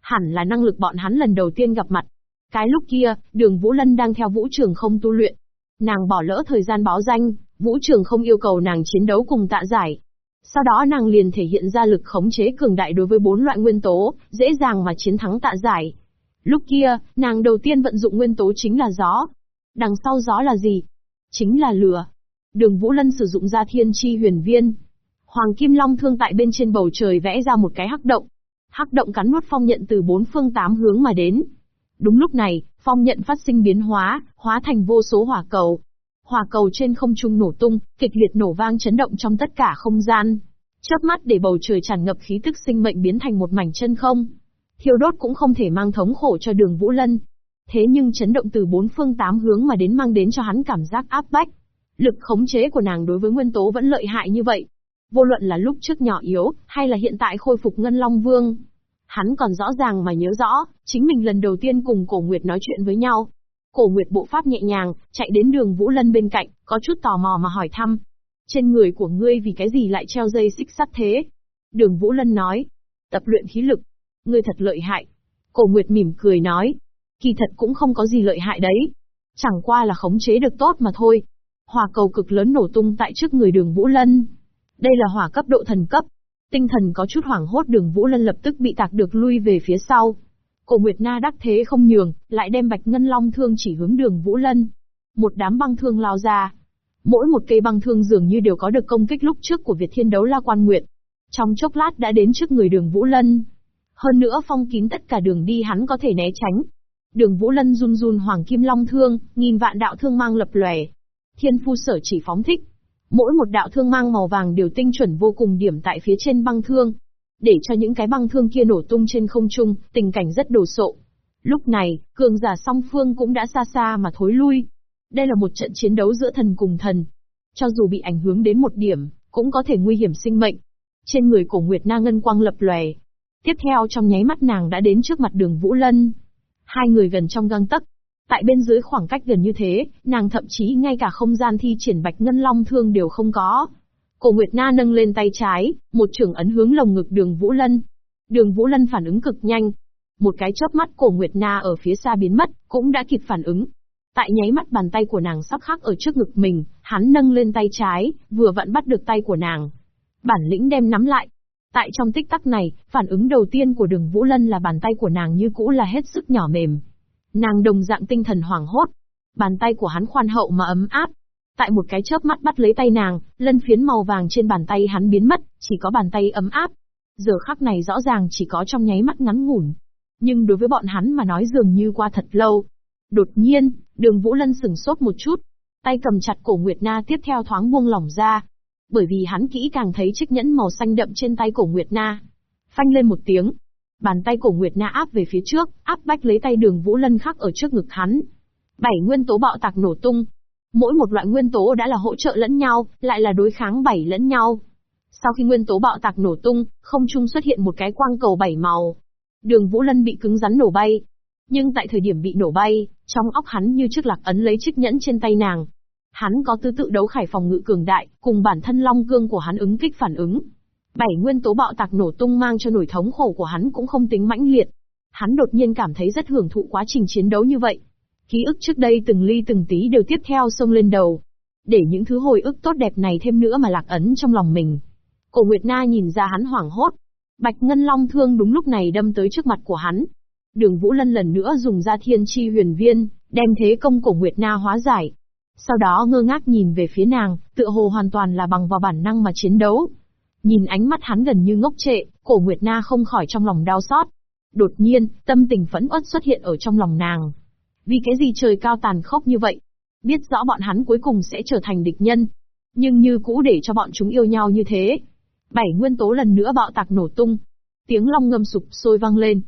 Hẳn là năng lực bọn hắn lần đầu tiên gặp mặt. Cái lúc kia, đường Vũ Lân đang theo vũ trường không tu luyện. Nàng bỏ lỡ thời gian báo danh, vũ trường không yêu cầu nàng chiến đấu cùng tạ giải. Sau đó nàng liền thể hiện ra lực khống chế cường đại đối với bốn loại nguyên tố, dễ dàng mà chiến thắng tạ giải. Lúc kia, nàng đầu tiên vận dụng nguyên tố chính là gió. Đằng sau gió là gì? Chính là lửa. Đường Vũ Lân sử dụng ra thiên chi huyền viên. Hoàng Kim Long thương tại bên trên bầu trời vẽ ra một cái hắc động. Hắc động cắn nuốt phong nhận từ bốn phương tám hướng mà đến. Đúng lúc này, phong nhận phát sinh biến hóa, hóa thành vô số hỏa cầu. Hỏa cầu trên không trung nổ tung, kịch liệt nổ vang chấn động trong tất cả không gian. Chớp mắt để bầu trời tràn ngập khí tức sinh mệnh biến thành một mảnh chân không. Thiêu đốt cũng không thể mang thống khổ cho đường Vũ Lân. Thế nhưng chấn động từ bốn phương tám hướng mà đến mang đến cho hắn cảm giác áp bách. Lực khống chế của nàng đối với nguyên tố vẫn lợi hại như vậy. Vô luận là lúc trước nhỏ yếu, hay là hiện tại khôi phục Ngân Long Vương, Hắn còn rõ ràng mà nhớ rõ, chính mình lần đầu tiên cùng Cổ Nguyệt nói chuyện với nhau. Cổ Nguyệt bộ pháp nhẹ nhàng, chạy đến đường Vũ Lân bên cạnh, có chút tò mò mà hỏi thăm. Trên người của ngươi vì cái gì lại treo dây xích sắt thế? Đường Vũ Lân nói. Tập luyện khí lực. Ngươi thật lợi hại. Cổ Nguyệt mỉm cười nói. Kỳ thật cũng không có gì lợi hại đấy. Chẳng qua là khống chế được tốt mà thôi. hỏa cầu cực lớn nổ tung tại trước người đường Vũ Lân. Đây là hỏa cấp độ thần cấp. Tinh thần có chút hoảng hốt đường Vũ Lân lập tức bị tạc được lui về phía sau. Cổ Nguyệt Na đắc thế không nhường, lại đem bạch ngân long thương chỉ hướng đường Vũ Lân. Một đám băng thương lao ra. Mỗi một cây băng thương dường như đều có được công kích lúc trước của Việt Thiên đấu la quan nguyệt. Trong chốc lát đã đến trước người đường Vũ Lân. Hơn nữa phong kín tất cả đường đi hắn có thể né tránh. Đường Vũ Lân run run hoàng kim long thương, nghìn vạn đạo thương mang lập lòe. Thiên phu sở chỉ phóng thích. Mỗi một đạo thương mang màu vàng đều tinh chuẩn vô cùng điểm tại phía trên băng thương. Để cho những cái băng thương kia nổ tung trên không trung, tình cảnh rất đồ sộ. Lúc này, cường giả song phương cũng đã xa xa mà thối lui. Đây là một trận chiến đấu giữa thần cùng thần. Cho dù bị ảnh hưởng đến một điểm, cũng có thể nguy hiểm sinh mệnh. Trên người cổ Nguyệt Na ngân quang lập lòe. Tiếp theo trong nháy mắt nàng đã đến trước mặt đường Vũ Lân. Hai người gần trong găng tấc. Tại bên dưới khoảng cách gần như thế, nàng thậm chí ngay cả không gian thi triển bạch ngân long thương đều không có. Cổ Nguyệt Na nâng lên tay trái, một trường ấn hướng lồng ngực đường Vũ Lân. Đường Vũ Lân phản ứng cực nhanh. Một cái chớp mắt cổ Nguyệt Na ở phía xa biến mất, cũng đã kịp phản ứng. Tại nháy mắt bàn tay của nàng sắp khắc ở trước ngực mình, hắn nâng lên tay trái, vừa vặn bắt được tay của nàng. Bản lĩnh đem nắm lại. Tại trong tích tắc này, phản ứng đầu tiên của đường Vũ Lân là bàn tay của nàng như cũ là hết sức nhỏ mềm. Nàng đồng dạng tinh thần hoảng hốt. Bàn tay của hắn khoan hậu mà ấm áp. Tại một cái chớp mắt bắt lấy tay nàng, lân phiến màu vàng trên bàn tay hắn biến mất, chỉ có bàn tay ấm áp. Giờ khắc này rõ ràng chỉ có trong nháy mắt ngắn ngủn. Nhưng đối với bọn hắn mà nói dường như qua thật lâu. Đột nhiên, đường Vũ Lân sừng sốt một chút. Tay cầm chặt cổ Nguyệt Na tiếp theo thoáng buông lỏng ra, bởi vì hắn kỹ càng thấy chiếc nhẫn màu xanh đậm trên tay cổ Nguyệt Na. Phanh lên một tiếng. Bàn tay cổ Nguyệt Na áp về phía trước, áp bách lấy tay đường Vũ Lân khắc ở trước ngực hắn. Bảy nguyên tố bạo tạc nổ tung. Mỗi một loại nguyên tố đã là hỗ trợ lẫn nhau, lại là đối kháng bảy lẫn nhau. Sau khi nguyên tố bạo tạc nổ tung, không trung xuất hiện một cái quang cầu bảy màu. Đường Vũ Lân bị cứng rắn nổ bay. Nhưng tại thời điểm bị nổ bay, trong óc hắn như trước lạc ấn lấy chiếc nhẫn trên tay nàng, Hắn có tư tự đấu khải phòng ngự cường đại, cùng bản thân long cương của hắn ứng kích phản ứng. Bảy nguyên tố bạo tạc nổ tung mang cho nổi thống khổ của hắn cũng không tính mãnh liệt. Hắn đột nhiên cảm thấy rất hưởng thụ quá trình chiến đấu như vậy. Ký ức trước đây từng ly từng tí đều tiếp theo xông lên đầu. Để những thứ hồi ức tốt đẹp này thêm nữa mà lạc ấn trong lòng mình. Cổ Nguyệt Na nhìn ra hắn hoảng hốt. Bạch Ngân Long thương đúng lúc này đâm tới trước mặt của hắn. Đường Vũ Lân lần nữa dùng ra thiên chi huyền viên, đem thế công cổ Nguyệt Na hóa giải. Sau đó ngơ ngác nhìn về phía nàng, tựa hồ hoàn toàn là bằng vào bản năng mà chiến đấu. Nhìn ánh mắt hắn gần như ngốc trệ, cổ Nguyệt Na không khỏi trong lòng đau xót. Đột nhiên, tâm tình phẫn uất xuất hiện ở trong lòng nàng. Vì cái gì trời cao tàn khốc như vậy? Biết rõ bọn hắn cuối cùng sẽ trở thành địch nhân. Nhưng như cũ để cho bọn chúng yêu nhau như thế. Bảy nguyên tố lần nữa bạo tạc nổ tung. Tiếng long ngâm sụp sôi vang lên.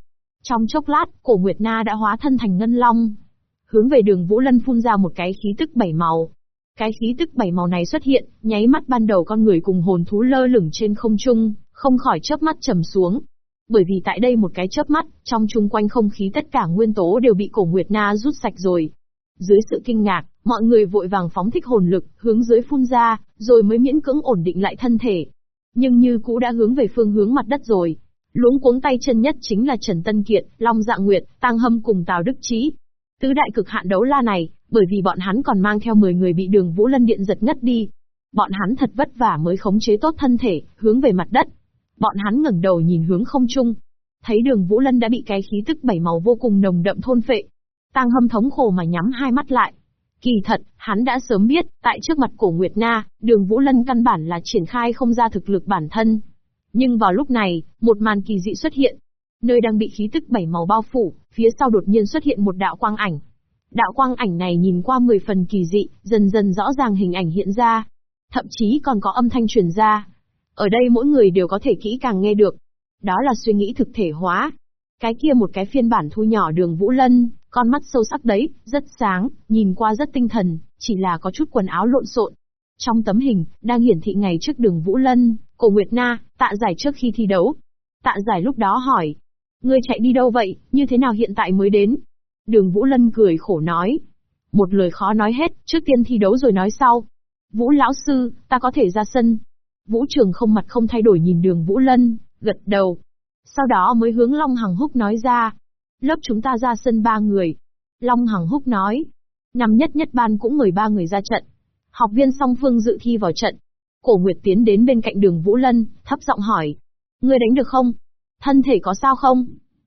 Trong chốc lát, cổ Nguyệt Na đã hóa thân thành ngân long, hướng về đường Vũ Lân phun ra một cái khí tức bảy màu. Cái khí tức bảy màu này xuất hiện, nháy mắt ban đầu con người cùng hồn thú lơ lửng trên không trung, không khỏi chớp mắt trầm xuống. Bởi vì tại đây một cái chớp mắt, trong chung quanh không khí tất cả nguyên tố đều bị cổ Nguyệt Na rút sạch rồi. Dưới sự kinh ngạc, mọi người vội vàng phóng thích hồn lực, hướng dưới phun ra, rồi mới miễn cưỡng ổn định lại thân thể. Nhưng như cũ đã hướng về phương hướng mặt đất rồi. Luống cuống tay chân nhất chính là Trần Tân Kiệt, Long Dạ Nguyệt, Tăng Hâm cùng Tào Đức Chí. Tứ đại cực hạn đấu la này, bởi vì bọn hắn còn mang theo 10 người bị đường Vũ Lân Điện giật ngất đi. Bọn hắn thật vất vả mới khống chế tốt thân thể, hướng về mặt đất. Bọn hắn ngẩng đầu nhìn hướng không trung. Thấy đường Vũ Lân đã bị cái khí tức bảy màu vô cùng nồng đậm thôn phệ. Tăng hâm thống khổ mà nhắm hai mắt lại. Kỳ thật, hắn đã sớm biết, tại trước mặt cổ Nguyệt Na, đường Vũ Lân căn bản là triển khai không ra thực lực bản thân. Nhưng vào lúc này, một màn kỳ dị xuất hiện, Nơi đang bị khí tức bảy màu bao phủ, phía sau đột nhiên xuất hiện một đạo quang ảnh. Đạo quang ảnh này nhìn qua mười phần kỳ dị, dần dần rõ ràng hình ảnh hiện ra. Thậm chí còn có âm thanh truyền ra. Ở đây mỗi người đều có thể kỹ càng nghe được. Đó là suy nghĩ thực thể hóa. Cái kia một cái phiên bản thu nhỏ đường Vũ Lân, con mắt sâu sắc đấy, rất sáng, nhìn qua rất tinh thần, chỉ là có chút quần áo lộn xộn. Trong tấm hình, đang hiển thị ngày trước đường Vũ Lân, cổ Nguyệt Na, tạ giải trước khi thi đấu. Tạ giải lúc đó hỏi, Ngươi chạy đi đâu vậy, như thế nào hiện tại mới đến? Đường Vũ Lân cười khổ nói. Một lời khó nói hết, trước tiên thi đấu rồi nói sau. Vũ lão sư, ta có thể ra sân. Vũ trường không mặt không thay đổi nhìn đường Vũ Lân, gật đầu. Sau đó mới hướng Long Hằng Húc nói ra. Lớp chúng ta ra sân ba người. Long Hằng Húc nói. Năm nhất nhất ban cũng mời ba người ra trận. Học viên song phương dự thi vào trận. Cổ Nguyệt tiến đến bên cạnh đường Vũ Lân, thấp giọng hỏi. Ngươi đánh được không? Thân thể có sao không?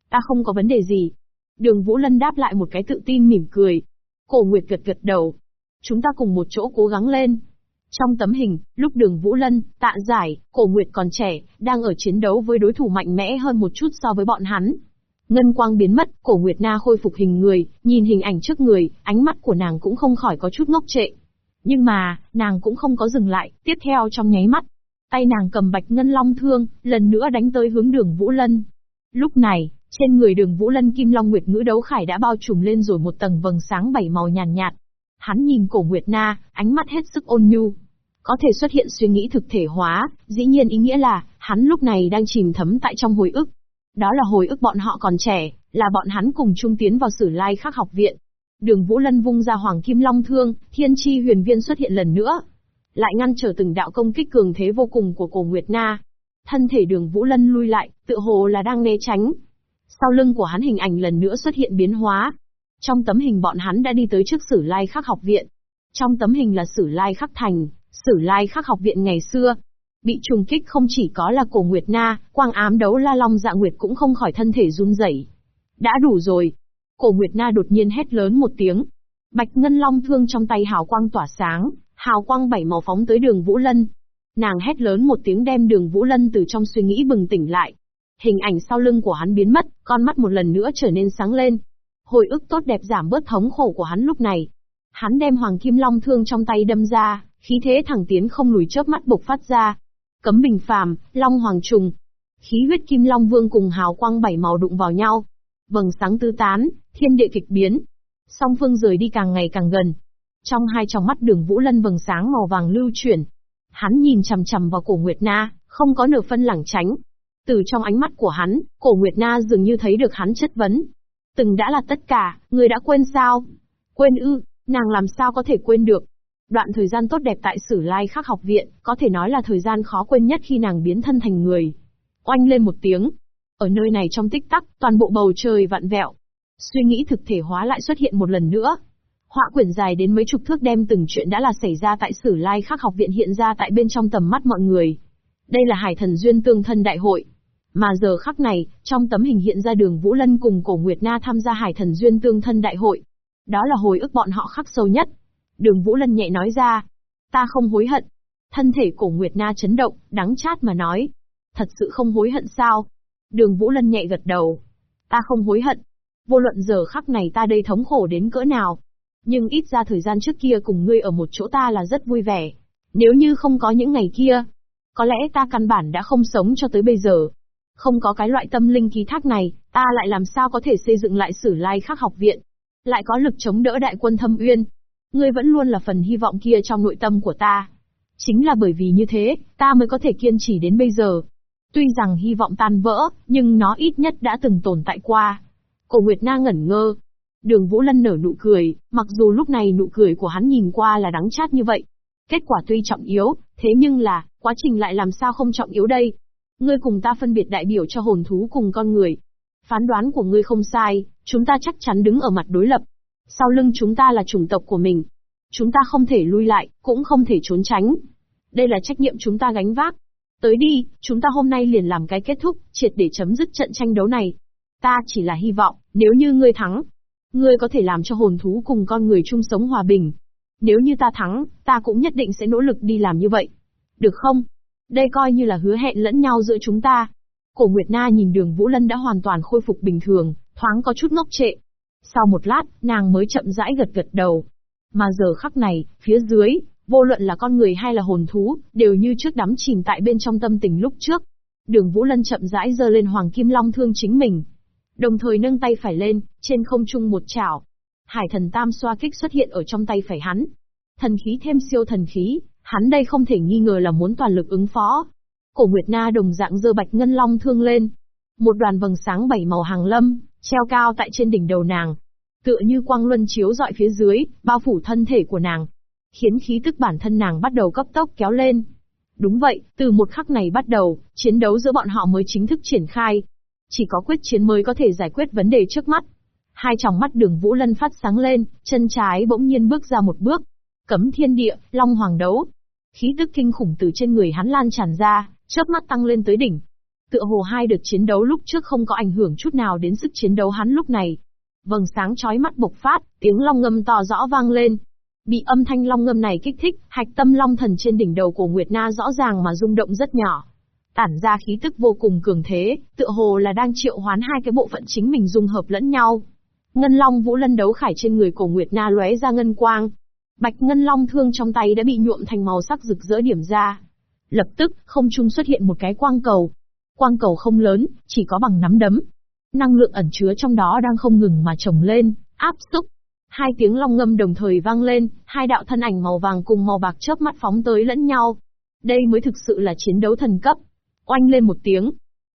Ta không có vấn đề gì. Đường Vũ Lân đáp lại một cái tự tin mỉm cười. Cổ Nguyệt gật gật đầu. Chúng ta cùng một chỗ cố gắng lên. Trong tấm hình, lúc đường Vũ Lân, tạ giải, cổ Nguyệt còn trẻ, đang ở chiến đấu với đối thủ mạnh mẽ hơn một chút so với bọn hắn. Ngân quang biến mất, cổ Nguyệt Na khôi phục hình người, nhìn hình ảnh trước người, ánh mắt của nàng cũng không khỏi có chút ngốc trệ. Nhưng mà, nàng cũng không có dừng lại, tiếp theo trong nháy mắt. Tay nàng cầm bạch ngân long thương, lần nữa đánh tới hướng đường Vũ Lân. Lúc này, trên người đường Vũ Lân Kim Long Nguyệt ngữ đấu khải đã bao trùm lên rồi một tầng vầng sáng bảy màu nhàn nhạt, Hắn nhìn cổ Nguyệt Na, ánh mắt hết sức ôn nhu. Có thể xuất hiện suy nghĩ thực thể hóa, dĩ nhiên ý nghĩa là, hắn lúc này đang chìm thấm tại trong hồi ức. Đó là hồi ức bọn họ còn trẻ, là bọn hắn cùng chung tiến vào sử lai khắc học viện. Đường Vũ Lân vung ra Hoàng Kim Long Thương, Thiên Chi Huyền Viên xuất hiện lần nữa. Lại ngăn trở từng đạo công kích cường thế vô cùng của cổ Nguyệt Na. Thân thể đường Vũ Lân lui lại, tự hồ là đang né tránh. Sau lưng của hắn hình ảnh lần nữa xuất hiện biến hóa, trong tấm hình bọn hắn đã đi tới trước Sử Lai Khắc học viện. Trong tấm hình là Sử Lai Khắc thành, Sử Lai Khắc học viện ngày xưa. Bị trùng kích không chỉ có là cổ Nguyệt Na, quang ám đấu la long dạ Nguyệt cũng không khỏi thân thể run rẩy. Đã đủ rồi. Cổ Nguyệt Na đột nhiên hét lớn một tiếng. Bạch Ngân Long thương trong tay hào quang tỏa sáng, hào quang bảy màu phóng tới đường Vũ Lân. Nàng hét lớn một tiếng đem đường Vũ Lân từ trong suy nghĩ bừng tỉnh lại. Hình ảnh sau lưng của hắn biến mất, con mắt một lần nữa trở nên sáng lên, Hồi ức tốt đẹp giảm bớt thống khổ của hắn lúc này. Hắn đem Hoàng Kim Long thương trong tay đâm ra, khí thế thẳng tiến không lùi chớp mắt bộc phát ra. Cấm bình phàm, Long Hoàng trùng. Khí huyết Kim Long Vương cùng hào quang bảy màu đụng vào nhau. Vầng sáng tứ tán, thiên địa kịch biến. Song phương rời đi càng ngày càng gần. Trong hai tròng mắt đường Vũ Lân vầng sáng màu vàng lưu chuyển. Hắn nhìn chằm chằm vào cổ Nguyệt Na, không có nửa phân lảng tránh, từ trong ánh mắt của hắn, cổ Nguyệt Na dường như thấy được hắn chất vấn, Từng đã là tất cả, người đã quên sao? Quên ư, nàng làm sao có thể quên được? Đoạn thời gian tốt đẹp tại Sử Lai Khắc học viện, có thể nói là thời gian khó quên nhất khi nàng biến thân thành người. Oanh lên một tiếng. Ở nơi này trong tích tắc, toàn bộ bầu trời vặn vẹo. Suy nghĩ thực thể hóa lại xuất hiện một lần nữa. Họa quyển dài đến mấy chục thước đem từng chuyện đã là xảy ra tại Sử Lai Khắc học viện hiện ra tại bên trong tầm mắt mọi người. Đây là Hải Thần Duyên Tương Thân Đại hội. Mà giờ khắc này, trong tấm hình hiện ra đường Vũ Lân cùng cổ Nguyệt Na tham gia Hải Thần Duyên Tương Thân Đại hội. Đó là hồi ức bọn họ khắc sâu nhất. Đường Vũ Lân nhẹ nói ra. Ta không hối hận. Thân thể cổ Nguyệt Na chấn động, đắng chát mà nói. Thật sự không hối hận sao? Đường Vũ Lân nhẹ gật đầu. Ta không hối hận. Vô luận giờ khắc này ta đây thống khổ đến cỡ nào. Nhưng ít ra thời gian trước kia cùng ngươi ở một chỗ ta là rất vui vẻ. Nếu như không có những ngày kia, có lẽ ta căn bản đã không sống cho tới bây giờ. Không có cái loại tâm linh ký thác này, ta lại làm sao có thể xây dựng lại sử lai khắc học viện. Lại có lực chống đỡ đại quân thâm uyên. Ngươi vẫn luôn là phần hy vọng kia trong nội tâm của ta. Chính là bởi vì như thế, ta mới có thể kiên trì đến bây giờ. Tuy rằng hy vọng tan vỡ, nhưng nó ít nhất đã từng tồn tại qua. Cổ Nguyệt Na ngẩn ngơ. Đường Vũ Lân nở nụ cười, mặc dù lúc này nụ cười của hắn nhìn qua là đắng chát như vậy. Kết quả tuy trọng yếu, thế nhưng là, quá trình lại làm sao không trọng yếu đây. Ngươi cùng ta phân biệt đại biểu cho hồn thú cùng con người. Phán đoán của ngươi không sai, chúng ta chắc chắn đứng ở mặt đối lập. Sau lưng chúng ta là chủng tộc của mình. Chúng ta không thể lui lại, cũng không thể trốn tránh. Đây là trách nhiệm chúng ta gánh vác. Tới đi, chúng ta hôm nay liền làm cái kết thúc, triệt để chấm dứt trận tranh đấu này. Ta chỉ là hy vọng, nếu như ngươi thắng, ngươi có thể làm cho hồn thú cùng con người chung sống hòa bình. Nếu như ta thắng, ta cũng nhất định sẽ nỗ lực đi làm như vậy. Được không? Đây coi như là hứa hẹn lẫn nhau giữa chúng ta. Cổ Nguyệt Na nhìn đường Vũ Lân đã hoàn toàn khôi phục bình thường, thoáng có chút ngốc trệ. Sau một lát, nàng mới chậm rãi gật gật đầu. Mà giờ khắc này, phía dưới, vô luận là con người hay là hồn thú, đều như trước đắm chìm tại bên trong tâm tình lúc trước. Đường Vũ Lân chậm rãi giơ lên Hoàng Kim Long thương chính mình. Đồng thời nâng tay phải lên, trên không trung một chảo. Hải thần tam xoa kích xuất hiện ở trong tay phải hắn. Thần khí thêm siêu thần khí, Hắn đây không thể nghi ngờ là muốn toàn lực ứng phó. Cổ Nguyệt Na đồng dạng dơ bạch ngân long thương lên. Một đoàn vầng sáng bảy màu hàng lâm, treo cao tại trên đỉnh đầu nàng. Tựa như quang luân chiếu dọi phía dưới, bao phủ thân thể của nàng. Khiến khí tức bản thân nàng bắt đầu cấp tốc kéo lên. Đúng vậy, từ một khắc này bắt đầu, chiến đấu giữa bọn họ mới chính thức triển khai. Chỉ có quyết chiến mới có thể giải quyết vấn đề trước mắt. Hai tròng mắt đường Vũ Lân phát sáng lên, chân trái bỗng nhiên bước ra một bước, Cấm thiên địa, Long Hoàng đấu. Khí tức kinh khủng từ trên người hắn lan tràn ra, chớp mắt tăng lên tới đỉnh. Tựa hồ hai đợt chiến đấu lúc trước không có ảnh hưởng chút nào đến sức chiến đấu hắn lúc này. Vầng sáng chói mắt bộc phát, tiếng long ngâm to rõ vang lên. Bị âm thanh long ngâm này kích thích, hạch tâm long thần trên đỉnh đầu của Nguyệt Na rõ ràng mà rung động rất nhỏ. Tản ra khí tức vô cùng cường thế, tựa hồ là đang triệu hoán hai cái bộ phận chính mình dung hợp lẫn nhau. Ngân Long Vũ Lân đấu khải trên người cổ Nguyệt Na lóe ra ngân quang. Bạch Ngân Long thương trong tay đã bị nhuộm thành màu sắc rực rỡ điểm ra. Lập tức, không trung xuất hiện một cái quang cầu. Quang cầu không lớn, chỉ có bằng nắm đấm. Năng lượng ẩn chứa trong đó đang không ngừng mà trồng lên, áp xúc. Hai tiếng long ngâm đồng thời vang lên, hai đạo thân ảnh màu vàng cùng màu bạc chớp mắt phóng tới lẫn nhau. Đây mới thực sự là chiến đấu thần cấp. Oanh lên một tiếng.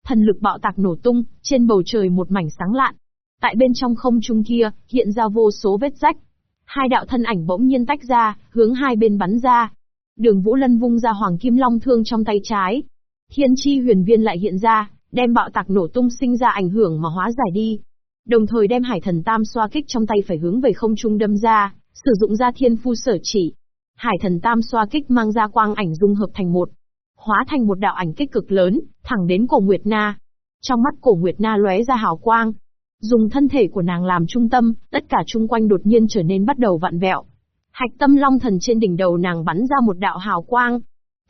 Thần lực bạo tạc nổ tung, trên bầu trời một mảnh sáng lạn. Tại bên trong không trung kia, hiện ra vô số vết rách. Hai đạo thân ảnh bỗng nhiên tách ra, hướng hai bên bắn ra. Đường Vũ Lân vung ra Hoàng Kim Long thương trong tay trái. Thiên chi huyền viên lại hiện ra, đem bạo tạc nổ tung sinh ra ảnh hưởng mà hóa giải đi. Đồng thời đem hải thần tam xoa kích trong tay phải hướng về không trung đâm ra, sử dụng ra thiên phu sở chỉ. Hải thần tam xoa kích mang ra quang ảnh dung hợp thành một, hóa thành một đạo ảnh kích cực lớn, thẳng đến cổ Nguyệt Na. Trong mắt cổ Nguyệt Na lóe ra hào quang. Dùng thân thể của nàng làm trung tâm, tất cả chung quanh đột nhiên trở nên bắt đầu vặn vẹo. Hạch tâm long thần trên đỉnh đầu nàng bắn ra một đạo hào quang.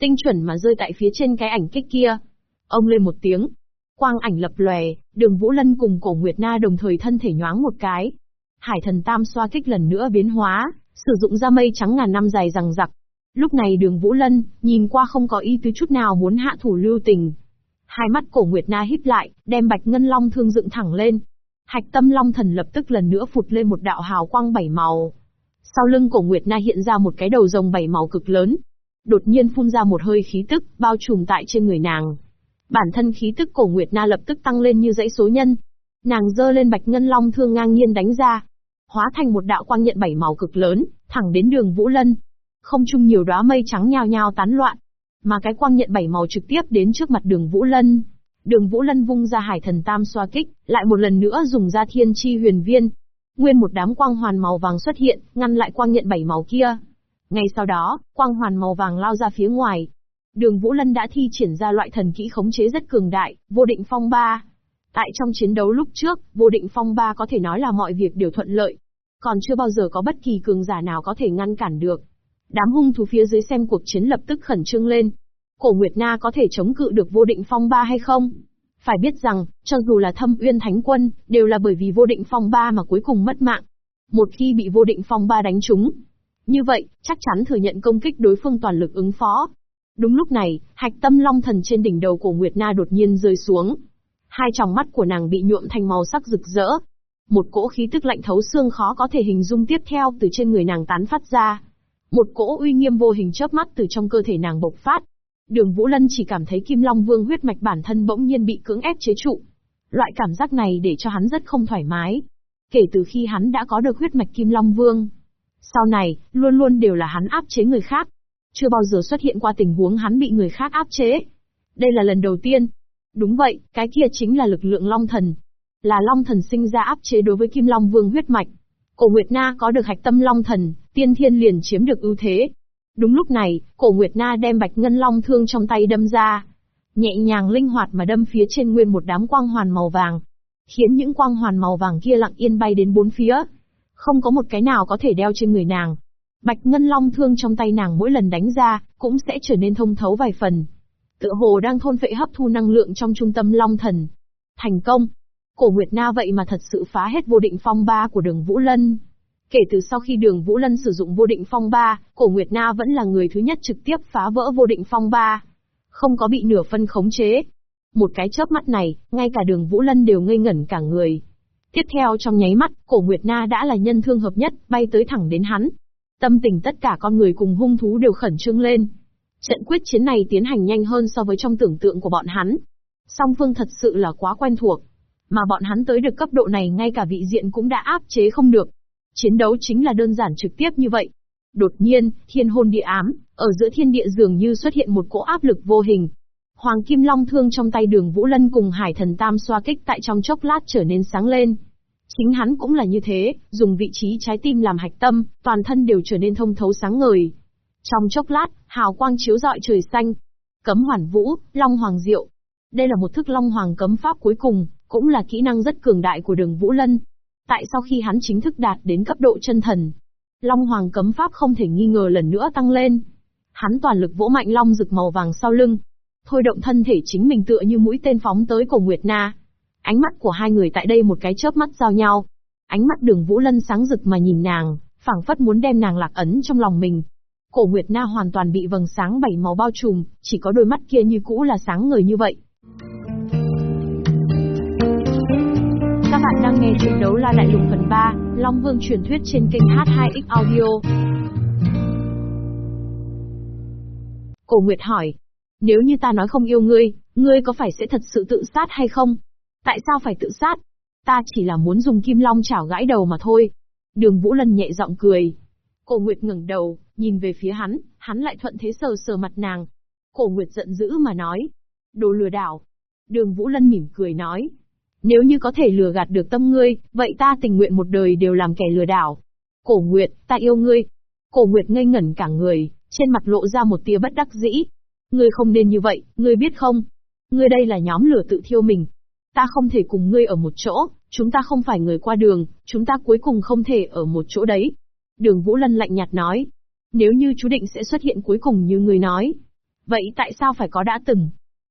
Tinh chuẩn mà rơi tại phía trên cái ảnh kích kia. Ông lên một tiếng. Quang ảnh lập lòe, đường Vũ Lân cùng cổ Nguyệt Na đồng thời thân thể nhoáng một cái. Hải thần tam xoa kích lần nữa biến hóa, sử dụng ra mây trắng ngàn năm dài rằng rặc, Lúc này đường Vũ Lân, nhìn qua không có ý tứ chút nào muốn hạ thủ lưu tình. Hai mắt cổ Nguyệt Na híp lại, đem bạch ngân long thương dựng thẳng lên. Hạch tâm long thần lập tức lần nữa phụt lên một đạo hào quang bảy màu. Sau lưng cổ Nguyệt Na hiện ra một cái đầu rồng bảy màu cực lớn. Đột nhiên phun ra một hơi khí tức, bao trùm tại trên người nàng. Bản thân khí tức cổ Nguyệt Na lập tức tăng lên như dãy số nhân. Nàng dơ lên bạch ngân long thương ngang nhiên đánh ra. Hóa thành một đạo quang nhận bảy màu cực lớn, thẳng đến đường Vũ Lân không trung nhiều đóa mây trắng nhao nhao tán loạn. Mà cái quang nhận bảy màu trực tiếp đến trước mặt đường Vũ Lân. Đường Vũ Lân vung ra hải thần tam xoa kích, lại một lần nữa dùng ra thiên chi huyền viên. Nguyên một đám quang hoàn màu vàng xuất hiện, ngăn lại quang nhận bảy màu kia. Ngay sau đó, quang hoàn màu vàng lao ra phía ngoài. Đường Vũ Lân đã thi triển ra loại thần kỹ khống chế rất cường đại, vô định phong ba. Tại trong chiến đấu lúc trước, vô định phong ba có thể nói là mọi việc đều thuận lợi. Còn chưa bao giờ có bất kỳ cường giả nào có thể ngăn cản được. Đám hung thú phía dưới xem cuộc chiến lập tức khẩn trương lên. Cổ Nguyệt Na có thể chống cự được vô định phong ba hay không? Phải biết rằng, cho dù là thâm uyên thánh quân, đều là bởi vì vô định phong ba mà cuối cùng mất mạng. Một khi bị vô định phong ba đánh trúng, như vậy, chắc chắn thừa nhận công kích đối phương toàn lực ứng phó. Đúng lúc này, hạch tâm long thần trên đỉnh đầu của Nguyệt Na đột nhiên rơi xuống. Hai tròng mắt của nàng bị nhuộm thành màu sắc rực rỡ. Một cỗ khí tức lạnh thấu xương khó có thể hình dung tiếp theo từ trên người nàng tán phát ra. Một cỗ uy nghiêm vô hình chớp mắt từ trong cơ thể nàng bộc phát. Đường Vũ Lân chỉ cảm thấy Kim Long Vương huyết mạch bản thân bỗng nhiên bị cưỡng ép chế trụ. Loại cảm giác này để cho hắn rất không thoải mái. Kể từ khi hắn đã có được huyết mạch Kim Long Vương. Sau này, luôn luôn đều là hắn áp chế người khác. Chưa bao giờ xuất hiện qua tình huống hắn bị người khác áp chế. Đây là lần đầu tiên. Đúng vậy, cái kia chính là lực lượng Long Thần. Là Long Thần sinh ra áp chế đối với Kim Long Vương huyết mạch. Cổ Nguyệt Na có được hạch tâm long thần, tiên thiên liền chiếm được ưu thế. Đúng lúc này, cổ Nguyệt Na đem bạch ngân long thương trong tay đâm ra. Nhẹ nhàng linh hoạt mà đâm phía trên nguyên một đám quang hoàn màu vàng. Khiến những quang hoàn màu vàng kia lặng yên bay đến bốn phía. Không có một cái nào có thể đeo trên người nàng. Bạch ngân long thương trong tay nàng mỗi lần đánh ra, cũng sẽ trở nên thông thấu vài phần. Tựa hồ đang thôn phệ hấp thu năng lượng trong trung tâm long thần. Thành công, Cổ Nguyệt Na vậy mà thật sự phá hết vô định phong ba của đường Vũ Lân. Kể từ sau khi đường Vũ Lân sử dụng vô định phong ba, cổ Nguyệt Na vẫn là người thứ nhất trực tiếp phá vỡ vô định phong ba. Không có bị nửa phân khống chế. Một cái chớp mắt này, ngay cả đường Vũ Lân đều ngây ngẩn cả người. Tiếp theo trong nháy mắt, cổ Nguyệt Na đã là nhân thương hợp nhất, bay tới thẳng đến hắn. Tâm tình tất cả con người cùng hung thú đều khẩn trương lên. Trận quyết chiến này tiến hành nhanh hơn so với trong tưởng tượng của bọn hắn. Song phương thật sự là quá quen thuộc. Mà bọn hắn tới được cấp độ này ngay cả vị diện cũng đã áp chế không được. Chiến đấu chính là đơn giản trực tiếp như vậy. Đột nhiên, thiên hôn địa ám, ở giữa thiên địa dường như xuất hiện một cỗ áp lực vô hình. Hoàng Kim Long thương trong tay đường Vũ Lân cùng Hải Thần Tam xoa kích tại trong chốc lát trở nên sáng lên. Chính hắn cũng là như thế, dùng vị trí trái tim làm hạch tâm, toàn thân đều trở nên thông thấu sáng ngời. Trong chốc lát, hào quang chiếu rọi trời xanh. Cấm hoàn vũ, long hoàng diệu. Đây là một thức long hoàng cấm pháp cuối cùng, cũng là kỹ năng rất cường đại của đường Vũ Lân. Tại sau khi hắn chính thức đạt đến cấp độ chân thần, Long Hoàng cấm pháp không thể nghi ngờ lần nữa tăng lên. Hắn toàn lực vỗ mạnh long rực màu vàng sau lưng, thôi động thân thể chính mình tựa như mũi tên phóng tới cổ Nguyệt Na. Ánh mắt của hai người tại đây một cái chớp mắt giao nhau. Ánh mắt đường Vũ Lân sáng rực mà nhìn nàng, phảng phất muốn đem nàng lạc ấn trong lòng mình. Cổ Nguyệt Na hoàn toàn bị vầng sáng bảy màu bao trùm, chỉ có đôi mắt kia như cũ là sáng ngời như vậy. Các bạn đang nghe chuyện đấu la đại lục phần 3, Long Vương truyền thuyết trên kênh H2X Audio. Cổ Nguyệt hỏi, nếu như ta nói không yêu ngươi, ngươi có phải sẽ thật sự tự sát hay không? Tại sao phải tự sát? Ta chỉ là muốn dùng kim long chảo gãi đầu mà thôi. Đường Vũ Lân nhẹ giọng cười. Cổ Nguyệt ngẩng đầu, nhìn về phía hắn, hắn lại thuận thế sờ sờ mặt nàng. Cổ Nguyệt giận dữ mà nói. Đồ lừa đảo. Đường Vũ Lân mỉm cười nói. Nếu như có thể lừa gạt được tâm ngươi, vậy ta tình nguyện một đời đều làm kẻ lừa đảo. Cổ Nguyệt, ta yêu ngươi. Cổ Nguyệt ngây ngẩn cả người, trên mặt lộ ra một tia bất đắc dĩ. Ngươi không nên như vậy, ngươi biết không? Ngươi đây là nhóm lửa tự thiêu mình. Ta không thể cùng ngươi ở một chỗ, chúng ta không phải người qua đường, chúng ta cuối cùng không thể ở một chỗ đấy. Đường Vũ Lân lạnh nhạt nói. Nếu như chú định sẽ xuất hiện cuối cùng như ngươi nói. Vậy tại sao phải có đã từng?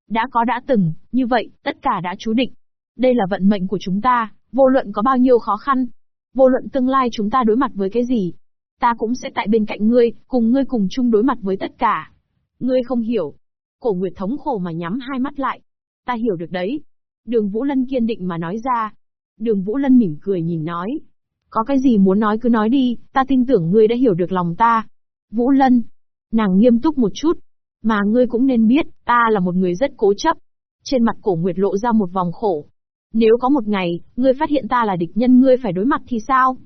Đã có đã từng, như vậy, tất cả đã chú định. Đây là vận mệnh của chúng ta, vô luận có bao nhiêu khó khăn. Vô luận tương lai chúng ta đối mặt với cái gì. Ta cũng sẽ tại bên cạnh ngươi, cùng ngươi cùng chung đối mặt với tất cả. Ngươi không hiểu. Cổ Nguyệt thống khổ mà nhắm hai mắt lại. Ta hiểu được đấy. Đường Vũ Lân kiên định mà nói ra. Đường Vũ Lân mỉm cười nhìn nói. Có cái gì muốn nói cứ nói đi, ta tin tưởng ngươi đã hiểu được lòng ta. Vũ Lân. Nàng nghiêm túc một chút. Mà ngươi cũng nên biết, ta là một người rất cố chấp. Trên mặt cổ Nguyệt lộ ra một vòng khổ. Nếu có một ngày, ngươi phát hiện ta là địch nhân ngươi phải đối mặt thì sao?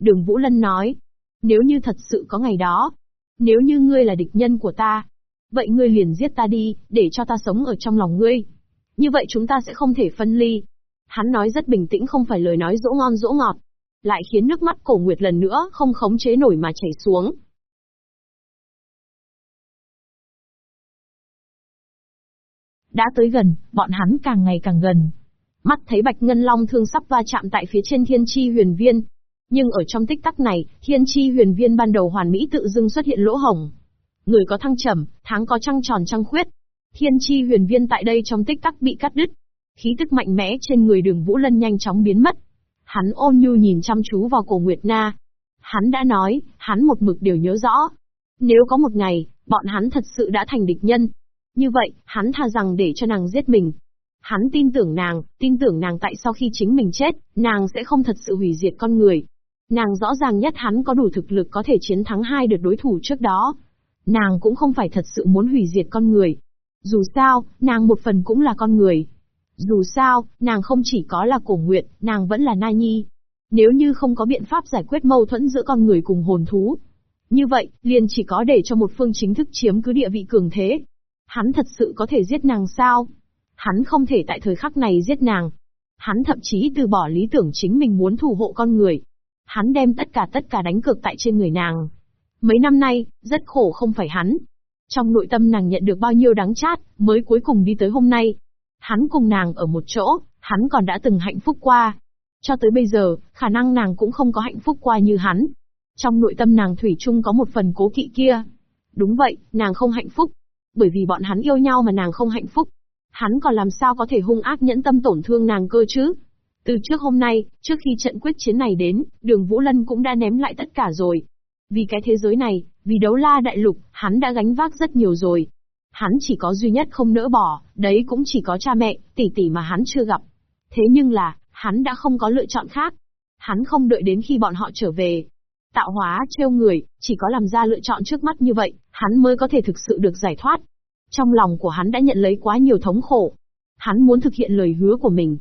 Đường Vũ Lân nói. Nếu như thật sự có ngày đó. Nếu như ngươi là địch nhân của ta. Vậy ngươi liền giết ta đi, để cho ta sống ở trong lòng ngươi. Như vậy chúng ta sẽ không thể phân ly. Hắn nói rất bình tĩnh không phải lời nói dỗ ngon dỗ ngọt. Lại khiến nước mắt cổ nguyệt lần nữa không khống chế nổi mà chảy xuống. Đã tới gần, bọn hắn càng ngày càng gần, Mắt thấy Bạch Ngân Long thương sắp va chạm tại phía trên thiên chi huyền viên. Nhưng ở trong tích tắc này, thiên chi huyền viên ban đầu hoàn mỹ tự dưng xuất hiện lỗ hổng. Người có thăng trầm, tháng có trăng tròn trăng khuyết. Thiên chi huyền viên tại đây trong tích tắc bị cắt đứt. Khí tức mạnh mẽ trên người đường Vũ Lân nhanh chóng biến mất. Hắn ôn nhu nhìn chăm chú vào cổ Nguyệt Na. Hắn đã nói, hắn một mực đều nhớ rõ. Nếu có một ngày, bọn hắn thật sự đã thành địch nhân. Như vậy, hắn tha rằng để cho nàng giết mình, Hắn tin tưởng nàng, tin tưởng nàng tại sau khi chính mình chết, nàng sẽ không thật sự hủy diệt con người. Nàng rõ ràng nhất hắn có đủ thực lực có thể chiến thắng hai đợt đối thủ trước đó. Nàng cũng không phải thật sự muốn hủy diệt con người. Dù sao, nàng một phần cũng là con người. Dù sao, nàng không chỉ có là cổ nguyện, nàng vẫn là na nhi. Nếu như không có biện pháp giải quyết mâu thuẫn giữa con người cùng hồn thú. Như vậy, liền chỉ có để cho một phương chính thức chiếm cứ địa vị cường thế. Hắn thật sự có thể giết nàng sao? Hắn không thể tại thời khắc này giết nàng. Hắn thậm chí từ bỏ lý tưởng chính mình muốn thủ hộ con người. Hắn đem tất cả tất cả đánh cược tại trên người nàng. Mấy năm nay, rất khổ không phải hắn. Trong nội tâm nàng nhận được bao nhiêu đáng chát, mới cuối cùng đi tới hôm nay. Hắn cùng nàng ở một chỗ, hắn còn đã từng hạnh phúc qua. Cho tới bây giờ, khả năng nàng cũng không có hạnh phúc qua như hắn. Trong nội tâm nàng Thủy chung có một phần cố kỵ kia. Đúng vậy, nàng không hạnh phúc. Bởi vì bọn hắn yêu nhau mà nàng không hạnh phúc. Hắn còn làm sao có thể hung ác nhẫn tâm tổn thương nàng cơ chứ? Từ trước hôm nay, trước khi trận quyết chiến này đến, đường Vũ Lân cũng đã ném lại tất cả rồi. Vì cái thế giới này, vì đấu la đại lục, hắn đã gánh vác rất nhiều rồi. Hắn chỉ có duy nhất không nỡ bỏ, đấy cũng chỉ có cha mẹ, tỷ tỷ mà hắn chưa gặp. Thế nhưng là, hắn đã không có lựa chọn khác. Hắn không đợi đến khi bọn họ trở về. Tạo hóa trêu người, chỉ có làm ra lựa chọn trước mắt như vậy, hắn mới có thể thực sự được giải thoát. Trong lòng của hắn đã nhận lấy quá nhiều thống khổ. Hắn muốn thực hiện lời hứa của mình.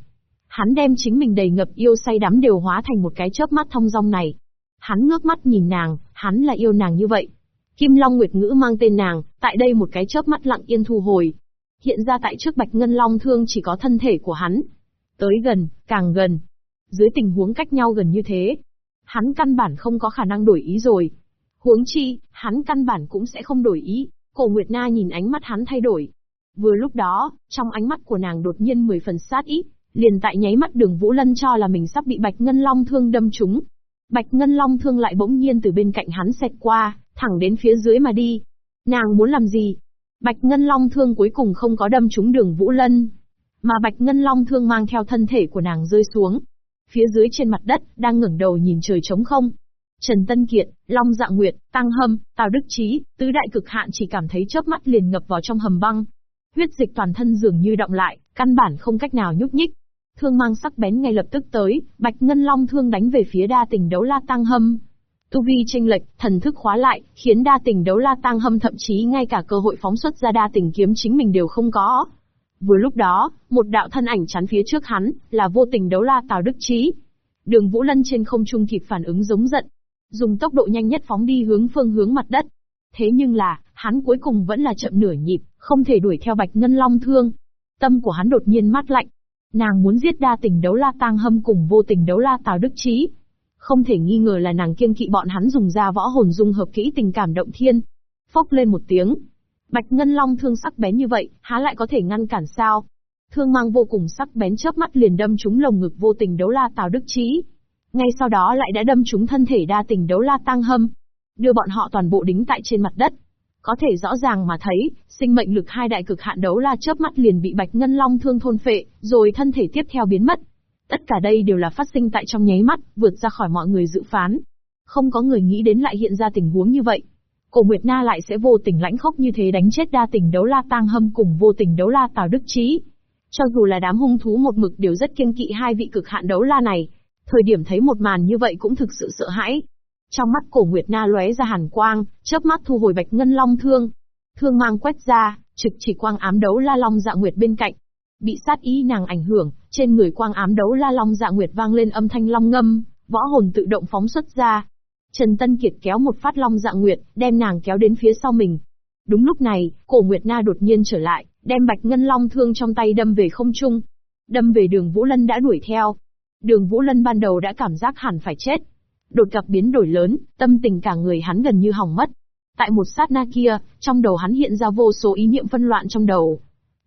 Hắn đem chính mình đầy ngập yêu say đắm đều hóa thành một cái chớp mắt thông dong này. Hắn ngước mắt nhìn nàng, hắn là yêu nàng như vậy. Kim Long Nguyệt Ngữ mang tên nàng, tại đây một cái chớp mắt lặng yên thu hồi. Hiện ra tại trước Bạch Ngân Long Thương chỉ có thân thể của hắn. Tới gần, càng gần. Dưới tình huống cách nhau gần như thế. Hắn căn bản không có khả năng đổi ý rồi. Huống chi, hắn căn bản cũng sẽ không đổi ý. Cổ Nguyệt Na nhìn ánh mắt hắn thay đổi. Vừa lúc đó, trong ánh mắt của nàng đột nhiên mười phần sát ý, liền tại nháy mắt đường Vũ Lân cho là mình sắp bị Bạch Ngân Long thương đâm trúng. Bạch Ngân Long thương lại bỗng nhiên từ bên cạnh hắn xẹt qua, thẳng đến phía dưới mà đi. Nàng muốn làm gì? Bạch Ngân Long thương cuối cùng không có đâm trúng đường Vũ Lân, mà Bạch Ngân Long thương mang theo thân thể của nàng rơi xuống. Phía dưới trên mặt đất, đang ngẩng đầu nhìn trời trống không. Trần Tân Kiệt, Long Dạng Nguyệt, Tăng Hâm, Tào Đức Trí, tứ đại cực hạn chỉ cảm thấy chớp mắt liền ngập vào trong hầm băng. Huyết dịch toàn thân dường như động lại, căn bản không cách nào nhúc nhích. Thương mang sắc bén ngay lập tức tới, Bạch Ngân Long thương đánh về phía đa tình đấu la Tăng Hâm. Tu vi tranh lệch, thần thức khóa lại, khiến đa tình đấu la Tăng Hâm thậm chí ngay cả cơ hội phóng xuất ra đa tình kiếm chính mình đều không có. Vừa lúc đó, một đạo thân ảnh chắn phía trước hắn, là vô tình đấu la Tào Đức Trí. Đường Vũ Lân trên không trung kịp phản ứng giống giận, dùng tốc độ nhanh nhất phóng đi hướng phương hướng mặt đất. Thế nhưng là, hắn cuối cùng vẫn là chậm nửa nhịp, không thể đuổi theo Bạch Ngân Long Thương. Tâm của hắn đột nhiên mát lạnh. Nàng muốn giết đa tình đấu la tang hâm cùng vô tình đấu la Tào Đức Trí. Không thể nghi ngờ là nàng kiêng kỵ bọn hắn dùng ra võ hồn dung hợp kỹ tình cảm động thiên. Phốc lên một tiếng, Bạch Ngân Long thương sắc bén như vậy, há lại có thể ngăn cản sao? Thương mang vô cùng sắc bén chớp mắt liền đâm trúng lồng ngực vô tình đấu la Tào Đức Trí. Ngay sau đó lại đã đâm trúng thân thể đa tình đấu la Tăng Hâm. Đưa bọn họ toàn bộ đính tại trên mặt đất. Có thể rõ ràng mà thấy, sinh mệnh lực hai đại cực hạn đấu la chớp mắt liền bị Bạch Ngân Long thương thôn phệ, rồi thân thể tiếp theo biến mất. Tất cả đây đều là phát sinh tại trong nháy mắt, vượt ra khỏi mọi người dự phán. Không có người nghĩ đến lại hiện ra tình huống như vậy. Cổ Nguyệt Na lại sẽ vô tình lãnh khốc như thế đánh chết đa tình đấu la tang hâm cùng vô tình đấu la Tào Đức Trí. Cho dù là đám hung thú một mực đều rất kiêng kỵ hai vị cực hạn đấu la này, thời điểm thấy một màn như vậy cũng thực sự sợ hãi. Trong mắt cổ Nguyệt Na lóe ra hàn quang, chớp mắt thu hồi bạch ngân long thương. Thương mang quét ra, trực chỉ quang ám đấu la long dạ nguyệt bên cạnh. Bị sát ý nàng ảnh hưởng, trên người quang ám đấu la long dạ nguyệt vang lên âm thanh long ngâm, võ hồn tự động phóng xuất ra, Trần Tân Kiệt kéo một phát long dạ nguyệt, đem nàng kéo đến phía sau mình. Đúng lúc này, cổ Nguyệt Na đột nhiên trở lại, đem bạch ngân long thương trong tay đâm về không trung. Đâm về đường Vũ Lân đã đuổi theo. Đường Vũ Lân ban đầu đã cảm giác hẳn phải chết. Đột gặp biến đổi lớn, tâm tình cả người hắn gần như hỏng mất. Tại một sát na kia, trong đầu hắn hiện ra vô số ý niệm phân loạn trong đầu.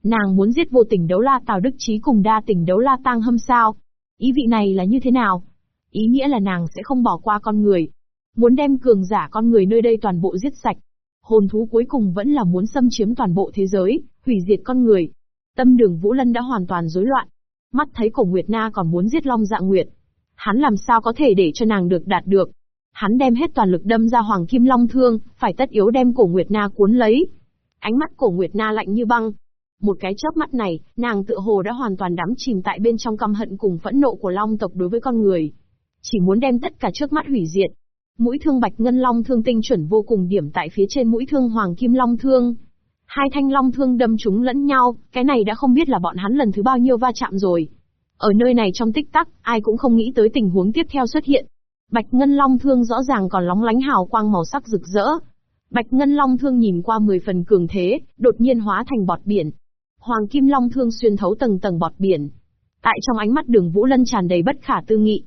Nàng muốn giết vô tình đấu la Tào Đức Trí cùng đa tình đấu la Tang Hâm sao? Ý vị này là như thế nào? Ý nghĩa là nàng sẽ không bỏ qua con người, Muốn đem cường giả con người nơi đây toàn bộ giết sạch. Hồn thú cuối cùng vẫn là muốn xâm chiếm toàn bộ thế giới, hủy diệt con người. Tâm đường Vũ Lân đã hoàn toàn rối loạn. Mắt thấy cổ Nguyệt Na còn muốn giết Long Dạ Nguyệt. Hắn làm sao có thể để cho nàng được đạt được. Hắn đem hết toàn lực đâm ra Hoàng Kim Long Thương, phải tất yếu đem cổ Nguyệt Na cuốn lấy. Ánh mắt cổ Nguyệt Na lạnh như băng, một cái chớp mắt này, nàng tựa hồ đã hoàn toàn đắm chìm tại bên trong căm hận cùng phẫn nộ của Long tộc đối với con người. Chỉ muốn đem tất cả trước mắt hủy diệt. Mũi thương bạch ngân long thương tinh chuẩn vô cùng điểm tại phía trên mũi thương hoàng kim long thương. Hai thanh long thương đâm chúng lẫn nhau, cái này đã không biết là bọn hắn lần thứ bao nhiêu va chạm rồi. Ở nơi này trong tích tắc, ai cũng không nghĩ tới tình huống tiếp theo xuất hiện. Bạch ngân long thương rõ ràng còn lóng lánh hào quang màu sắc rực rỡ. Bạch ngân long thương nhìn qua 10 phần cường thế, đột nhiên hóa thành bọt biển. Hoàng kim long thương xuyên thấu tầng tầng bọt biển. Tại trong ánh mắt đường Vũ Lân tràn đầy bất khả tư nghị,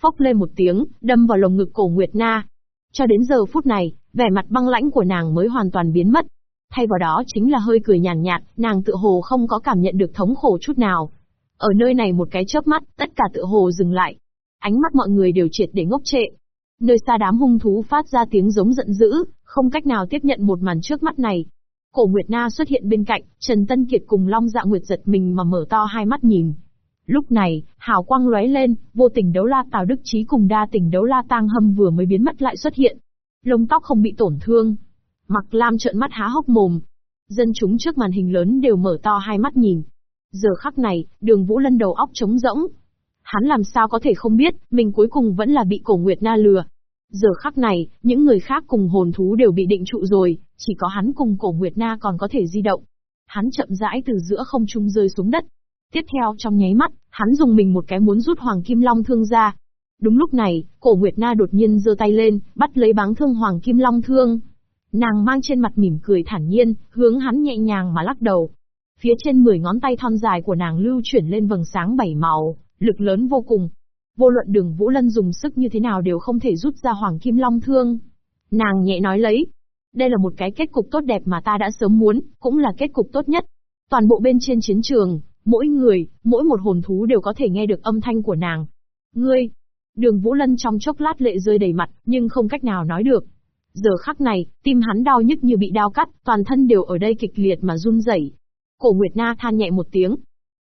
phốc lên một tiếng, đâm vào lồng ngực cổ Nguyệt Na. Cho đến giờ phút này, vẻ mặt băng lãnh của nàng mới hoàn toàn biến mất. Thay vào đó chính là hơi cười nhàn nhạt, nàng tự hồ không có cảm nhận được thống khổ chút nào. Ở nơi này một cái chớp mắt, tất cả tự hồ dừng lại. Ánh mắt mọi người đều triệt để ngốc trệ. Nơi xa đám hung thú phát ra tiếng giống giận dữ, không cách nào tiếp nhận một màn trước mắt này. Cổ Nguyệt Na xuất hiện bên cạnh, Trần Tân Kiệt cùng Long Dạ Nguyệt giật mình mà mở to hai mắt nhìn. Lúc này, hào quang lóe lên, vô tình đấu la Tào Đức Trí cùng đa tình đấu la Tang Hâm vừa mới biến mất lại xuất hiện. Lông tóc không bị tổn thương. Mặc Lam trợn mắt há hốc mồm. Dân chúng trước màn hình lớn đều mở to hai mắt nhìn. Giờ khắc này, đường Vũ Lân đầu óc trống rỗng. Hắn làm sao có thể không biết, mình cuối cùng vẫn là bị cổ Nguyệt Na lừa. Giờ khắc này, những người khác cùng hồn thú đều bị định trụ rồi, chỉ có hắn cùng cổ Nguyệt Na còn có thể di động. Hắn chậm rãi từ giữa không trung rơi xuống đất, Tiếp theo trong nháy mắt, hắn dùng mình một cái muốn rút Hoàng Kim Long thương ra. Đúng lúc này, cổ Nguyệt Na đột nhiên giơ tay lên, bắt lấy báng thương Hoàng Kim Long thương. Nàng mang trên mặt mỉm cười thản nhiên, hướng hắn nhẹ nhàng mà lắc đầu. Phía trên 10 ngón tay thon dài của nàng lưu chuyển lên vầng sáng bảy màu, lực lớn vô cùng. Vô luận đường Vũ Lân dùng sức như thế nào đều không thể rút ra Hoàng Kim Long thương. Nàng nhẹ nói lấy. Đây là một cái kết cục tốt đẹp mà ta đã sớm muốn, cũng là kết cục tốt nhất. Toàn bộ bên trên chiến trường, mỗi người, mỗi một hồn thú đều có thể nghe được âm thanh của nàng. Ngươi, đường Vũ Lân trong chốc lát lệ rơi đầy mặt, nhưng không cách nào nói được. Giờ khắc này, tim hắn đau nhức như bị đau cắt, toàn thân đều ở đây kịch liệt mà run rẩy. Cổ Nguyệt Na than nhẹ một tiếng.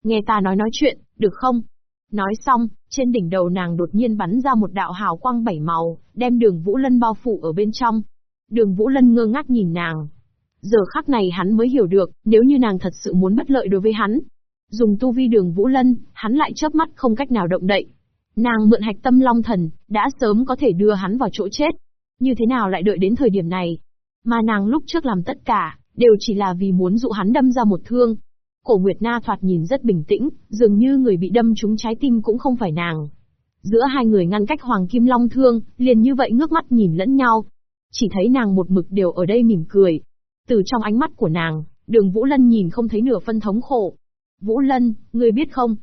Nghe ta nói nói chuyện, được không? Nói xong, trên đỉnh đầu nàng đột nhiên bắn ra một đạo hào quang bảy màu, đem đường Vũ Lân bao phủ ở bên trong. Đường Vũ Lân ngơ ngác nhìn nàng. Giờ khắc này hắn mới hiểu được, nếu như nàng thật sự muốn bất lợi đối với hắn. Dùng tu vi đường Vũ Lân, hắn lại chớp mắt không cách nào động đậy. Nàng mượn hạch tâm long thần, đã sớm có thể đưa hắn vào chỗ chết. Như thế nào lại đợi đến thời điểm này? Mà nàng lúc trước làm tất cả, đều chỉ là vì muốn dụ hắn đâm ra một thương. Cổ Nguyệt Na thoạt nhìn rất bình tĩnh, dường như người bị đâm trúng trái tim cũng không phải nàng. Giữa hai người ngăn cách Hoàng Kim Long thương, liền như vậy ngước mắt nhìn lẫn nhau. Chỉ thấy nàng một mực đều ở đây mỉm cười. Từ trong ánh mắt của nàng, đường Vũ Lân nhìn không thấy nửa phân thống khổ. Vũ Lân, ngươi biết không?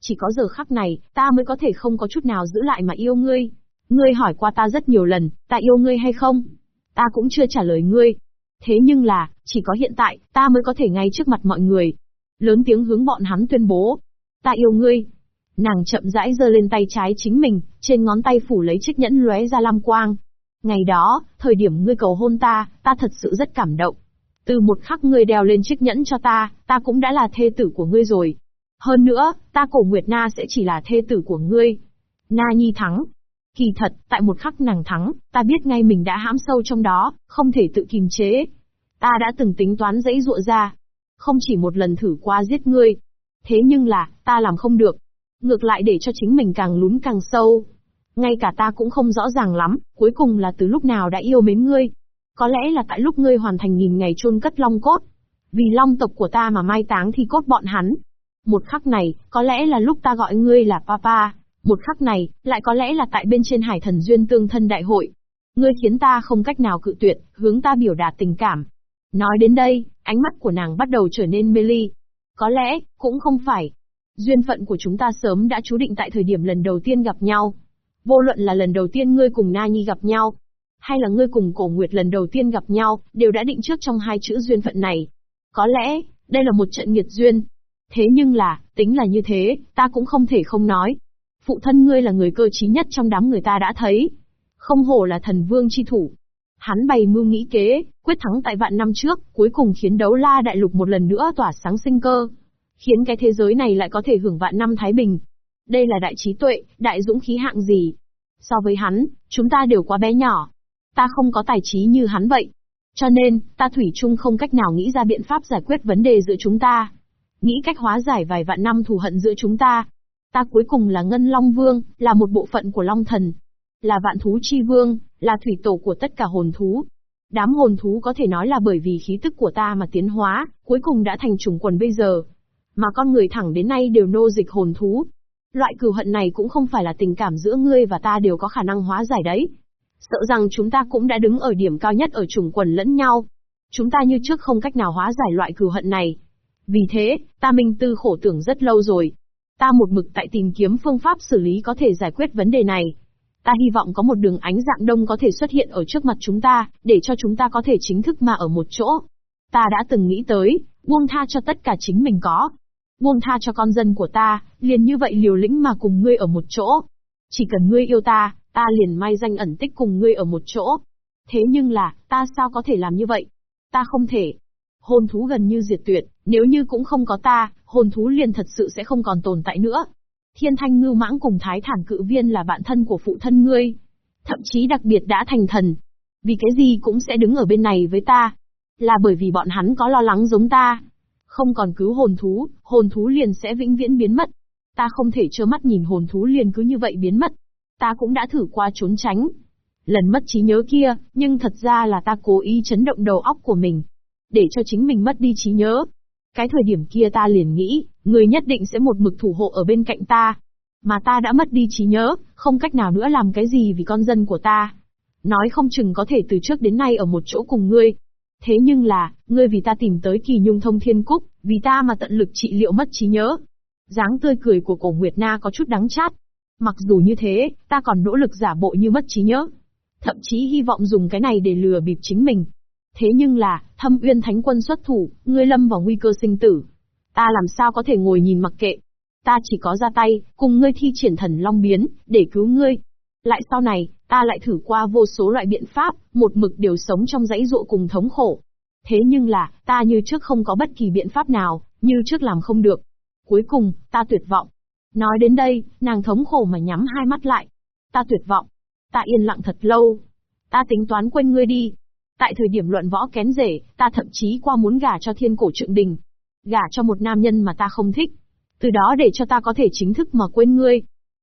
Chỉ có giờ khắc này, ta mới có thể không có chút nào giữ lại mà yêu ngươi. Ngươi hỏi qua ta rất nhiều lần, ta yêu ngươi hay không? Ta cũng chưa trả lời ngươi. Thế nhưng là, chỉ có hiện tại, ta mới có thể ngay trước mặt mọi người. Lớn tiếng hướng bọn hắn tuyên bố. Ta yêu ngươi. Nàng chậm rãi giơ lên tay trái chính mình, trên ngón tay phủ lấy chiếc nhẫn lóe ra lam quang. Ngày đó, thời điểm ngươi cầu hôn ta, ta thật sự rất cảm động. Từ một khắc ngươi đeo lên chiếc nhẫn cho ta, ta cũng đã là thê tử của ngươi rồi. Hơn nữa, ta cổ Nguyệt Na sẽ chỉ là thê tử của ngươi. Na Nhi thắng, Kỳ thật, tại một khắc nàng thắng, ta biết ngay mình đã hãm sâu trong đó, không thể tự kiềm chế. Ta đã từng tính toán dãy dụa ra. Không chỉ một lần thử qua giết ngươi. Thế nhưng là, ta làm không được. Ngược lại để cho chính mình càng lún càng sâu. Ngay cả ta cũng không rõ ràng lắm, cuối cùng là từ lúc nào đã yêu mến ngươi. Có lẽ là tại lúc ngươi hoàn thành nghìn ngày chôn cất long cốt. Vì long tộc của ta mà mai táng thì cốt bọn hắn. Một khắc này, có lẽ là lúc ta gọi ngươi là papa. Một khắc này, lại có lẽ là tại bên trên hải thần duyên tương thân đại hội. Ngươi khiến ta không cách nào cự tuyệt, hướng ta biểu đạt tình cảm. Nói đến đây, ánh mắt của nàng bắt đầu trở nên mê ly. Có lẽ, cũng không phải. Duyên phận của chúng ta sớm đã chú định tại thời điểm lần đầu tiên gặp nhau. Vô luận là lần đầu tiên ngươi cùng Na Nhi gặp nhau, hay là ngươi cùng Cổ Nguyệt lần đầu tiên gặp nhau, đều đã định trước trong hai chữ duyên phận này. Có lẽ, đây là một trận nghiệt duyên. Thế nhưng là, tính là như thế, ta cũng không thể không nói phụ thân ngươi là người cơ trí nhất trong đám người ta đã thấy. Không hổ là thần vương chi thủ. Hắn bày mưu nghĩ kế, quyết thắng tại vạn năm trước, cuối cùng khiến đấu la đại lục một lần nữa tỏa sáng sinh cơ. Khiến cái thế giới này lại có thể hưởng vạn năm thái bình. Đây là đại trí tuệ, đại dũng khí hạng gì? So với hắn, chúng ta đều quá bé nhỏ. Ta không có tài trí như hắn vậy. Cho nên, ta thủy chung không cách nào nghĩ ra biện pháp giải quyết vấn đề giữa chúng ta. Nghĩ cách hóa giải vài vạn năm thù hận giữa chúng ta, Ta cuối cùng là Ngân Long Vương, là một bộ phận của Long Thần. Là vạn thú chi vương, là thủy tổ của tất cả hồn thú. Đám hồn thú có thể nói là bởi vì khí tức của ta mà tiến hóa, cuối cùng đã thành chủng quần bây giờ. Mà con người thẳng đến nay đều nô dịch hồn thú. Loại cừu hận này cũng không phải là tình cảm giữa ngươi và ta đều có khả năng hóa giải đấy. Sợ rằng chúng ta cũng đã đứng ở điểm cao nhất ở chủng quần lẫn nhau. Chúng ta như trước không cách nào hóa giải loại cừu hận này. Vì thế, ta minh tư khổ tưởng rất lâu rồi, Ta một mực tại tìm kiếm phương pháp xử lý có thể giải quyết vấn đề này. Ta hy vọng có một đường ánh dạng đông có thể xuất hiện ở trước mặt chúng ta, để cho chúng ta có thể chính thức mà ở một chỗ. Ta đã từng nghĩ tới, buông tha cho tất cả chính mình có. Buông tha cho con dân của ta, liền như vậy liều lĩnh mà cùng ngươi ở một chỗ. Chỉ cần ngươi yêu ta, ta liền may danh ẩn tích cùng ngươi ở một chỗ. Thế nhưng là, ta sao có thể làm như vậy? Ta không thể. Hồn thú gần như diệt tuyệt, nếu như cũng không có ta, hồn thú liền thật sự sẽ không còn tồn tại nữa. Thiên thanh ngưu mãng cùng thái thản cự viên là bạn thân của phụ thân ngươi. Thậm chí đặc biệt đã thành thần. Vì cái gì cũng sẽ đứng ở bên này với ta. Là bởi vì bọn hắn có lo lắng giống ta. Không còn cứu hồn thú, hồn thú liền sẽ vĩnh viễn biến mất. Ta không thể trơ mắt nhìn hồn thú liền cứ như vậy biến mất. Ta cũng đã thử qua trốn tránh. Lần mất trí nhớ kia, nhưng thật ra là ta cố ý chấn động đầu óc của mình. Để cho chính mình mất đi trí nhớ, cái thời điểm kia ta liền nghĩ, người nhất định sẽ một mực thủ hộ ở bên cạnh ta. Mà ta đã mất đi trí nhớ, không cách nào nữa làm cái gì vì con dân của ta. Nói không chừng có thể từ trước đến nay ở một chỗ cùng ngươi. Thế nhưng là, ngươi vì ta tìm tới kỳ nhung thông thiên cúc, vì ta mà tận lực trị liệu mất trí nhớ. dáng tươi cười của cổ Nguyệt Na có chút đắng chát. Mặc dù như thế, ta còn nỗ lực giả bộ như mất trí nhớ. thậm chí hy vọng dùng cái này để lừa bịp chính mình. Thế nhưng là, thâm uyên thánh quân xuất thủ, ngươi lâm vào nguy cơ sinh tử. Ta làm sao có thể ngồi nhìn mặc kệ. Ta chỉ có ra tay, cùng ngươi thi triển thần long biến, để cứu ngươi. Lại sau này, ta lại thử qua vô số loại biện pháp, một mực đều sống trong dãy dụa cùng thống khổ. Thế nhưng là, ta như trước không có bất kỳ biện pháp nào, như trước làm không được. Cuối cùng, ta tuyệt vọng. Nói đến đây, nàng thống khổ mà nhắm hai mắt lại. Ta tuyệt vọng. Ta yên lặng thật lâu. Ta tính toán quên ngươi đi. Tại thời điểm luận võ kén rể, ta thậm chí qua muốn gả cho thiên cổ trượng đình. Gả cho một nam nhân mà ta không thích. Từ đó để cho ta có thể chính thức mà quên ngươi.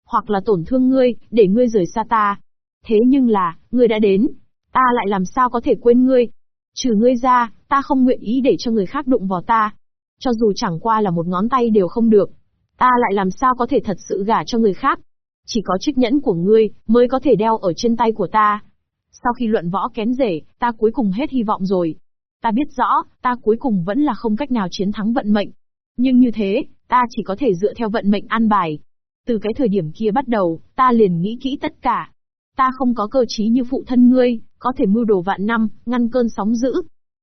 Hoặc là tổn thương ngươi, để ngươi rời xa ta. Thế nhưng là, ngươi đã đến. Ta lại làm sao có thể quên ngươi. Trừ ngươi ra, ta không nguyện ý để cho người khác đụng vào ta. Cho dù chẳng qua là một ngón tay đều không được. Ta lại làm sao có thể thật sự gả cho người khác. Chỉ có chiếc nhẫn của ngươi, mới có thể đeo ở trên tay của ta. Sau khi luận võ kén rể, ta cuối cùng hết hy vọng rồi. Ta biết rõ, ta cuối cùng vẫn là không cách nào chiến thắng vận mệnh. Nhưng như thế, ta chỉ có thể dựa theo vận mệnh an bài. Từ cái thời điểm kia bắt đầu, ta liền nghĩ kỹ tất cả. Ta không có cơ trí như phụ thân ngươi, có thể mưu đồ vạn năm, ngăn cơn sóng dữ.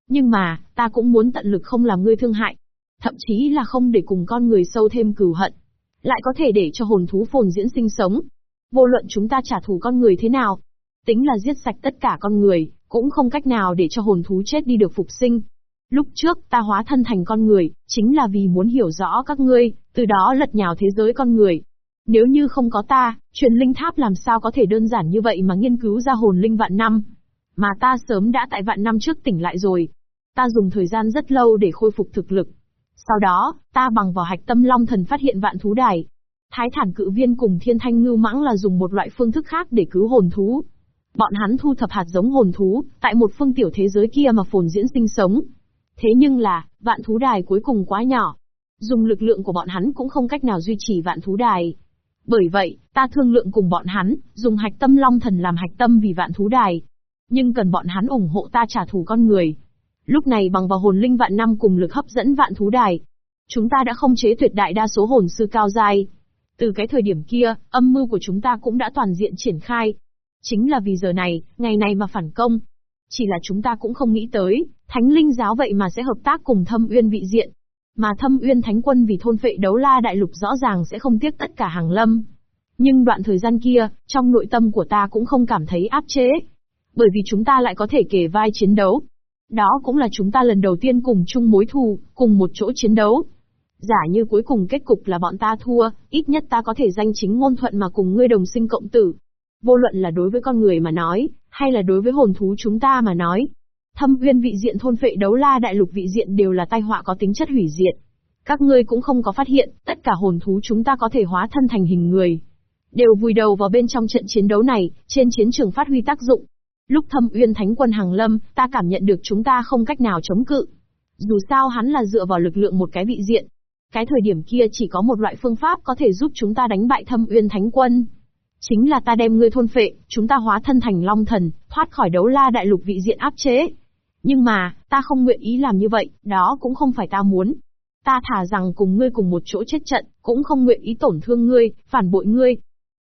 Nhưng mà, ta cũng muốn tận lực không làm ngươi thương hại. Thậm chí là không để cùng con người sâu thêm cừu hận. Lại có thể để cho hồn thú phồn diễn sinh sống. Vô luận chúng ta trả thù con người thế nào, tính là giết sạch tất cả con người, cũng không cách nào để cho hồn thú chết đi được phục sinh. Lúc trước, ta hóa thân thành con người, chính là vì muốn hiểu rõ các ngươi, từ đó lật nhào thế giới con người. Nếu như không có ta, truyền linh tháp làm sao có thể đơn giản như vậy mà nghiên cứu ra hồn linh vạn năm. Mà ta sớm đã tại vạn năm trước tỉnh lại rồi. Ta dùng thời gian rất lâu để khôi phục thực lực. Sau đó, ta bằng vào hạch tâm long thần phát hiện vạn thú đài. Thái thản cự viên cùng thiên thanh ngưu mãng là dùng một loại phương thức khác để cứu hồn thú. Bọn hắn thu thập hạt giống hồn thú, tại một phương tiểu thế giới kia mà phồn diễn sinh sống. Thế nhưng là, vạn thú đài cuối cùng quá nhỏ. Dùng lực lượng của bọn hắn cũng không cách nào duy trì vạn thú đài. Bởi vậy, ta thương lượng cùng bọn hắn, dùng hạch tâm long thần làm hạch tâm vì vạn thú đài. Nhưng cần bọn hắn ủng hộ ta trả thù con người. Lúc này bằng vào hồn linh vạn năm cùng lực hấp dẫn vạn thú đài. Chúng ta đã không chế tuyệt đại đa số hồn sư cao dai. Từ cái thời điểm kia, âm mưu của chúng ta cũng đã toàn diện triển khai. Chính là vì giờ này, ngày này mà phản công. Chỉ là chúng ta cũng không nghĩ tới, Thánh Linh giáo vậy mà sẽ hợp tác cùng Thâm Uyên vị diện. Mà Thâm Uyên Thánh quân vì thôn phệ đấu la đại lục rõ ràng sẽ không tiếc tất cả hàng lâm. Nhưng đoạn thời gian kia, trong nội tâm của ta cũng không cảm thấy áp chế. Bởi vì chúng ta lại có thể kể vai chiến đấu. Đó cũng là chúng ta lần đầu tiên cùng chung mối thù, cùng một chỗ chiến đấu. Giả như cuối cùng kết cục là bọn ta thua, ít nhất ta có thể danh chính ngôn thuận mà cùng ngươi đồng sinh cộng tử. Vô luận là đối với con người mà nói, hay là đối với hồn thú chúng ta mà nói. Thâm uyên vị diện thôn phệ đấu la đại lục vị diện đều là tai họa có tính chất hủy diệt. Các ngươi cũng không có phát hiện, tất cả hồn thú chúng ta có thể hóa thân thành hình người. Đều vùi đầu vào bên trong trận chiến đấu này, trên chiến trường phát huy tác dụng. Lúc thâm uyên thánh quân hàng lâm, ta cảm nhận được chúng ta không cách nào chống cự. Dù sao hắn là dựa vào lực lượng một cái vị diện. Cái thời điểm kia chỉ có một loại phương pháp có thể giúp chúng ta đánh bại thâm uyên thánh quân. Chính là ta đem ngươi thôn phệ, chúng ta hóa thân thành long thần, thoát khỏi đấu la đại lục vị diện áp chế. Nhưng mà, ta không nguyện ý làm như vậy, đó cũng không phải ta muốn. Ta thả rằng cùng ngươi cùng một chỗ chết trận, cũng không nguyện ý tổn thương ngươi, phản bội ngươi.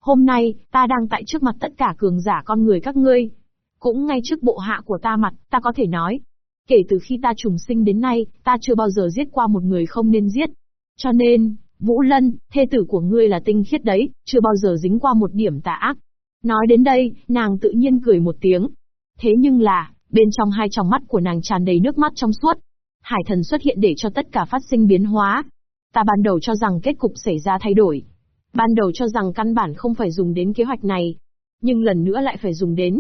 Hôm nay, ta đang tại trước mặt tất cả cường giả con người các ngươi. Cũng ngay trước bộ hạ của ta mặt, ta có thể nói. Kể từ khi ta trùng sinh đến nay, ta chưa bao giờ giết qua một người không nên giết. Cho nên, Vũ Lân, thê tử của ngươi là tinh khiết đấy, chưa bao giờ dính qua một điểm tà ác. Nói đến đây, nàng tự nhiên cười một tiếng. Thế nhưng là, bên trong hai tròng mắt của nàng tràn đầy nước mắt trong suốt. Hải thần xuất hiện để cho tất cả phát sinh biến hóa. Ta ban đầu cho rằng kết cục xảy ra thay đổi. Ban đầu cho rằng căn bản không phải dùng đến kế hoạch này. Nhưng lần nữa lại phải dùng đến.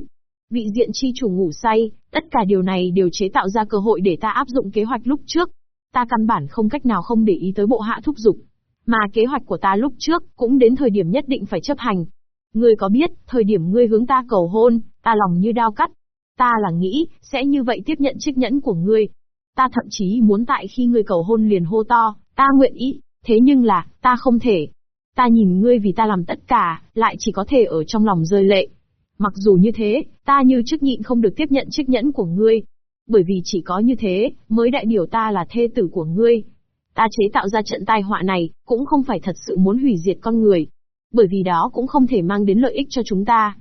Vị diện chi chủ ngủ say, tất cả điều này đều chế tạo ra cơ hội để ta áp dụng kế hoạch lúc trước. Ta căn bản không cách nào không để ý tới bộ hạ thúc dục mà kế hoạch của ta lúc trước, cũng đến thời điểm nhất định phải chấp hành. Ngươi có biết, thời điểm ngươi hướng ta cầu hôn, ta lòng như đao cắt. Ta là nghĩ, sẽ như vậy tiếp nhận chiếc nhẫn của ngươi. Ta thậm chí muốn tại khi ngươi cầu hôn liền hô to, ta nguyện ý, thế nhưng là, ta không thể. Ta nhìn ngươi vì ta làm tất cả, lại chỉ có thể ở trong lòng rơi lệ. Mặc dù như thế, ta như chức nhịn không được tiếp nhận chiếc nhẫn của ngươi. Bởi vì chỉ có như thế, mới đại biểu ta là thê tử của ngươi. Ta chế tạo ra trận tai họa này, cũng không phải thật sự muốn hủy diệt con người. Bởi vì đó cũng không thể mang đến lợi ích cho chúng ta.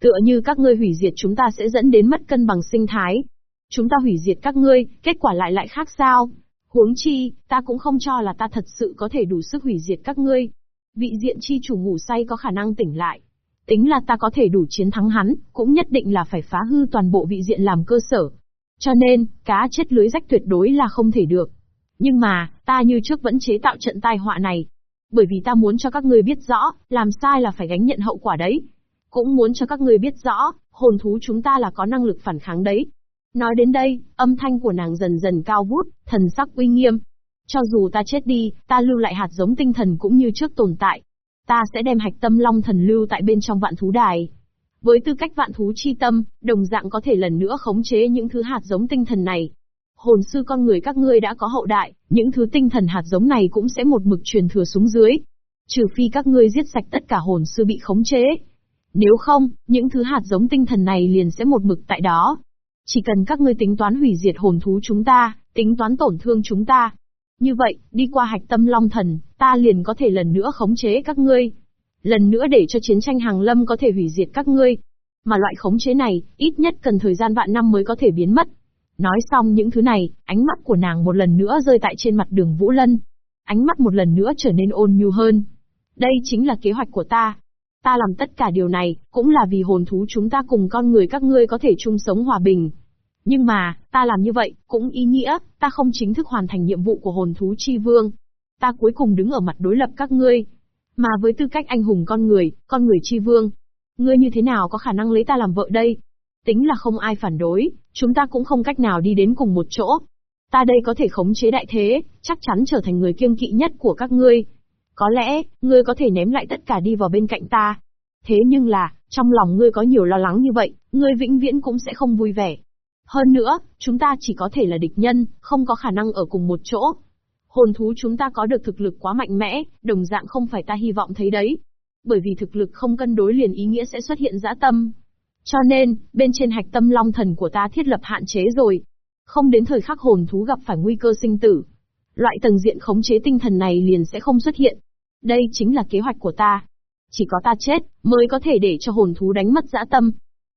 Tựa như các ngươi hủy diệt chúng ta sẽ dẫn đến mất cân bằng sinh thái. Chúng ta hủy diệt các ngươi, kết quả lại lại khác sao? Huống chi, ta cũng không cho là ta thật sự có thể đủ sức hủy diệt các ngươi. Vị diện chi chủ ngủ say có khả năng tỉnh lại. Tính là ta có thể đủ chiến thắng hắn, cũng nhất định là phải phá hư toàn bộ vị diện làm cơ sở. Cho nên, cá chết lưới rách tuyệt đối là không thể được. Nhưng mà, ta như trước vẫn chế tạo trận tai họa này. Bởi vì ta muốn cho các ngươi biết rõ, làm sai là phải gánh nhận hậu quả đấy. Cũng muốn cho các ngươi biết rõ, hồn thú chúng ta là có năng lực phản kháng đấy. Nói đến đây, âm thanh của nàng dần dần cao vút, thần sắc uy nghiêm. Cho dù ta chết đi, ta lưu lại hạt giống tinh thần cũng như trước tồn tại. Ta sẽ đem hạch tâm long thần lưu tại bên trong vạn thú đài. Với tư cách vạn thú chi tâm, đồng dạng có thể lần nữa khống chế những thứ hạt giống tinh thần này. Hồn sư con người các ngươi đã có hậu đại, những thứ tinh thần hạt giống này cũng sẽ một mực truyền thừa xuống dưới. Trừ phi các ngươi giết sạch tất cả hồn sư bị khống chế. Nếu không, những thứ hạt giống tinh thần này liền sẽ một mực tại đó. Chỉ cần các ngươi tính toán hủy diệt hồn thú chúng ta, tính toán tổn thương chúng ta. Như vậy, đi qua hạch tâm long thần, ta liền có thể lần nữa khống chế các ngươi. Lần nữa để cho chiến tranh hàng lâm có thể hủy diệt các ngươi. Mà loại khống chế này, ít nhất cần thời gian vạn năm mới có thể biến mất. Nói xong những thứ này, ánh mắt của nàng một lần nữa rơi tại trên mặt đường Vũ Lân. Ánh mắt một lần nữa trở nên ôn nhu hơn. Đây chính là kế hoạch của ta. Ta làm tất cả điều này, cũng là vì hồn thú chúng ta cùng con người các ngươi có thể chung sống hòa bình. Nhưng mà, ta làm như vậy, cũng ý nghĩa, ta không chính thức hoàn thành nhiệm vụ của hồn thú chi vương. Ta cuối cùng đứng ở mặt đối lập các ngươi. Mà với tư cách anh hùng con người, con người chi vương, ngươi như thế nào có khả năng lấy ta làm vợ đây? Tính là không ai phản đối, chúng ta cũng không cách nào đi đến cùng một chỗ. Ta đây có thể khống chế đại thế, chắc chắn trở thành người kiêng kỵ nhất của các ngươi. Có lẽ, ngươi có thể ném lại tất cả đi vào bên cạnh ta. Thế nhưng là, trong lòng ngươi có nhiều lo lắng như vậy, ngươi vĩnh viễn cũng sẽ không vui vẻ. Hơn nữa, chúng ta chỉ có thể là địch nhân, không có khả năng ở cùng một chỗ. Hồn thú chúng ta có được thực lực quá mạnh mẽ, đồng dạng không phải ta hy vọng thấy đấy. Bởi vì thực lực không cân đối liền ý nghĩa sẽ xuất hiện dã tâm. Cho nên, bên trên hạch tâm long thần của ta thiết lập hạn chế rồi. Không đến thời khắc hồn thú gặp phải nguy cơ sinh tử. Loại tầng diện khống chế tinh thần này liền sẽ không xuất hiện. Đây chính là kế hoạch của ta. Chỉ có ta chết, mới có thể để cho hồn thú đánh mất dã tâm.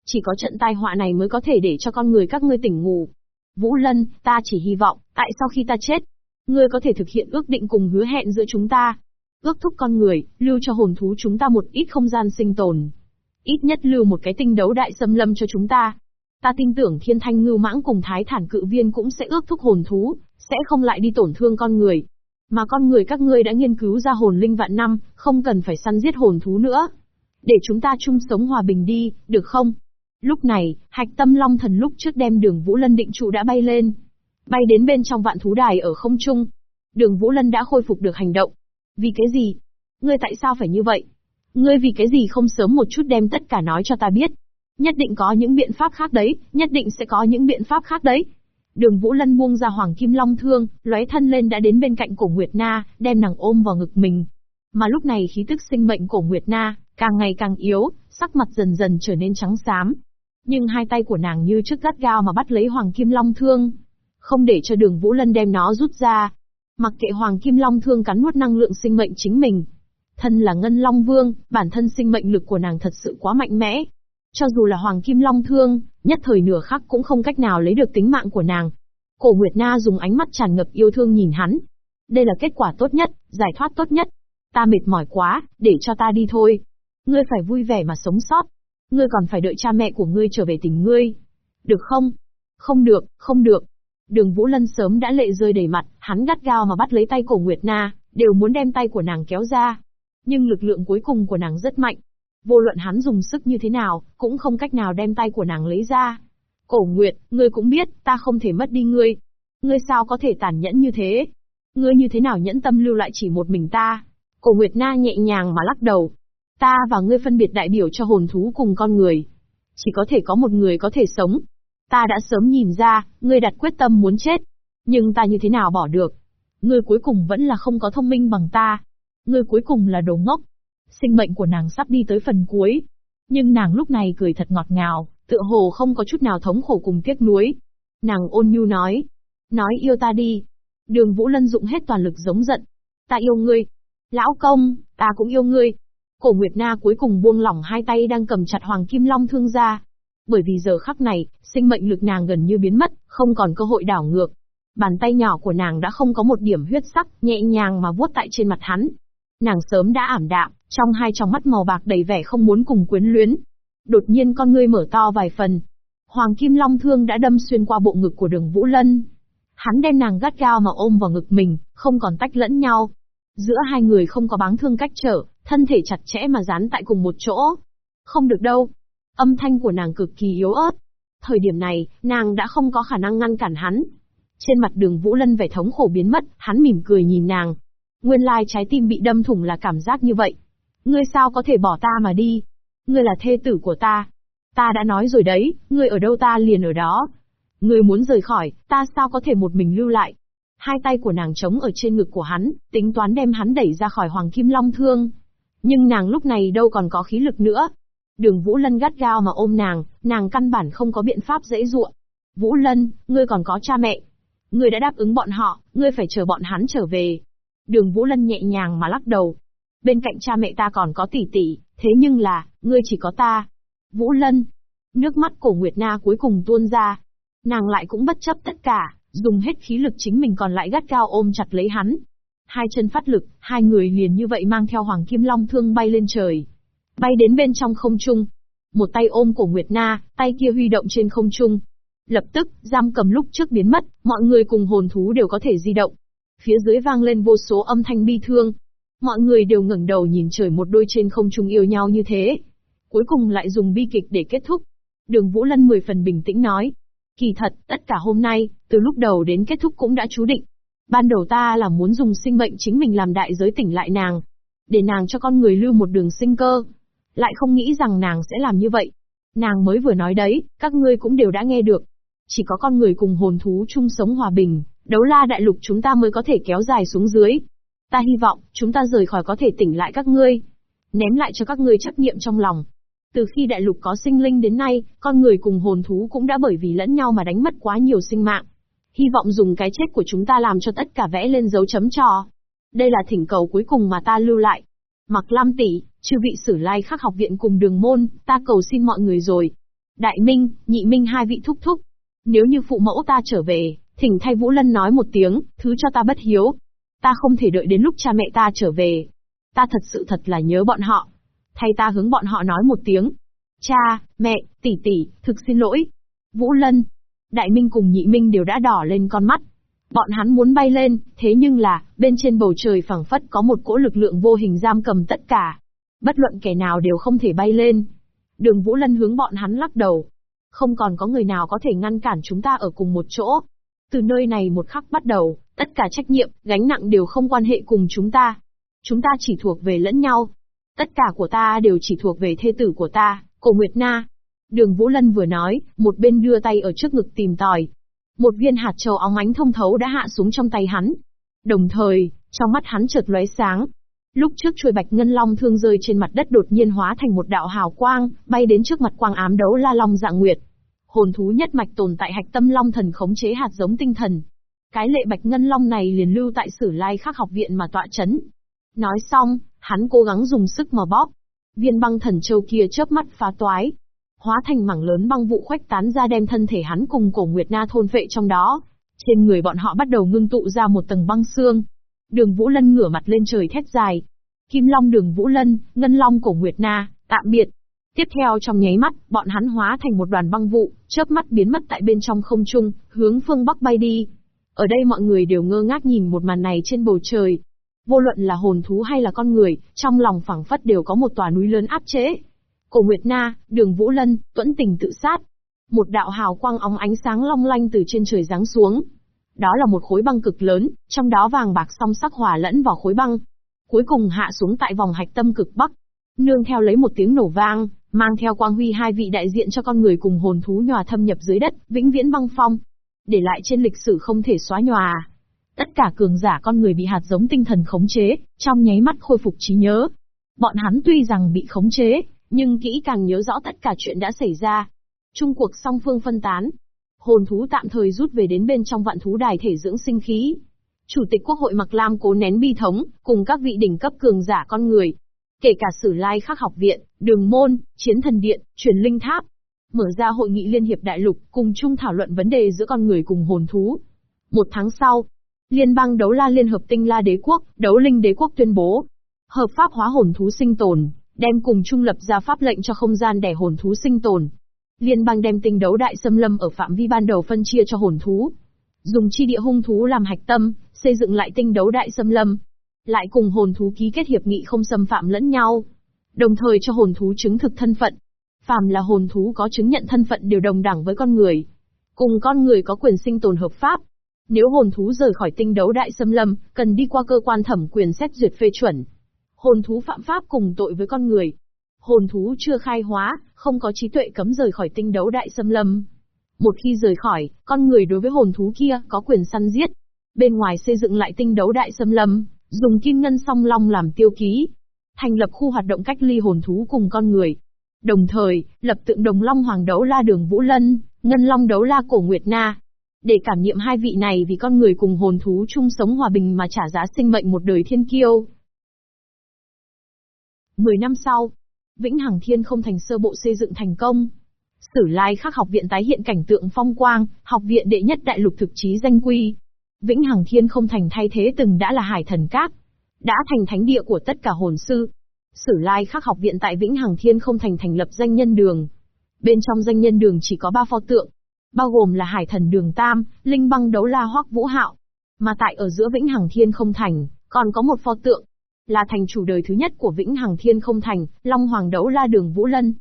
Chỉ có trận tai họa này mới có thể để cho con người các ngươi tỉnh ngủ. Vũ Lân, ta chỉ hy vọng, tại sau khi ta chết, ngươi có thể thực hiện ước định cùng hứa hẹn giữa chúng ta. Ước thúc con người, lưu cho hồn thú chúng ta một ít không gian sinh tồn. Ít nhất lưu một cái tinh đấu đại xâm lâm cho chúng ta. Ta tin tưởng thiên thanh ngưu mãng cùng thái thản cự viên cũng sẽ ước thúc hồn thú, sẽ không lại đi tổn thương con người. Mà con người các ngươi đã nghiên cứu ra hồn linh vạn năm, không cần phải săn giết hồn thú nữa. Để chúng ta chung sống hòa bình đi, được không? Lúc này, hạch tâm long thần lúc trước đem đường Vũ Lân định trụ đã bay lên. Bay đến bên trong vạn thú đài ở không trung. Đường Vũ Lân đã khôi phục được hành động. Vì cái gì? Ngươi tại sao phải như vậy? Ngươi vì cái gì không sớm một chút đem tất cả nói cho ta biết? Nhất định có những biện pháp khác đấy, nhất định sẽ có những biện pháp khác đấy. Đường Vũ Lân buông ra Hoàng Kim Long Thương, lóe thân lên đã đến bên cạnh cổ Nguyệt Na, đem nàng ôm vào ngực mình. Mà lúc này khí tức sinh mệnh cổ Nguyệt Na, càng ngày càng yếu, sắc mặt dần dần trở nên trắng xám. Nhưng hai tay của nàng như trước gắt gao mà bắt lấy Hoàng Kim Long Thương. Không để cho đường Vũ Lân đem nó rút ra. Mặc kệ Hoàng Kim Long Thương cắn nuốt năng lượng sinh mệnh chính mình. Thân là Ngân Long Vương, bản thân sinh mệnh lực của nàng thật sự quá mạnh mẽ. Cho dù là Hoàng Kim Long Thương, nhất thời nửa khắc cũng không cách nào lấy được tính mạng của nàng. Cổ Nguyệt Na dùng ánh mắt tràn ngập yêu thương nhìn hắn. Đây là kết quả tốt nhất, giải thoát tốt nhất. Ta mệt mỏi quá, để cho ta đi thôi. Ngươi phải vui vẻ mà sống sót. Ngươi còn phải đợi cha mẹ của ngươi trở về tình ngươi. Được không? Không được, không được. Đường Vũ Lân sớm đã lệ rơi đầy mặt, hắn gắt gao mà bắt lấy tay cổ Nguyệt Na, đều muốn đem tay của nàng kéo ra. Nhưng lực lượng cuối cùng của nàng rất mạnh. Vô luận hắn dùng sức như thế nào, cũng không cách nào đem tay của nàng lấy ra. Cổ Nguyệt, ngươi cũng biết, ta không thể mất đi ngươi. Ngươi sao có thể tàn nhẫn như thế? Ngươi như thế nào nhẫn tâm lưu lại chỉ một mình ta? Cổ Nguyệt Na nhẹ nhàng mà lắc đầu. Ta và ngươi phân biệt đại biểu cho hồn thú cùng con người. Chỉ có thể có một người có thể sống. Ta đã sớm nhìn ra, ngươi đặt quyết tâm muốn chết. Nhưng ta như thế nào bỏ được? Ngươi cuối cùng vẫn là không có thông minh bằng ta. Ngươi cuối cùng là đồ ngốc. Sinh mệnh của nàng sắp đi tới phần cuối. Nhưng nàng lúc này cười thật ngọt ngào, tựa hồ không có chút nào thống khổ cùng tiếc nuối. Nàng ôn nhu nói. Nói yêu ta đi. Đường Vũ Lân dụng hết toàn lực giống giận. Ta yêu ngươi. Lão công, ta cũng yêu ngươi. Cổ Nguyệt Na cuối cùng buông lỏng hai tay đang cầm chặt Hoàng Kim Long thương ra. Bởi vì giờ khắc này, sinh mệnh lực nàng gần như biến mất, không còn cơ hội đảo ngược. Bàn tay nhỏ của nàng đã không có một điểm huyết sắc, nhẹ nhàng mà vuốt tại trên mặt hắn. Nàng sớm đã ảm đạm, trong hai tròng mắt màu bạc đầy vẻ không muốn cùng quyến luyến. Đột nhiên con ngươi mở to vài phần. Hoàng Kim Long thương đã đâm xuyên qua bộ ngực của đường Vũ Lân. Hắn đem nàng gắt gao mà ôm vào ngực mình, không còn tách lẫn nhau. Giữa hai người không có báng thương cách trở, thân thể chặt chẽ mà dán tại cùng một chỗ. Không được đâu. Âm thanh của nàng cực kỳ yếu ớt. Thời điểm này, nàng đã không có khả năng ngăn cản hắn. Trên mặt đường Vũ Lân vẻ thống khổ biến mất, hắn mỉm cười nhìn nàng. Nguyên lai trái tim bị đâm thủng là cảm giác như vậy. Ngươi sao có thể bỏ ta mà đi? Ngươi là thê tử của ta. Ta đã nói rồi đấy, ngươi ở đâu ta liền ở đó. Ngươi muốn rời khỏi, ta sao có thể một mình lưu lại? Hai tay của nàng trống ở trên ngực của hắn, tính toán đem hắn đẩy ra khỏi Hoàng Kim Long Thương. Nhưng nàng lúc này đâu còn có khí lực nữa. Đường Vũ Lân gắt gao mà ôm nàng, nàng căn bản không có biện pháp dễ dụa. Vũ Lân, ngươi còn có cha mẹ. Ngươi đã đáp ứng bọn họ, ngươi phải chờ bọn hắn trở về. Đường Vũ Lân nhẹ nhàng mà lắc đầu. Bên cạnh cha mẹ ta còn có tỷ tỷ, thế nhưng là, ngươi chỉ có ta. Vũ Lân. Nước mắt cổ Nguyệt Na cuối cùng tuôn ra. Nàng lại cũng bất chấp tất cả, dùng hết khí lực chính mình còn lại gắt cao ôm chặt lấy hắn. Hai chân phát lực, hai người liền như vậy mang theo Hoàng Kim Long thương bay lên trời. Bay đến bên trong không trung. Một tay ôm cổ Nguyệt Na, tay kia huy động trên không trung. Lập tức, giam cầm lúc trước biến mất, mọi người cùng hồn thú đều có thể di động. Phía dưới vang lên vô số âm thanh bi thương. Mọi người đều ngẩng đầu nhìn trời một đôi trên không trung yêu nhau như thế. Cuối cùng lại dùng bi kịch để kết thúc. Đường Vũ Lân mười phần bình tĩnh nói. Kỳ thật, tất cả hôm nay, từ lúc đầu đến kết thúc cũng đã chú định. Ban đầu ta là muốn dùng sinh mệnh chính mình làm đại giới tỉnh lại nàng. Để nàng cho con người lưu một đường sinh cơ. Lại không nghĩ rằng nàng sẽ làm như vậy. Nàng mới vừa nói đấy, các ngươi cũng đều đã nghe được. Chỉ có con người cùng hồn thú chung sống hòa bình, đấu la đại lục chúng ta mới có thể kéo dài xuống dưới. Ta hy vọng, chúng ta rời khỏi có thể tỉnh lại các ngươi. Ném lại cho các ngươi trách nhiệm trong lòng. Từ khi đại lục có sinh linh đến nay, con người cùng hồn thú cũng đã bởi vì lẫn nhau mà đánh mất quá nhiều sinh mạng. Hy vọng dùng cái chết của chúng ta làm cho tất cả vẽ lên dấu chấm trò. Đây là thỉnh cầu cuối cùng mà ta lưu lại. Mặc Lam tỷ, chư vị sử lai khắc học viện cùng đường môn, ta cầu xin mọi người rồi. Đại Minh, Nhị Minh hai vị thúc thúc. Nếu như phụ mẫu ta trở về, thỉnh thay Vũ Lân nói một tiếng, thứ cho ta bất hiếu. Ta không thể đợi đến lúc cha mẹ ta trở về. Ta thật sự thật là nhớ bọn họ. Thay ta hướng bọn họ nói một tiếng. Cha, mẹ, tỷ tỷ, thực xin lỗi. Vũ Lân, Đại Minh cùng Nhị Minh đều đã đỏ lên con mắt. Bọn hắn muốn bay lên, thế nhưng là, bên trên bầu trời phẳng phất có một cỗ lực lượng vô hình giam cầm tất cả. Bất luận kẻ nào đều không thể bay lên. Đường Vũ Lân hướng bọn hắn lắc đầu. Không còn có người nào có thể ngăn cản chúng ta ở cùng một chỗ. Từ nơi này một khắc bắt đầu, tất cả trách nhiệm, gánh nặng đều không quan hệ cùng chúng ta. Chúng ta chỉ thuộc về lẫn nhau. Tất cả của ta đều chỉ thuộc về thê tử của ta, cổ Nguyệt Na. Đường Vũ Lân vừa nói, một bên đưa tay ở trước ngực tìm tòi. Một viên hạt châu óng ánh thông thấu đã hạ xuống trong tay hắn. Đồng thời, trong mắt hắn chợt lóe sáng. Lúc trước chuôi bạch ngân long thương rơi trên mặt đất đột nhiên hóa thành một đạo hào quang, bay đến trước mặt quang ám đấu la long dạng nguyệt. Hồn thú nhất mạch tồn tại hạch tâm long thần khống chế hạt giống tinh thần. Cái lệ bạch ngân long này liền lưu tại sử lai khắc học viện mà tọa chấn. Nói xong, hắn cố gắng dùng sức mà bóp. Viên băng thần châu kia chớp mắt phá toái, hóa thành mảng lớn băng vụ khoách tán ra đem thân thể hắn cùng cổ Nguyệt Na thôn vệ trong đó. Trên người bọn họ bắt đầu ngưng tụ ra một tầng băng xương. Đường Vũ Lân ngửa mặt lên trời thét dài. Kim Long Đường Vũ Lân, Ngân Long cổ Nguyệt Na, tạm biệt. Tiếp theo trong nháy mắt, bọn hắn hóa thành một đoàn băng vụ, chớp mắt biến mất tại bên trong không trung, hướng phương bắc bay đi. Ở đây mọi người đều ngơ ngác nhìn một màn này trên bầu trời. Vô luận là hồn thú hay là con người, trong lòng phẳng phất đều có một tòa núi lớn áp chế. Cổ Nguyệt Na, Đường Vũ Lân, tuẫn tình tự sát. Một đạo hào quang óng ánh sáng long lanh từ trên trời giáng xuống. Đó là một khối băng cực lớn, trong đó vàng bạc song sắc hòa lẫn vào khối băng. Cuối cùng hạ xuống tại vòng hạch tâm cực bắc. Nương theo lấy một tiếng nổ vang, mang theo quang huy hai vị đại diện cho con người cùng hồn thú nhòa thâm nhập dưới đất, vĩnh viễn băng phong. Để lại trên lịch sử không thể xóa nhòa. Tất cả cường giả con người bị hạt giống tinh thần khống chế, trong nháy mắt khôi phục trí nhớ. Bọn hắn tuy rằng bị khống chế, nhưng kỹ càng nhớ rõ tất cả chuyện đã xảy ra. Trung cuộc song phương phân tán. Hồn thú tạm thời rút về đến bên trong vạn thú đài thể dưỡng sinh khí. Chủ tịch Quốc hội Mạc Lam cố nén bi thống, cùng các vị đỉnh cấp cường giả con người. Kể cả Sử Lai Khắc học viện, Đường môn, Chiến thần điện, Truyền linh tháp, mở ra hội nghị liên hiệp đại lục, cùng chung thảo luận vấn đề giữa con người cùng hồn thú. Một tháng sau, Liên bang đấu la liên hợp tinh la đế quốc, đấu linh đế quốc tuyên bố, hợp pháp hóa hồn thú sinh tồn, đem cùng trung lập ra pháp lệnh cho không gian để hồn thú sinh tồn. Liên bang đem tinh đấu đại xâm lâm ở phạm vi ban đầu phân chia cho hồn thú. Dùng chi địa hung thú làm hạch tâm, xây dựng lại tinh đấu đại xâm lâm. Lại cùng hồn thú ký kết hiệp nghị không xâm phạm lẫn nhau. Đồng thời cho hồn thú chứng thực thân phận. Phàm là hồn thú có chứng nhận thân phận đều đồng đẳng với con người. Cùng con người có quyền sinh tồn hợp pháp. Nếu hồn thú rời khỏi tinh đấu đại xâm lâm, cần đi qua cơ quan thẩm quyền xét duyệt phê chuẩn. Hồn thú phạm pháp cùng tội với con người. Hồn thú chưa khai hóa, không có trí tuệ cấm rời khỏi tinh đấu đại xâm lâm. Một khi rời khỏi, con người đối với hồn thú kia có quyền săn giết. Bên ngoài xây dựng lại tinh đấu đại xâm lâm, dùng kim ngân song long làm tiêu ký. Thành lập khu hoạt động cách ly hồn thú cùng con người. Đồng thời, lập tượng đồng long hoàng đấu la đường Vũ Lân, ngân long đấu la cổ Nguyệt Na, để cảm nghiệm hai vị này vì con người cùng hồn thú chung sống hòa bình mà trả giá sinh mệnh một đời thiên kiêu. Mười năm sau, Vĩnh Hằng Thiên không thành sơ bộ xây dựng thành công. Sử Lai Khắc học viện tái hiện cảnh tượng phong quang, học viện đệ nhất đại lục thực chí danh quy. Vĩnh Hằng Thiên không thành thay thế từng đã là hải thần các, đã thành thánh địa của tất cả hồn sư. Sử Lai Khắc học viện tại Vĩnh Hằng Thiên không thành thành lập danh nhân đường. Bên trong danh nhân đường chỉ có ba pho tượng, bao gồm là hải thần đường Tam, linh băng đấu la hoắc vũ hạo. Mà tại ở giữa Vĩnh Hằng Thiên không thành, còn có một pho tượng, là thành chủ đời thứ nhất của Vĩnh Hằng Thiên không thành, Long Hoàng đấu la đường Vũ Lân.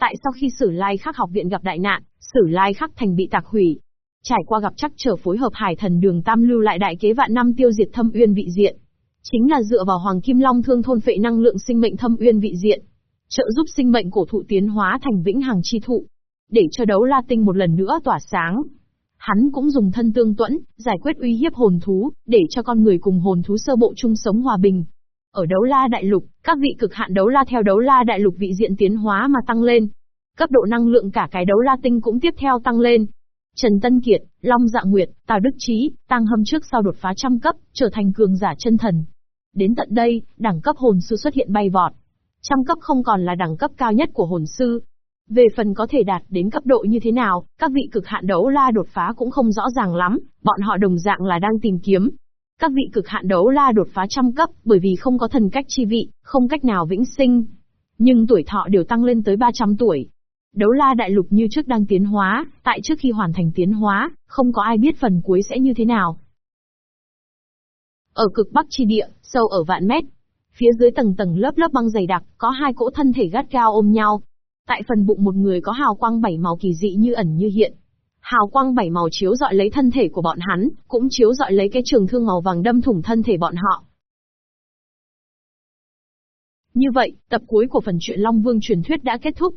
Tại sau khi Sử Lai Khắc học viện gặp đại nạn, Sử Lai Khắc thành bị tạc hủy. Trải qua gặp chắc trở phối hợp hải thần đường Tam lưu lại đại kế vạn năm tiêu diệt thâm uyên vị diện. Chính là dựa vào Hoàng Kim Long thương thôn phệ năng lượng sinh mệnh thâm uyên vị diện. Trợ giúp sinh mệnh cổ thụ tiến hóa thành vĩnh hằng chi thụ, để cho đấu la tinh một lần nữa tỏa sáng. Hắn cũng dùng thân tương tuẫn, giải quyết uy hiếp hồn thú, để cho con người cùng hồn thú sơ bộ chung sống hòa bình. Ở đấu la đại lục, các vị cực hạn đấu la theo đấu la đại lục vị diện tiến hóa mà tăng lên. Cấp độ năng lượng cả cái đấu la tinh cũng tiếp theo tăng lên. Trần Tân Kiệt, Long Dạ Nguyệt, Tào Đức Trí, tăng hâm trước sau đột phá trăm cấp, trở thành cường giả chân thần. Đến tận đây, đẳng cấp hồn sư xuất hiện bay vọt. Trăm cấp không còn là đẳng cấp cao nhất của hồn sư, về phần có thể đạt đến cấp độ như thế nào, các vị cực hạn đấu la đột phá cũng không rõ ràng lắm, bọn họ đồng dạng là đang tìm kiếm. Các vị cực hạn đấu la đột phá trăm cấp, bởi vì không có thần cách chi vị, không cách nào vĩnh sinh. Nhưng tuổi thọ đều tăng lên tới 300 tuổi. Đấu la đại lục như trước đang tiến hóa, tại trước khi hoàn thành tiến hóa, không có ai biết phần cuối sẽ như thế nào. Ở cực bắc chi địa, sâu ở vạn mét, phía dưới tầng tầng lớp lớp băng dày đặc, có hai cỗ thân thể gắt cao ôm nhau, Tại phần bụng một người có hào quang bảy màu kỳ dị như ẩn như hiện. Hào quang bảy màu chiếu dọi lấy thân thể của bọn hắn, cũng chiếu dọi lấy cái trường thương màu vàng đâm thủng thân thể bọn họ. Như vậy, tập cuối của phần truyện Long Vương truyền thuyết đã kết thúc.